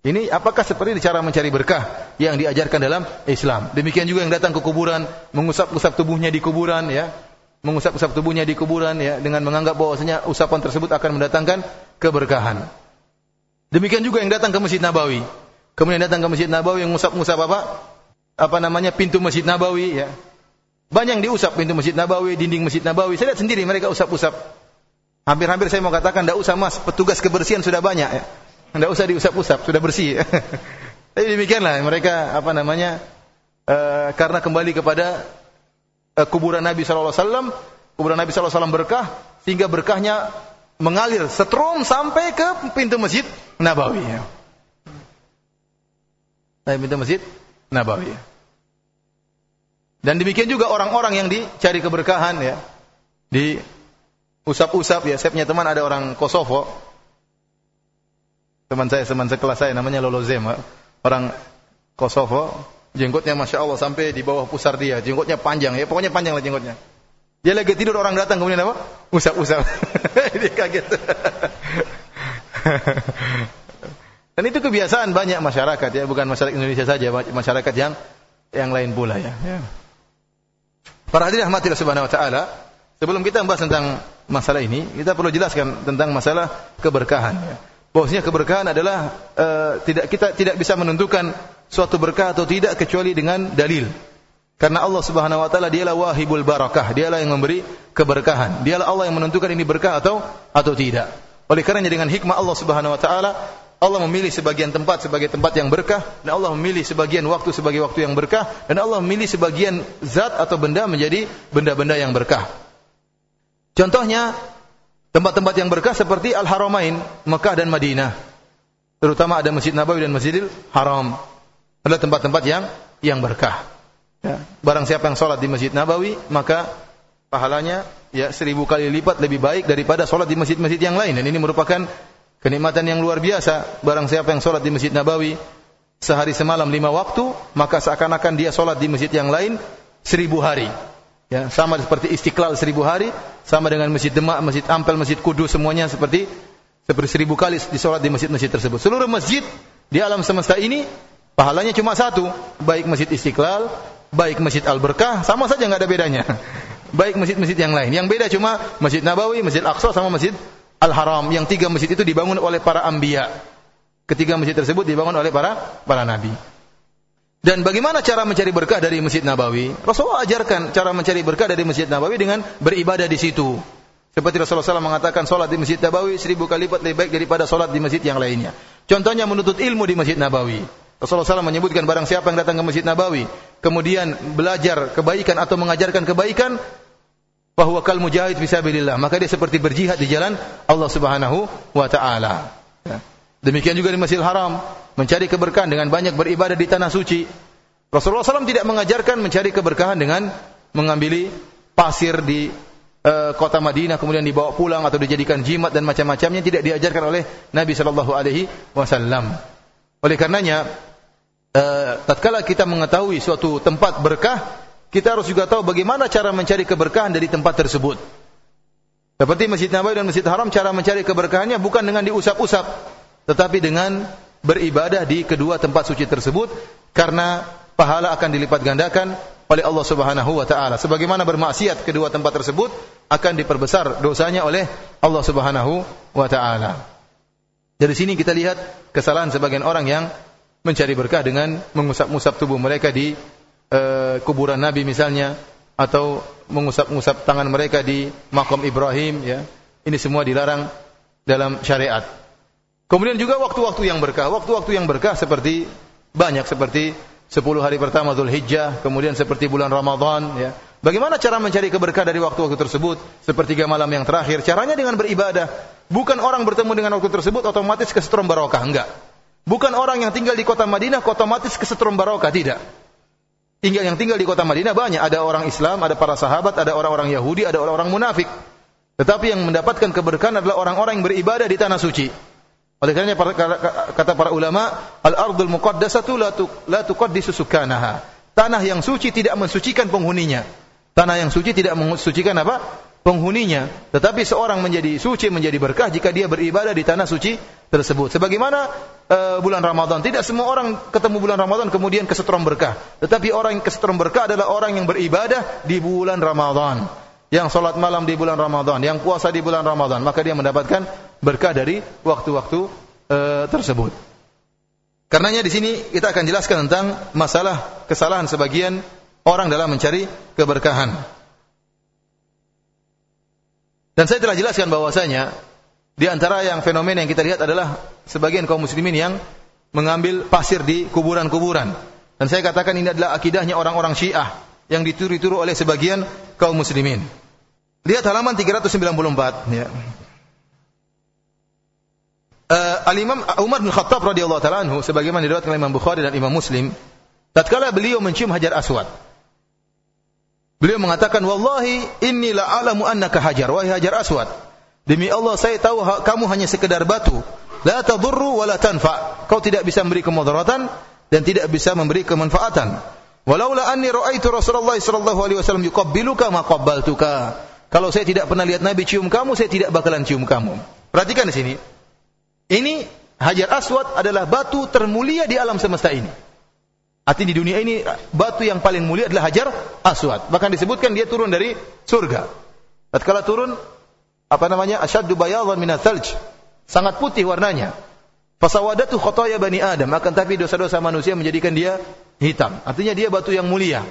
Ini apakah seperti cara mencari berkah yang diajarkan dalam Islam? Demikian juga yang datang ke kuburan, mengusap-usap tubuhnya di kuburan ya, mengusap-usap tubuhnya di kuburan ya dengan menganggap bahwasanya usapan tersebut akan mendatangkan keberkahan. Demikian juga yang datang ke Masjid Nabawi. Kemudian datang ke Masjid Nabawi yang mengusap-usap apa? Apa namanya pintu Masjid Nabawi ya. Banyak yang diusap pintu Masjid Nabawi, dinding Masjid Nabawi. Saya lihat sendiri mereka usap-usap. Hampir-hampir saya mau katakan tidak usah mas, petugas kebersihan sudah banyak ya. Tidak usah diusap-usap, sudah bersih. Tapi demikianlah mereka apa namanya? Uh, karena kembali kepada uh, kuburan Nabi sallallahu alaihi wasallam, kuburan Nabi sallallahu alaihi wasallam berkah sehingga berkahnya mengalir setrum sampai ke pintu Masjid Nabawi. Ya. Nah, pintu Masjid Nabawi. Dan demikian juga orang-orang yang dicari keberkahan ya. Di usap-usap ya. Saya punya teman ada orang Kosovo. Teman saya, teman sekelas saya namanya Lolozem. Orang Kosovo. Jenggotnya Masya Allah sampai di bawah pusar dia. Jenggotnya panjang ya. Pokoknya panjang lah jenggotnya. Dia lagi tidur orang datang kemudian apa? Usap-usap. dia kaget. Dan itu kebiasaan banyak masyarakat ya, bukan masyarakat Indonesia saja, masyarakat yang yang lain pula ya. ya. Para hadirin rahmatillah subhanahu wa taala, sebelum kita membahas tentang masalah ini, kita perlu jelaskan tentang masalah keberkahan ya. Bahwasanya keberkahan adalah uh, tidak kita tidak bisa menentukan suatu berkah atau tidak kecuali dengan dalil. Karena Allah Subhanahu wa taala dialah wahibul barakah, dialah yang memberi keberkahan. Dialah Allah yang menentukan ini berkah atau atau tidak. Oleh karenanya dengan hikmah Allah Subhanahu wa taala Allah memilih sebagian tempat sebagai tempat yang berkah dan Allah memilih sebagian waktu sebagai waktu yang berkah dan Allah memilih sebagian zat atau benda menjadi benda-benda yang berkah. Contohnya Tempat-tempat yang berkah seperti Al-Haramain, Mekah dan Madinah. Terutama ada Masjid Nabawi dan Masjidil Haram. Adalah tempat-tempat yang yang berkah. Ya. Barang siapa yang sholat di Masjid Nabawi, maka pahalanya ya seribu kali lipat lebih baik daripada sholat di masjid-masjid yang lain. Dan ini merupakan kenikmatan yang luar biasa. Barang siapa yang sholat di Masjid Nabawi sehari semalam lima waktu, maka seakan-akan dia sholat di masjid yang lain seribu hari. Ya, sama seperti Istiqlal seribu hari, sama dengan Masjid Demak, Masjid Ampel, Masjid Kudus, semuanya seperti seperti seribu kali disolat di masjid-masjid tersebut. Seluruh masjid di alam semesta ini pahalanya cuma satu, baik Masjid Istiqlal, baik Masjid Al Berkah, sama saja nggak ada bedanya. Baik masjid-masjid yang lain. Yang beda cuma Masjid Nabawi, Masjid Aqsa sama Masjid Al Haram. Yang tiga masjid itu dibangun oleh para ambia. Ketiga masjid tersebut dibangun oleh para para nabi. Dan bagaimana cara mencari berkah dari Masjid Nabawi? Rasulullah ajarkan cara mencari berkah dari Masjid Nabawi dengan beribadah di situ. Seperti Rasulullah SAW mengatakan solat di Masjid Nabawi seribu kali lipat lebih baik daripada solat di masjid yang lainnya. Contohnya menuntut ilmu di Masjid Nabawi. Rasulullah SAW menyebutkan barang siapa yang datang ke Masjid Nabawi, kemudian belajar kebaikan atau mengajarkan kebaikan, bahwa kal mujahid fisabilillah, maka dia seperti berjihad di jalan Allah Subhanahu wa taala. Ya. Demikian juga di Masjidil Haram, mencari keberkahan dengan banyak beribadah di tanah suci. Rasulullah SAW tidak mengajarkan mencari keberkahan dengan mengambil pasir di uh, kota Madinah kemudian dibawa pulang atau dijadikan jimat dan macam-macamnya tidak diajarkan oleh Nabi Shallallahu Alaihi Wasallam. Oleh karenanya, uh, tatkala kita mengetahui suatu tempat berkah, kita harus juga tahu bagaimana cara mencari keberkahan dari tempat tersebut. Seperti Masjid Nabawi dan Masjid Haram, cara mencari keberkahannya bukan dengan diusap-usap, tetapi dengan beribadah di kedua tempat suci tersebut karena pahala akan dilipat gandakan oleh Allah Subhanahu wa taala. Sebagaimana bermaksiat kedua tempat tersebut akan diperbesar dosanya oleh Allah Subhanahu wa taala. Dari sini kita lihat kesalahan sebagian orang yang mencari berkah dengan mengusap-usap tubuh mereka di uh, kuburan Nabi misalnya atau mengusap-usap tangan mereka di makam Ibrahim ya. Ini semua dilarang dalam syariat. Kemudian juga waktu-waktu yang berkah. Waktu-waktu yang berkah seperti banyak seperti 10 hari pertama Dhul Hijjah, kemudian seperti bulan Ramadan ya. Bagaimana cara mencari keberkah dari waktu-waktu tersebut? Sepertiga malam yang terakhir. Caranya dengan beribadah. Bukan orang bertemu dengan waktu tersebut otomatis kesetrum barokah, enggak. Bukan orang yang tinggal di kota Madinah otomatis kesetrum barokah, tidak. Tinggal yang tinggal di kota Madinah banyak, ada orang Islam, ada para sahabat, ada orang-orang Yahudi, ada orang-orang munafik. Tetapi yang mendapatkan keberkahan adalah orang-orang yang beribadah di tanah suci. Oleh karena kata para ulama, al-ardul muqaddasatu la tu, la tuqaddisu sukanaha. Tanah yang suci tidak mensucikan penghuninya. Tanah yang suci tidak mensucikan apa? penghuninya. Tetapi seorang menjadi suci, menjadi berkah jika dia beribadah di tanah suci tersebut. Sebagaimana uh, bulan Ramadan, tidak semua orang ketemu bulan Ramadan kemudian kesetrum berkah. Tetapi orang yang kesetrum berkah adalah orang yang beribadah di bulan Ramadan. Yang sholat malam di bulan Ramadan, yang puasa di bulan Ramadan, maka dia mendapatkan berkah dari waktu-waktu uh, tersebut. Karenanya di sini kita akan jelaskan tentang masalah kesalahan sebagian orang dalam mencari keberkahan. Dan saya telah jelaskan bahwasanya di antara yang fenomena yang kita lihat adalah sebagian kaum muslimin yang mengambil pasir di kuburan-kuburan. Dan saya katakan ini adalah akidahnya orang-orang Syiah yang dituru-turu oleh sebagian kaum muslimin. Lihat halaman 394 ya. Uh, Al-Imam Umar bin Khattab radhiyallahu taala anhu sebagaimana diriwayatkan oleh Imam Bukhari dan Imam Muslim, tatkala beliau mencium Hajar Aswad, Beliau mengatakan, "Wallahi inni la alamu annaka hajar, wahai hajar aswad. Demi Allah saya tahu kamu hanya sekedar batu. La tadurru wa la tanfa. Kau tidak bisa memberi kemudaratan dan tidak bisa memberi kemanfaatan. Walaula anni ra'aitu Rasulullah sallallahu alaihi wasallam yuqabbiluka ma qabbaltuka. Kalau saya tidak pernah lihat Nabi cium kamu, saya tidak bakalan cium kamu. Perhatikan di sini. Ini Hajar Aswad adalah batu termulia di alam semesta ini. Artinya di dunia ini batu yang paling mulia adalah Hajar Aswad. Bahkan disebutkan dia turun dari surga. Tatkala turun apa namanya? Asyaddu bayadan min thalj. Sangat putih warnanya. Fasawadatu khotoya bani Adam. Akan tapi dosa-dosa manusia menjadikan dia hitam. Artinya dia batu yang mulia.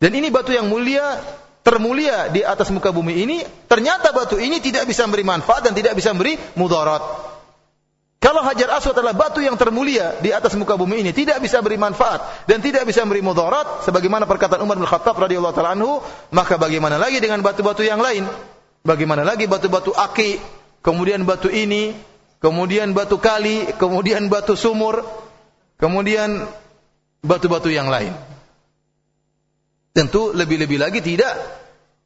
Dan ini batu yang mulia termulia di atas muka bumi ini, ternyata batu ini tidak bisa memberi manfaat dan tidak bisa memberi mudarat. Kalau Hajar Aswad adalah batu yang termulia di atas muka bumi ini, tidak bisa beri manfaat dan tidak bisa beri mudarat sebagaimana perkataan Umar bin Khattab radhiyallahu taala anhu, maka bagaimana lagi dengan batu-batu yang lain? Bagaimana lagi batu-batu aki, kemudian batu ini, kemudian batu kali, kemudian batu sumur, kemudian batu-batu yang lain. Tentu lebih-lebih lagi tidak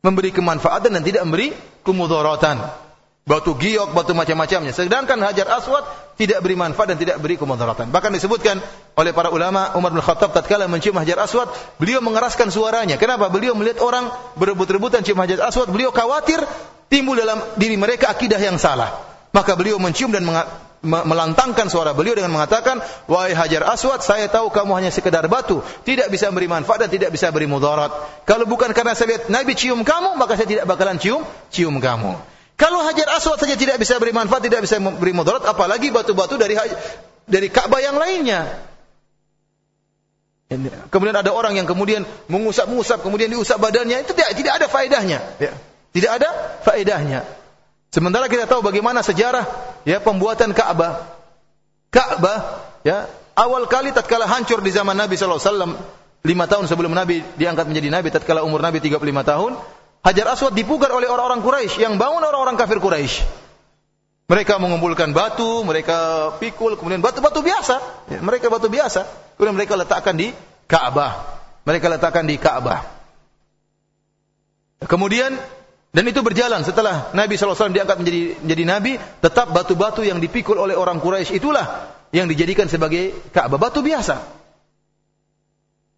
memberi kemanfaatan dan tidak memberi kemudaratan batu giok, batu macam-macamnya. Sedangkan Hajar Aswad tidak beri manfaat dan tidak beri kemudaratan. Bahkan disebutkan oleh para ulama Umar bin Khattab tatkala mencium Hajar Aswad, beliau mengeraskan suaranya. Kenapa? Beliau melihat orang berebut-rebutan cium Hajar Aswad, beliau khawatir timbul dalam diri mereka akidah yang salah. Maka beliau mencium dan melantangkan suara beliau dengan mengatakan, "Wahai Hajar Aswad, saya tahu kamu hanya sekedar batu, tidak bisa beri manfaat dan tidak bisa beri mudarat. Kalau bukan karena saya lihat Nabi cium kamu, maka saya tidak bakalan cium cium kamu." Kalau Hajar Aswad saja tidak bisa beri manfaat, tidak bisa beri mudarat, apalagi batu-batu dari dari Ka'bah yang lainnya. Kemudian ada orang yang kemudian mengusap-ngusap, kemudian diusap badannya, itu tidak, tidak ada faedahnya. Ya. Tidak ada faedahnya. Sementara kita tahu bagaimana sejarah ya pembuatan Ka'bah. Ka'bah ya awal kali tatkala hancur di zaman Nabi sallallahu alaihi wasallam, lima tahun sebelum Nabi diangkat menjadi Nabi, tatkala umur Nabi 35 tahun, Hajar Aswad dipugar oleh orang-orang Quraisy yang bangun orang-orang kafir Quraisy. Mereka mengumpulkan batu, mereka pikul, kemudian batu-batu biasa. Ya, mereka batu biasa. Kemudian mereka letakkan di Ka'bah. Mereka letakkan di Ka'bah. Kemudian dan itu berjalan setelah Nabi SAW diangkat menjadi, menjadi Nabi, tetap batu-batu yang dipikul oleh orang Quraisy itulah yang dijadikan sebagai Ka'bah. Batu biasa.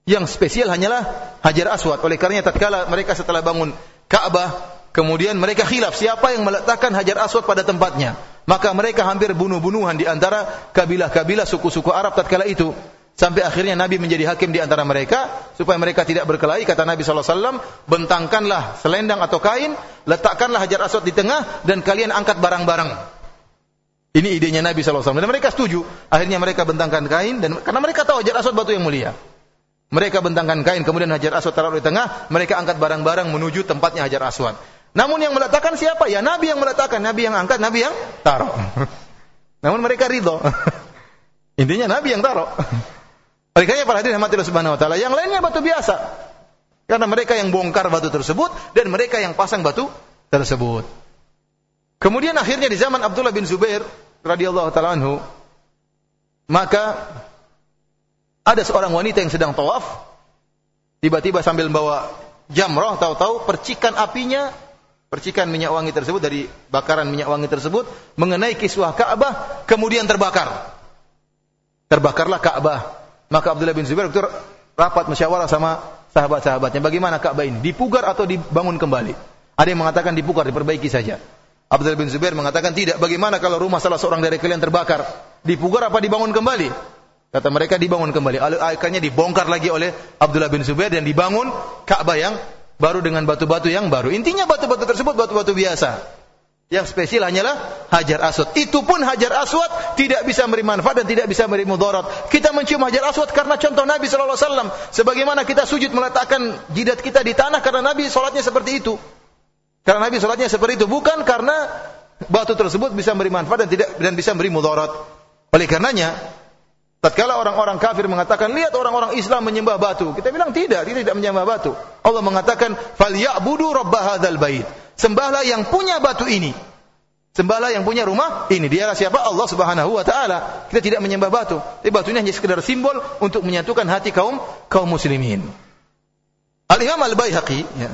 Yang spesial hanyalah Hajar Aswad. Oleh karenanya tatkala mereka setelah bangun Ka'bah, kemudian mereka khilaf siapa yang meletakkan Hajar Aswad pada tempatnya. Maka mereka hampir bunuh-bunuhan di antara kabilah-kabilah suku-suku Arab tatkala itu. Sampai akhirnya Nabi menjadi hakim di antara mereka supaya mereka tidak berkelahi kata Nabi wasallam bentangkanlah selendang atau kain letakkanlah hajar aswad di tengah dan kalian angkat barang-barang ini idenya Nabi wasallam dan mereka setuju akhirnya mereka bentangkan kain dan karena mereka tahu hajar aswad batu yang mulia mereka bentangkan kain, kemudian Hajar Aswad taruh di tengah, mereka angkat barang-barang menuju tempatnya Hajar Aswad. Namun yang meletakkan siapa? Ya Nabi yang meletakkan, Nabi yang angkat, Nabi yang taruh. Namun mereka ridho. Intinya Nabi yang taruh. Karena para hadirin rahmatillah subhanahu wa ta'ala, yang lainnya batu biasa. Karena mereka yang bongkar batu tersebut, dan mereka yang pasang batu tersebut. Kemudian akhirnya di zaman Abdullah bin Zubair, radhiyallahu ta'ala anhu, maka ada seorang wanita yang sedang tawaf, tiba-tiba sambil membawa jamrah, tahu-tahu percikan apinya, percikan minyak wangi tersebut dari bakaran minyak wangi tersebut mengenai kiswah Ka'bah, kemudian terbakar. Terbakarlah Ka'bah. Maka Abdullah bin Zubair itu rapat musyawarah sama sahabat-sahabatnya, bagaimana Ka'bah ini? Dipugar atau dibangun kembali? Ada yang mengatakan dipugar, diperbaiki saja. Abdullah bin Zubair mengatakan tidak. Bagaimana kalau rumah salah seorang dari kalian terbakar? Dipugar apa dibangun kembali? Kata mereka dibangun kembali. Akhirnya dibongkar lagi oleh Abdullah bin Zubair dan dibangun Ka'bah yang baru dengan batu-batu yang baru. Intinya batu-batu tersebut batu-batu biasa. Yang spesial hanyalah Hajar Aswad. Itu pun Hajar Aswad tidak bisa memberi manfaat dan tidak bisa memberi mudarat. Kita mencium Hajar Aswad karena contoh Nabi sallallahu alaihi wasallam. Sebagaimana kita sujud meletakkan jidat kita di tanah karena Nabi salatnya seperti itu. Karena Nabi salatnya seperti itu bukan karena batu tersebut bisa memberi manfaat dan tidak dan bisa memberi mudarat. Oleh karenanya, tatkala orang-orang kafir mengatakan, "Lihat orang-orang Islam menyembah batu." Kita bilang tidak, dia tidak menyembah batu. Allah mengatakan, "Falyabudu rabb hadzal bait." Sembahlah yang punya batu ini. Sembahlah yang punya rumah ini. Dia siapa? Allah Subhanahu wa taala. Kita tidak menyembah batu. Tapi batu ini hanya sekedar simbol untuk menyatukan hati kaum kaum muslimin. Al-Imam Al-Baihaqi, ya.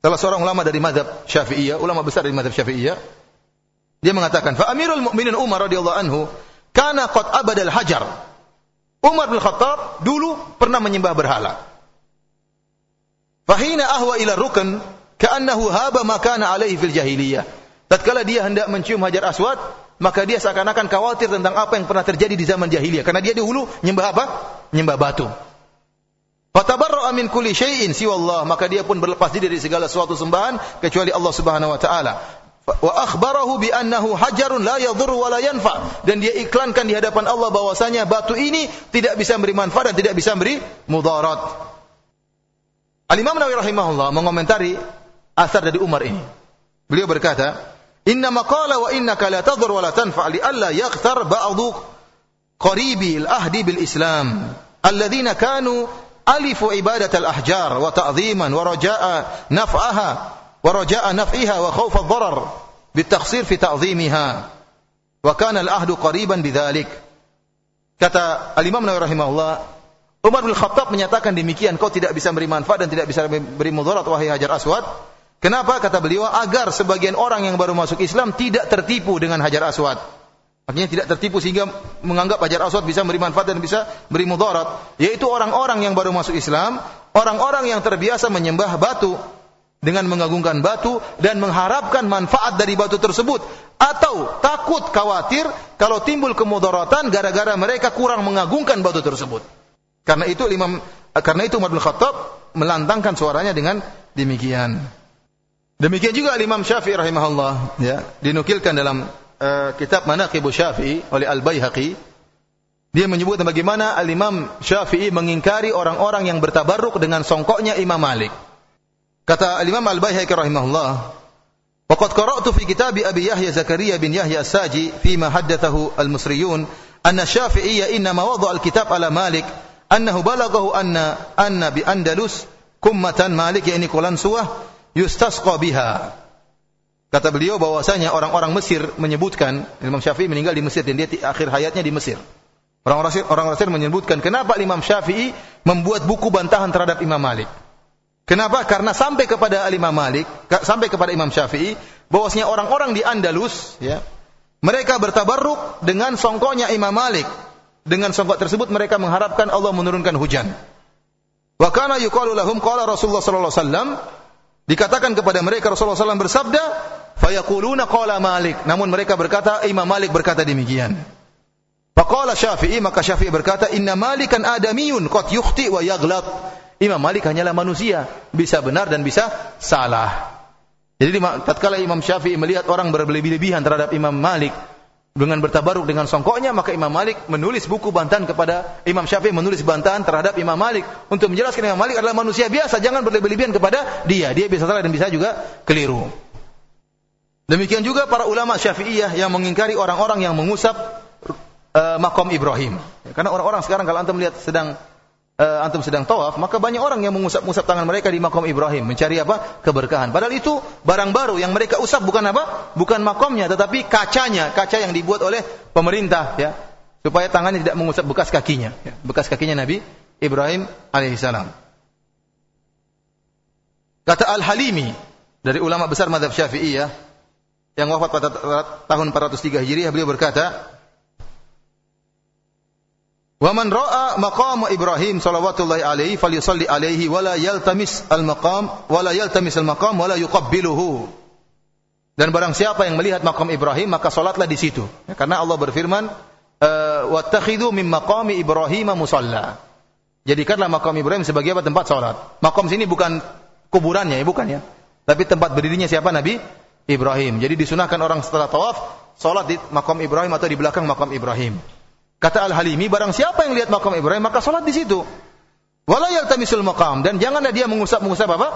Salah seorang ulama dari mazhab Syafi'iyah, ulama besar dari mazhab Syafi'iyah, dia mengatakan, "Fa Amirul Umar radhiyallahu anhu kana qad abadal hajar." Umar bin Khattab dulu pernah menyembah berhala. Fahina ahwa ila rukun ka'annahu haba makana alaihi fil jahiliyah. Tatkala dia hendak mencium Hajar Aswad, maka dia seakan-akan khawatir tentang apa yang pernah terjadi di zaman jahiliyah karena dia dahulu nyembah apa? Nyembah batu. Fatabarra'a min kulli syai'in siwa Allah, maka dia pun berlepas diri dari segala sesuatu sembahan kecuali Allah Subhanahu wa taala. Wa akhbarahu bi annahu hajarun la yadhurru wa la yanfa dan dia iklankan di hadapan Allah bahwasanya batu ini tidak bisa memberi manfaat dan tidak bisa memberi mudarat. Al-Imam Nawawi rahimahullah mengomentari asar dari Umar ini. Beliau berkata, "Inna maqala wa innaka la tadhur wa la tanfa' li alla yaghtar ba'du qaribi al-ahdi bil Islam alladhina kanu alifu ibadat al-ahjar wa ta'dhiman wa raja'a naf'aha ورجاء نفعها وخوف الضرر khawfa في bitakhsir وكان ta'zimiha. قريبا بذلك kata al-imam Nawawi rahimahullah Umar bin Khattab menyatakan demikian kau tidak bisa beri manfaat dan tidak bisa beri mudarat wahai Hajar Aswad. Kenapa? Kata beliau agar sebagian orang yang baru masuk Islam tidak tertipu dengan Hajar Aswad. Artinya tidak tertipu sehingga menganggap Hajar Aswad bisa memberi manfaat dan bisa beri mudarat. Yaitu orang-orang yang baru masuk Islam, orang-orang yang terbiasa menyembah batu dengan mengagungkan batu dan mengharapkan manfaat dari batu tersebut atau takut khawatir kalau timbul kemudaratan gara-gara mereka kurang mengagungkan batu tersebut. Karena itu Imam karena itu Umar bin Khattab melantangkan suaranya dengan demikian. Demikian juga Imam Syafi'i rahimahullah ya, dinukilkan dalam uh, kitab Manaqib Syafi'i oleh Al-Baihaqi. Dia menyebut bagaimana Al-Imam Syafi'i mengingkari orang-orang yang bertabarruk dengan songkoknya Imam Malik. Kata Al-Imam Al-Baihaqi rahimahullah, "Waqad qara'tu fi kitab Abi Yahya Zakaria bin Yahya As-Saji fi ma haddathahu al-Misriyun anna Syafi'iyya inna wada'a al-kitab ala Malik annahu balaghahu anna anna bi Andalus kummatan Malik yakni yustasqa biha. Kata beliau bahwasanya orang-orang Mesir menyebutkan Imam Syafi'i meninggal di Mesir dan dia akhir hayatnya di Mesir. Orang-orang Mesir, orang Mesir menyebutkan kenapa Imam Syafi'i membuat buku bantahan terhadap Imam Malik. Kenapa? Karena sampai kepada Imam Malik, sampai kepada Imam Syafi'i bahwasanya orang-orang di Andalus ya, mereka bertabarruk dengan songkonya Imam Malik. Dengan songkok tersebut mereka mengharapkan Allah menurunkan hujan. Wa kana yuqalu lahum qala Rasulullah sallallahu alaihi wasallam Dikatakan kepada mereka Rasulullah SAW bersabda, fayaquluna qala Malik. Namun mereka berkata, Imam Malik berkata demikian. Faqala Syafi'i, maka Syafi'i berkata, Inna Malikan adamiyun qad yukhti wa yaglat. Imam Malik hanyalah manusia, bisa benar dan bisa salah. Jadi tatkala Imam Syafi'i melihat orang berlebih-lebihan terhadap Imam Malik, dengan bertabaruk dengan songkoknya maka Imam Malik menulis buku bantahan kepada Imam Syafi'i menulis bantahan terhadap Imam Malik. Untuk menjelaskan Imam Malik adalah manusia biasa jangan berlebihan kepada dia. Dia bisa salah dan bisa juga keliru. Demikian juga para ulama Syafi'iyah yang mengingkari orang-orang yang mengusap uh, makom Ibrahim. Karena orang-orang sekarang kalau antum melihat sedang uh, antum sedang tawaf, maka banyak orang yang mengusap-usap tangan mereka di makom Ibrahim, mencari apa? Keberkahan. Padahal itu barang baru yang mereka usap bukan apa? Bukan makomnya, tetapi kacanya, kaca yang dibuat oleh pemerintah, ya, supaya tangannya tidak mengusap bekas kakinya, ya, bekas kakinya Nabi Ibrahim alaihissalam. Kata Al-Halimi dari ulama besar madhab Syafi'iyah yang wafat pada tahun 403 Hijriah beliau berkata, Wa man ra'a maqam Ibrahim sallallahu alaihi falyusalli alaihi wa la yaltamis al-maqam wa la yaltamis al-maqam wa la yuqabbiluhu. Dan barang siapa yang melihat makam Ibrahim maka salatlah di situ. Ya, karena Allah berfirman, eh, "Wattakhidhu min maqami Ibrahim musalla." Jadikanlah makam Ibrahim sebagai apa tempat salat. Makam sini bukan kuburannya ya, bukan ya. Tapi tempat berdirinya siapa Nabi Ibrahim. Jadi disunahkan orang setelah tawaf salat di makam Ibrahim atau di belakang makam Ibrahim. Kata Al-Halimi, barang siapa yang lihat makam Ibrahim, maka salat di situ. Wala yaltamisul maqam dan janganlah dia mengusap-mengusap apa?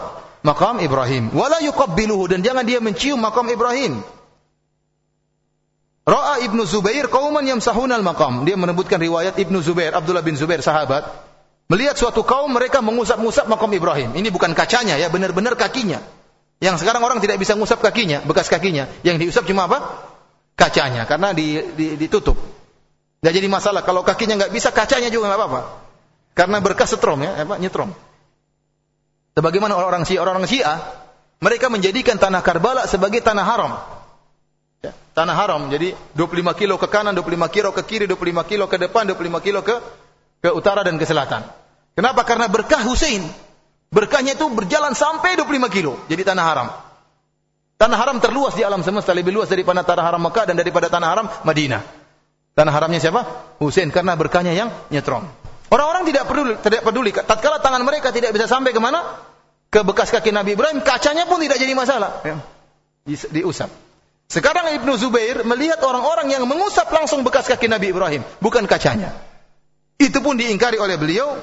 Makam Ibrahim. Wala yuqabbiluhu dan jangan dia mencium makam Ibrahim. Ra'a Ibnu Zubair qauman yamsahunal maqam. Dia menyebutkan riwayat Ibnu Zubair, Abdullah bin Zubair sahabat, melihat suatu kaum mereka mengusap-ngusap makam Ibrahim. Ini bukan kacanya ya, benar-benar kakinya. Yang sekarang orang tidak bisa mengusap kakinya, bekas kakinya. Yang diusap cuma apa? Kacanya karena di, di, ditutup. Nggak jadi masalah. Kalau kakinya nggak bisa, kacanya juga nggak apa-apa. Karena berkas setrom ya, apa nyetrom. Sebagaimana orang-orang Syiah, orang-orang Syiah, mereka menjadikan tanah Karbala sebagai tanah haram. Ya, tanah haram. Jadi 25 kilo ke kanan, 25 kilo ke kiri, 25 kilo ke depan, 25 kilo ke ke utara dan ke selatan. Kenapa? Karena berkah Hussein. Berkahnya itu berjalan sampai 25 kilo. Jadi tanah haram. Tanah haram terluas di alam semesta lebih luas daripada tanah haram Mekah dan daripada tanah haram Madinah. Tanah haramnya siapa? Husain karena berkahnya yang nyetrom. Orang-orang tidak peduli, tidak peduli. Tatkala tangan mereka tidak bisa sampai ke mana? Ke bekas kaki Nabi Ibrahim, kacanya pun tidak jadi masalah. Ya. Di, diusap. Sekarang Ibnu Zubair melihat orang-orang yang mengusap langsung bekas kaki Nabi Ibrahim, bukan kacanya. Itu pun diingkari oleh beliau.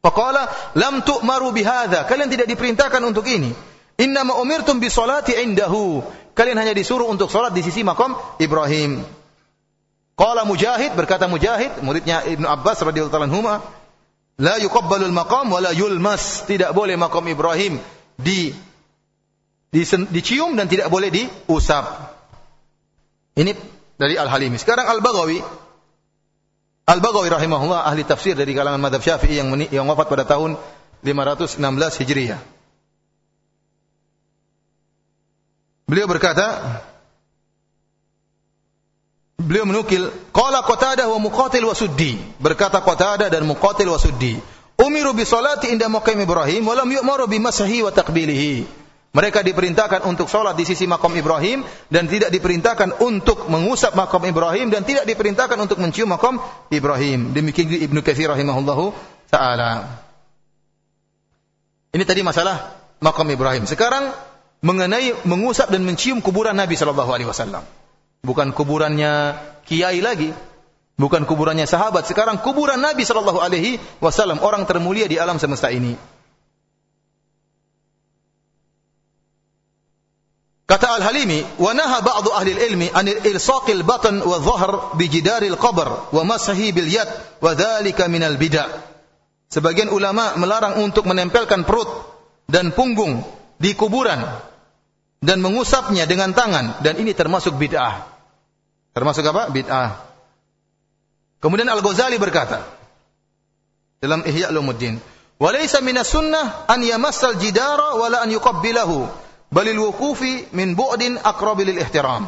Faqala lam tu'maru bihadza. Kalian tidak diperintahkan untuk ini. Innama umirtum bi salati indahu. Kalian hanya disuruh untuk salat di sisi makam Ibrahim. Qala Mujahid berkata Mujahid muridnya Ibnu Abbas radhiyallahu anhu la yuqabbalul maqam wa la yulmas tidak boleh makam Ibrahim di dicium dan tidak boleh diusap. Ini dari Al-Halimi. Sekarang Al-Baghawi Al-Baghawi rahimahullah ahli tafsir dari kalangan madhab Syafi'i yang yang wafat pada tahun 516 Hijriah. Beliau berkata, beliau menukil qala Qatadah wa Muqatil wa Suddi berkata Qatadah dan Muqatil wa Suddi umiru bi salati inda maqam Ibrahim wa lam yu'maru bi masahi wa taqbilihi mereka diperintahkan untuk sholat di sisi makam Ibrahim dan tidak diperintahkan untuk mengusap makam Ibrahim dan tidak diperintahkan untuk mencium makam Ibrahim. Demikian Ibnu Katsir rahimahullahu taala. Ini tadi masalah makam Ibrahim. Sekarang mengenai mengusap dan mencium kuburan Nabi sallallahu alaihi wasallam. Bukan kuburannya kiai lagi. Bukan kuburannya sahabat. Sekarang kuburan Nabi Shallallahu Alaihi Wasallam orang termulia di alam semesta ini. Kata Al-Halimi, wa naha ba'du ahli ilmi an ilsaqil batan wa dhahr bi jidaril qabr wa masahi bil yad wa dhalika minal bid'ah. Sebagian ulama melarang untuk menempelkan perut dan punggung di kuburan dan mengusapnya dengan tangan dan ini termasuk bid'ah. Termasuk apa? Bid'ah. Kemudian Al-Ghazali berkata dalam Ihya Ulumuddin, "Wa laysa minas sunnah an yamassal jidara wala an yuqabbilahu, balil wuqufi min bu'din aqrab lil ihtiram."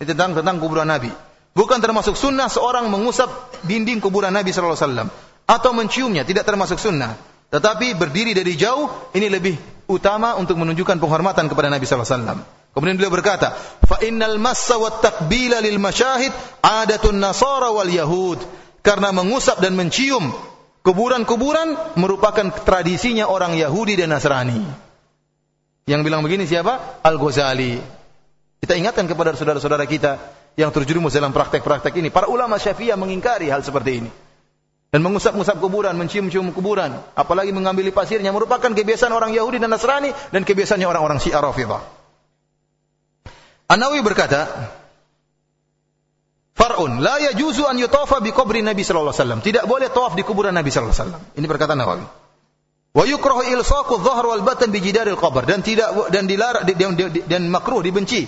Itu tentang tentang kuburan Nabi. Bukan termasuk sunnah seorang mengusap dinding kuburan Nabi sallallahu alaihi wasallam atau menciumnya, tidak termasuk sunnah. Tetapi berdiri dari jauh ini lebih utama untuk menunjukkan penghormatan kepada Nabi sallallahu alaihi wasallam. Kemudian beliau berkata, "Fa innal massa wat takbila lil masyahid adatun nasara wal yahud." Karena mengusap dan mencium kuburan-kuburan merupakan tradisinya orang Yahudi dan Nasrani. Yang bilang begini siapa? Al-Ghazali. Kita ingatkan kepada saudara-saudara kita yang terjerumus dalam praktek-praktek ini. Para ulama Syafi'iyah mengingkari hal seperti ini dan mengusap-usap kuburan, mencium-cium kuburan, apalagi mengambil pasirnya merupakan kebiasaan orang Yahudi dan Nasrani dan kebiasaannya orang-orang Syiah Rafidhah. An-Nawawi berkata, Far'un la yajuzu an yutafa bi qabri Nabi sallallahu alaihi wasallam. Tidak boleh tawaf di kuburan Nabi sallallahu alaihi wasallam. Ini perkataan Nawawi. Wa yukrahu ilsaqu dhahr wal batan bi jidaril qabr dan tidak dan dilarang dan, dan makruh dibenci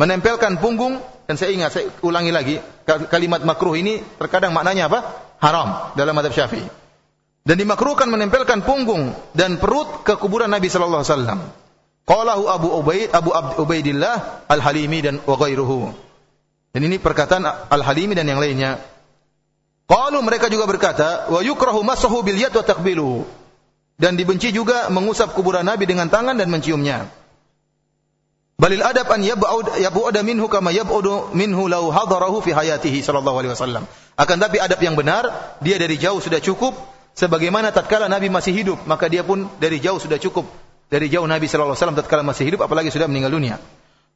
menempelkan punggung dan saya ingat saya ulangi lagi kalimat makruh ini terkadang maknanya apa? Haram dalam madhab syafi'i. Dan dimakruhkan menempelkan punggung dan perut ke kuburan Nabi sallallahu alaihi wasallam. Qalahu Abu Ubaid, Abu Ubaidillah Al-Halimi dan wa. Dan ini perkataan Al-Halimi dan yang lainnya. Qalu mereka juga berkata, wa yukrahu masahu bil yad wa. Dan dibenci juga mengusap kuburan Nabi dengan tangan dan menciumnya. Balil adab an yab'ud yab'uda minhu kama yab'udu minhu law hadarahu fi hayatihi sallallahu alaihi wasallam. Akan tapi adab yang benar, dia dari jauh sudah cukup sebagaimana tatkala Nabi masih hidup, maka dia pun dari jauh sudah cukup. Dari jauh Nabi sallallahu alaihi wasallam tatkala masih hidup apalagi sudah meninggal dunia.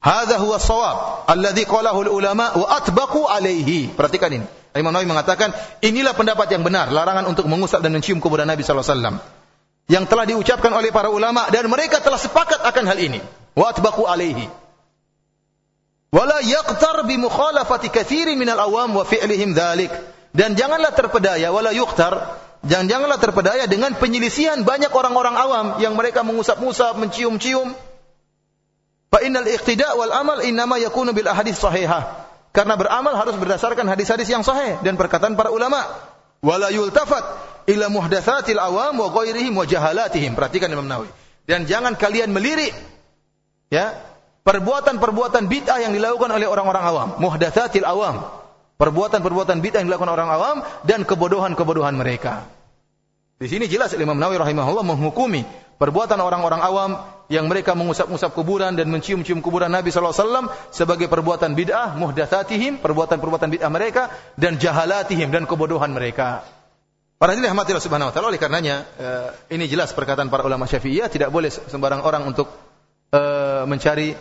Hadza huwa shawab alladhi qalahu ulama wa atbaqu alaihi. Perhatikan ini. Imam Nawawi mengatakan, inilah pendapat yang benar, larangan untuk mengusap dan mencium kuburan Nabi sallallahu alaihi wasallam yang telah diucapkan oleh para ulama dan mereka telah sepakat akan hal ini. Wa atbaqu alaihi. Wala yaqtar bi mukhalafati katsirin minal awam wa fi'lihim dzalik. Dan janganlah terpedaya wala yuqtar jangan janganlah terpedaya dengan penyelisihan banyak orang-orang awam yang mereka mengusap-usap, mencium-cium. Fa innal iqtida' wal amal innama yakunu bil ahadits sahihah. Karena beramal harus berdasarkan hadis-hadis yang sahih dan perkataan para ulama. Wala yultafat ila muhdatsatil awam wa ghairihim wa jahalatihim. Perhatikan Imam Nawawi. Dan jangan kalian melirik ya perbuatan-perbuatan bid'ah yang dilakukan oleh orang-orang awam, muhdatsatil awam. Perbuatan-perbuatan bid'ah yang dilakukan orang awam dan kebodohan-kebodohan mereka. Di sini jelas Imam Nawawi rahimahullah menghukumi perbuatan orang-orang awam yang mereka mengusap-usap kuburan dan mencium-cium kuburan Nabi sallallahu alaihi wasallam sebagai perbuatan bid'ah, muhdatsatihim, perbuatan-perbuatan bid'ah mereka dan jahalatihim dan kebodohan mereka. Para hadirin rahmatillah subhanahu wa taala oleh karenanya uh, ini jelas perkataan para ulama Syafi'iyah tidak boleh sembarang orang untuk uh, mencari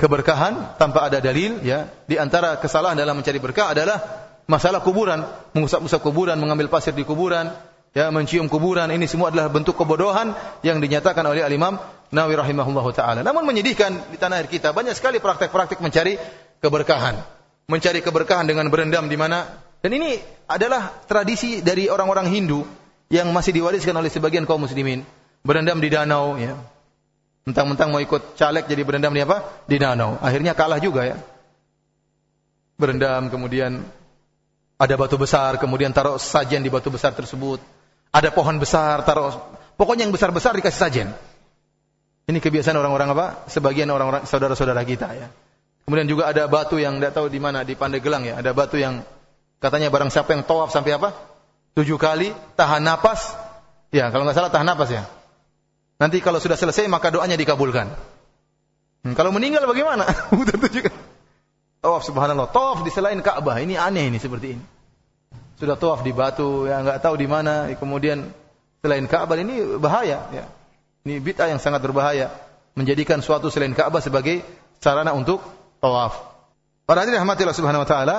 keberkahan tanpa ada dalil ya. Di antara kesalahan dalam mencari berkah adalah masalah kuburan, mengusap-usap kuburan, mengambil pasir di kuburan, ya mencium kuburan ini semua adalah bentuk kebodohan yang dinyatakan oleh Al-Imam Nawawi rahimahullahu taala. Namun menyedihkan di tanah air kita banyak sekali praktek-praktek mencari keberkahan. Mencari keberkahan dengan berendam di mana dan ini adalah tradisi dari orang-orang Hindu yang masih diwariskan oleh sebagian kaum muslimin. Berendam di danau ya. Mentang-mentang mau ikut caleg jadi berendam di apa? Di danau. Akhirnya kalah juga ya. Berendam kemudian ada batu besar, kemudian taruh sajian di batu besar tersebut. Ada pohon besar, taruh pokoknya yang besar-besar dikasih sajian. Ini kebiasaan orang-orang apa? Sebagian orang-orang saudara-saudara kita ya. Kemudian juga ada batu yang tidak tahu di mana di Pandeglang ya. Ada batu yang Katanya barang siapa yang tawaf sampai apa? Tujuh kali, tahan napas. Ya, kalau nggak salah tahan napas ya. Nanti kalau sudah selesai maka doanya dikabulkan. Hmm, kalau meninggal bagaimana? Tawaf subhanallah, tawaf di selain Ka'bah. Ini aneh ini seperti ini. Sudah tawaf di batu, ya nggak tahu di mana, kemudian selain Ka'bah ini bahaya ya. Ini bid'ah yang sangat berbahaya menjadikan suatu selain Ka'bah sebagai sarana untuk tawaf. Para hadirin rahmatillah subhanahu wa taala,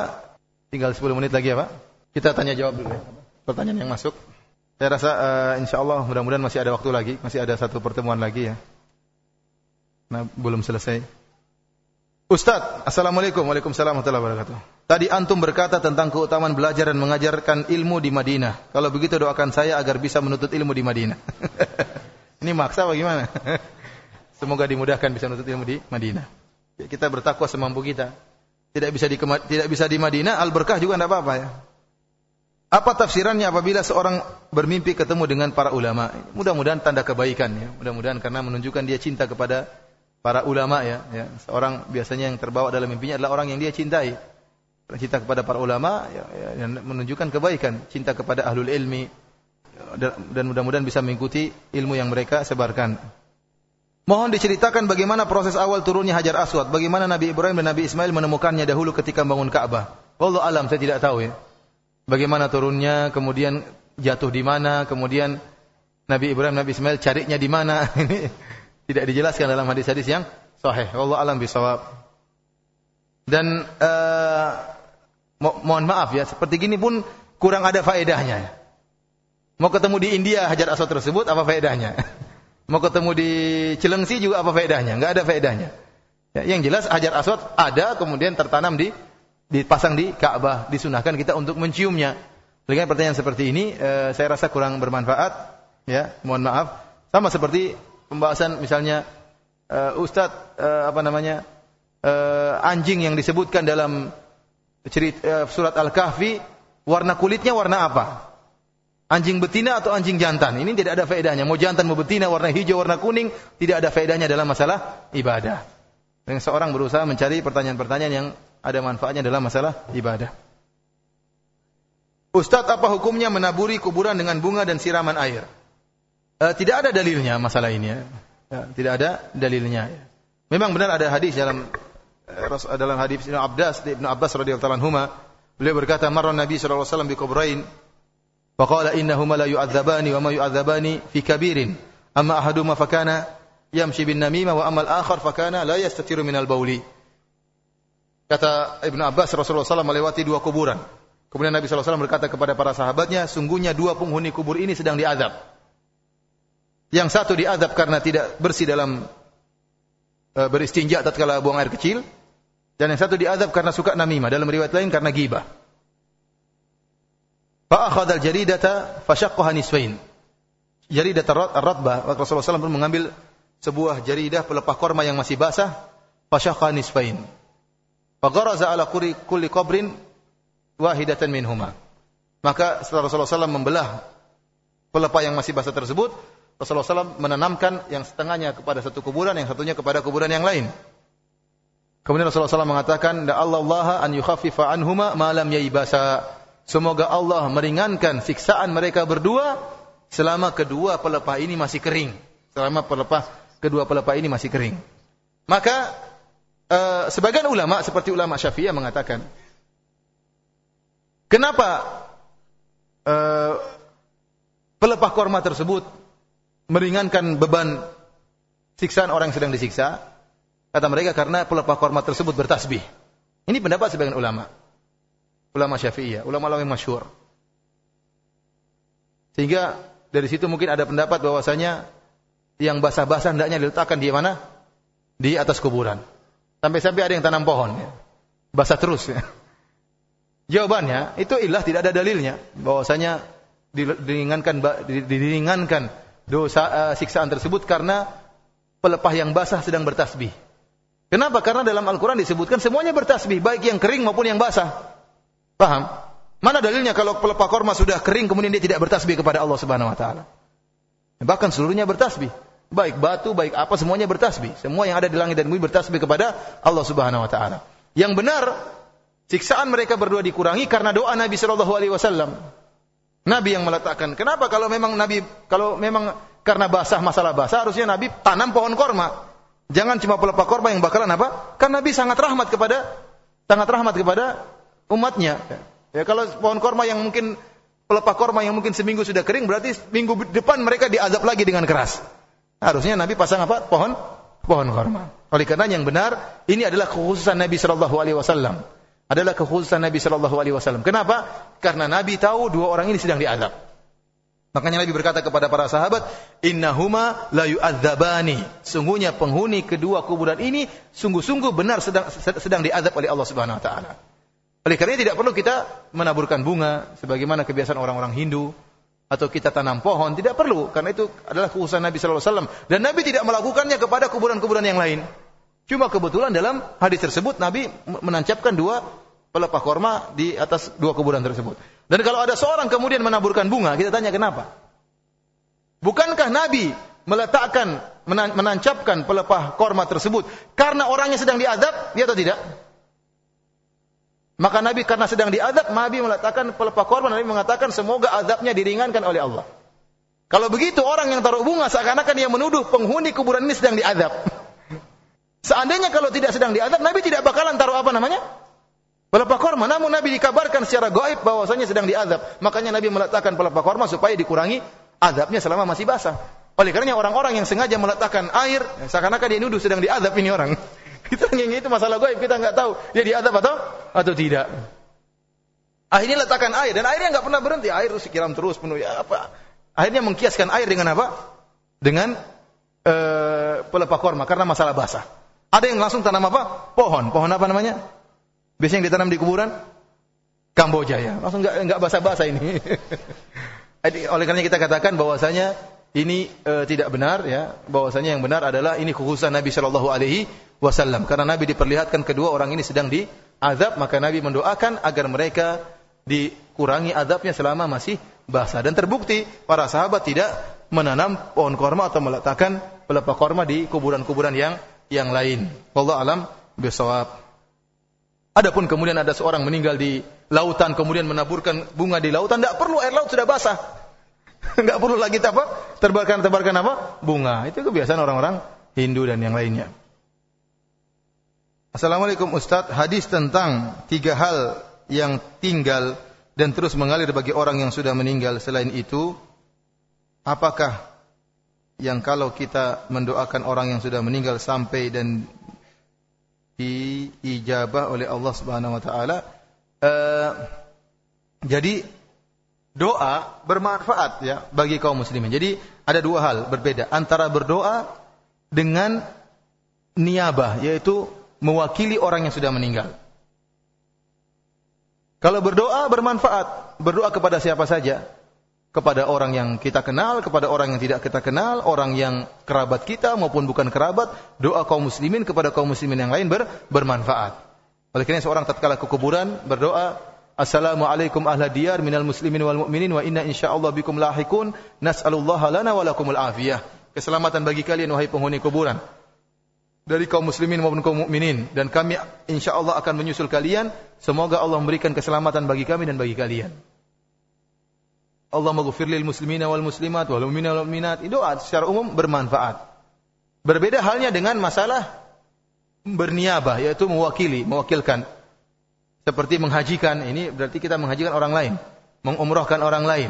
Tinggal 10 menit lagi ya Pak. Kita tanya jawab dulu ya. Pertanyaan yang masuk. Saya rasa uh, insya Allah mudah-mudahan masih ada waktu lagi. Masih ada satu pertemuan lagi ya. Nah, belum selesai. Ustaz, Assalamualaikum. Waalaikumsalam warahmatullahi wabarakatuh. Tadi antum berkata tentang keutamaan belajar dan mengajarkan ilmu di Madinah. Kalau begitu doakan saya agar bisa menuntut ilmu di Madinah. Ini maksa bagaimana? Semoga dimudahkan bisa menuntut ilmu di Madinah. Kita bertakwa semampu kita tidak bisa di tidak bisa di Madinah, al berkah juga tidak apa-apa ya. Apa tafsirannya apabila seorang bermimpi ketemu dengan para ulama? Mudah-mudahan tanda kebaikan ya. Mudah-mudahan karena menunjukkan dia cinta kepada para ulama ya. ya. Seorang biasanya yang terbawa dalam mimpinya adalah orang yang dia cintai. Cinta kepada para ulama ya, ya, menunjukkan kebaikan, cinta kepada ahlul ilmi dan mudah-mudahan bisa mengikuti ilmu yang mereka sebarkan. Mohon diceritakan bagaimana proses awal turunnya Hajar Aswad, bagaimana Nabi Ibrahim dan Nabi Ismail menemukannya dahulu ketika bangun Ka'bah. Wallahu alam, saya tidak tahu ya. Bagaimana turunnya, kemudian jatuh di mana, kemudian Nabi Ibrahim, Nabi Ismail carinya di mana. Tidak dijelaskan dalam hadis-hadis yang sahih. Wallahu alam bisawab. Dan uh, mo mohon maaf ya, seperti gini pun kurang ada faedahnya. Mau ketemu di India Hajar Aswad tersebut, apa faedahnya? Mau ketemu di Cilengsi juga apa faedahnya? Enggak ada faedahnya. Ya, yang jelas Hajar Aswad ada kemudian tertanam di dipasang di Ka'bah, disunahkan kita untuk menciumnya. Dengan pertanyaan seperti ini, eh, saya rasa kurang bermanfaat. Ya, mohon maaf. Sama seperti pembahasan misalnya eh, Ustadz eh, apa namanya eh, anjing yang disebutkan dalam cerita, eh, surat Al-Kahfi, warna kulitnya warna apa? Anjing betina atau anjing jantan. Ini tidak ada faedahnya. Mau jantan mau betina, warna hijau, warna kuning, tidak ada faedahnya dalam masalah ibadah. Dan seorang berusaha mencari pertanyaan-pertanyaan yang ada manfaatnya dalam masalah ibadah. Ustadz apa hukumnya menaburi kuburan dengan bunga dan siraman air? Uh, tidak ada dalilnya masalah ini ya. ya tidak ada dalilnya. Memang benar ada hadis dalam uh, dalam hadis Ibnu Abbas Ibnu Abbas radhiyallahu anhu beliau berkata marra Nabi sallallahu alaihi wasallam bi kubrain faqala innahuma la yu'adzabani wa ma yu'adzabani fi kabirin amma ahaduma fakana yamshi bin namimah wa amal akhar fakana la yastatiru minal bauli kata Ibnu Abbas Rasulullah SAW melewati dua kuburan Kemudian Nabi SAW berkata kepada para sahabatnya, sungguhnya dua penghuni kubur ini sedang diazab. Yang satu diazab karena tidak bersih dalam e, beristinja tatkala buang air kecil, dan yang satu diazab karena suka namimah. Dalam riwayat lain karena gibah. Fa'akhadha al-jaridata fashaqqaha nisfain. Jaridah ar-ratbah, Rasulullah SAW pun mengambil sebuah jaridah pelepah korma yang masih basah, fashaqqaha nisfain. Fagharaza ala kulli qabrin wahidatan minhuma. Maka setelah Rasulullah SAW membelah pelepah yang masih basah tersebut, Rasulullah SAW menanamkan yang setengahnya kepada satu kuburan, yang satunya kepada kuburan yang lain. Kemudian Rasulullah SAW mengatakan, Allah Allah an yukhaffifa anhuma malam yaibasa. Semoga Allah meringankan siksaan mereka berdua selama kedua pelepah ini masih kering. Selama pelepah kedua pelepah ini masih kering. Maka uh, sebagian ulama seperti ulama Syafi'iyah mengatakan, Kenapa uh, pelepah korma tersebut meringankan beban siksaan orang yang sedang disiksa? Kata mereka karena pelepah korma tersebut bertasbih. Ini pendapat sebagian ulama. Ulama syafi'iyah, ulama-ulama yang masyhur. Sehingga dari situ mungkin ada pendapat bahwasanya yang basah-basah hendaknya diletakkan di mana? Di atas kuburan. Sampai-sampai ada yang tanam pohon. Ya. Basah terus. Ya. Jawabannya itu ilah tidak ada dalilnya bahwasanya diringankan diringankan dosa uh, siksaan tersebut karena pelepah yang basah sedang bertasbih. Kenapa? Karena dalam Al-Qur'an disebutkan semuanya bertasbih, baik yang kering maupun yang basah. Paham? Mana dalilnya kalau pelepah korma sudah kering kemudian dia tidak bertasbih kepada Allah Subhanahu wa taala? Bahkan seluruhnya bertasbih. Baik batu, baik apa semuanya bertasbih. Semua yang ada di langit dan bumi bertasbih kepada Allah Subhanahu wa taala. Yang benar Siksaan mereka berdua dikurangi karena doa Nabi Shallallahu Alaihi Wasallam. Nabi yang meletakkan. Kenapa kalau memang Nabi kalau memang karena basah masalah basah harusnya Nabi tanam pohon korma. Jangan cuma pelepah korma yang bakalan apa? Kan Nabi sangat rahmat kepada sangat rahmat kepada umatnya. Ya kalau pohon korma yang mungkin pelepah korma yang mungkin seminggu sudah kering berarti minggu depan mereka diazab lagi dengan keras. Harusnya Nabi pasang apa? Pohon pohon korma. Oleh karena yang benar ini adalah kekhususan Nabi Shallallahu Alaihi Wasallam adalah kekhususan Nabi Shallallahu Alaihi Wasallam. Kenapa? Karena Nabi tahu dua orang ini sedang diadab. Makanya Nabi berkata kepada para sahabat, Innahuma la yu'adzabani. Sungguhnya penghuni kedua kuburan ini sungguh-sungguh benar sedang sedang diadab oleh Allah Subhanahu wa taala. Oleh karena tidak perlu kita menaburkan bunga sebagaimana kebiasaan orang-orang Hindu atau kita tanam pohon, tidak perlu karena itu adalah kekhususan Nabi sallallahu alaihi wasallam dan Nabi tidak melakukannya kepada kuburan-kuburan yang lain. Cuma kebetulan dalam hadis tersebut Nabi menancapkan dua pelepah korma di atas dua kuburan tersebut. Dan kalau ada seorang kemudian menaburkan bunga, kita tanya kenapa? Bukankah Nabi meletakkan, menancapkan pelepah korma tersebut karena orangnya sedang diadab, ya atau tidak? Maka Nabi karena sedang diadab, Nabi meletakkan pelepah korma, Nabi mengatakan semoga adabnya diringankan oleh Allah. Kalau begitu orang yang taruh bunga seakan-akan dia menuduh penghuni kuburan ini sedang diadab. Seandainya kalau tidak sedang diadab, Nabi tidak bakalan taruh apa namanya? Pelepah korma. Namun Nabi dikabarkan secara gaib bahwasanya sedang diadab. Makanya Nabi meletakkan pelepah korma supaya dikurangi adabnya selama masih basah. Oleh karenanya orang-orang yang sengaja meletakkan air, seakan-akan dia nuduh sedang diadab ini orang. Kita yang itu masalah gaib, kita nggak tahu dia diadab atau atau tidak. Akhirnya letakkan air dan airnya nggak pernah berhenti, air terus siram terus penuh ya apa? Akhirnya mengkiaskan air dengan apa? Dengan uh, pelepah korma karena masalah basah. Ada yang langsung tanam apa? Pohon. Pohon apa namanya? Biasanya yang ditanam di kuburan Kamboja ya. Langsung enggak enggak basa-basa ini. Oleh karena kita katakan bahwasanya ini e, tidak benar ya, bahwasanya yang benar adalah ini khususan Nabi Shallallahu alaihi wasallam karena Nabi diperlihatkan kedua orang ini sedang diazab maka Nabi mendoakan agar mereka dikurangi azabnya selama masih basah dan terbukti para sahabat tidak menanam pohon korma atau meletakkan pelepah korma di kuburan-kuburan yang yang lain. Allah alam bisawab. Adapun kemudian ada seorang meninggal di lautan kemudian menaburkan bunga di lautan, tidak perlu air laut sudah basah. Enggak perlu lagi apa? Tebarkan-tebarkan apa? Bunga. Itu kebiasaan orang-orang Hindu dan yang lainnya. Assalamualaikum Ustaz, hadis tentang tiga hal yang tinggal dan terus mengalir bagi orang yang sudah meninggal selain itu, apakah yang kalau kita mendoakan orang yang sudah meninggal sampai dan diijabah oleh Allah Subhanahu wa taala uh, jadi doa bermanfaat ya bagi kaum muslimin. Jadi ada dua hal berbeda antara berdoa dengan niabah yaitu mewakili orang yang sudah meninggal. Kalau berdoa bermanfaat, berdoa kepada siapa saja, kepada orang yang kita kenal, kepada orang yang tidak kita kenal, orang yang kerabat kita maupun bukan kerabat, doa kaum muslimin kepada kaum muslimin yang lain ber, bermanfaat. Oleh karena seorang tatkala ke kuburan berdoa, Assalamualaikum ahla diyar minal muslimin wal mu'minin wa inna insyaallah bikum lahikun nas'alullaha lana wa lakumul afiyah. Keselamatan bagi kalian wahai penghuni kuburan dari kaum muslimin maupun kaum mukminin dan kami insyaallah akan menyusul kalian semoga Allah memberikan keselamatan bagi kami dan bagi kalian Allah maghfir lil muslimina wal muslimat wal mu'minina wal mu'minat. Itu secara umum bermanfaat. Berbeda halnya dengan masalah berniabah yaitu mewakili mewakilkan. Seperti menghajikan ini berarti kita menghajikan orang lain mengumrahkan orang lain.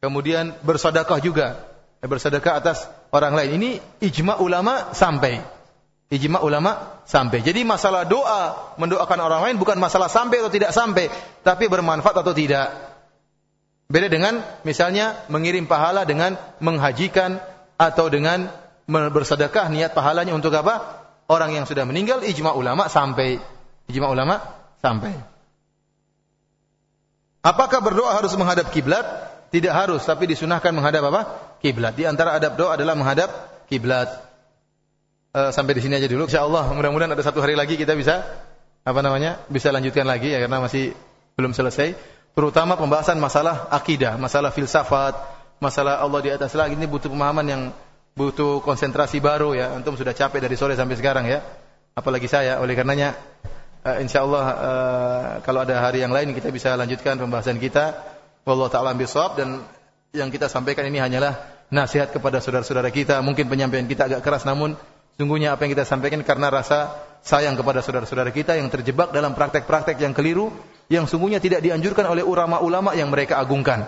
Kemudian bersedekah juga bersedekah atas orang lain. Ini ijma ulama sampai. Ijma ulama sampai. Jadi masalah doa mendoakan orang lain bukan masalah sampai atau tidak sampai, tapi bermanfaat atau tidak. Beda dengan misalnya mengirim pahala dengan menghajikan atau dengan bersedekah niat pahalanya untuk apa? Orang yang sudah meninggal ijma ulama sampai. Ijma ulama sampai. Apakah berdoa harus menghadap kiblat? Tidak harus, tapi disunahkan menghadap apa? Kiblat. Di antara adab doa adalah menghadap kiblat uh, sampai di sini aja dulu. Insyaallah mudah-mudahan ada satu hari lagi kita bisa apa namanya? bisa lanjutkan lagi ya karena masih belum selesai. Terutama pembahasan masalah akidah, masalah filsafat, masalah Allah di atas langit ini butuh pemahaman yang butuh konsentrasi baru ya. Antum sudah capek dari sore sampai sekarang ya. Apalagi saya. Oleh karenanya uh, insyaallah uh, kalau ada hari yang lain kita bisa lanjutkan pembahasan kita. Wallahu taala bisawab dan yang kita sampaikan ini hanyalah nasihat kepada saudara-saudara kita. Mungkin penyampaian kita agak keras namun Sungguhnya apa yang kita sampaikan karena rasa sayang kepada saudara-saudara kita yang terjebak dalam praktek-praktek yang keliru yang sungguhnya tidak dianjurkan oleh ulama-ulama yang mereka agungkan.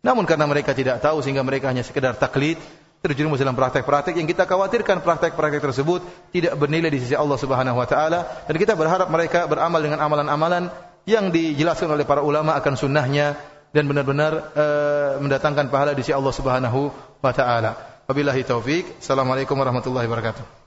Namun karena mereka tidak tahu sehingga mereka hanya sekedar taklid, terjerumus dalam praktek-praktek yang kita khawatirkan praktek-praktek tersebut tidak bernilai di sisi Allah Subhanahu wa taala dan kita berharap mereka beramal dengan amalan-amalan yang dijelaskan oleh para ulama akan sunnahnya dan benar-benar uh, mendatangkan pahala di sisi Allah Subhanahu wa taala. Wabillahi taufik. Assalamualaikum warahmatullahi wabarakatuh.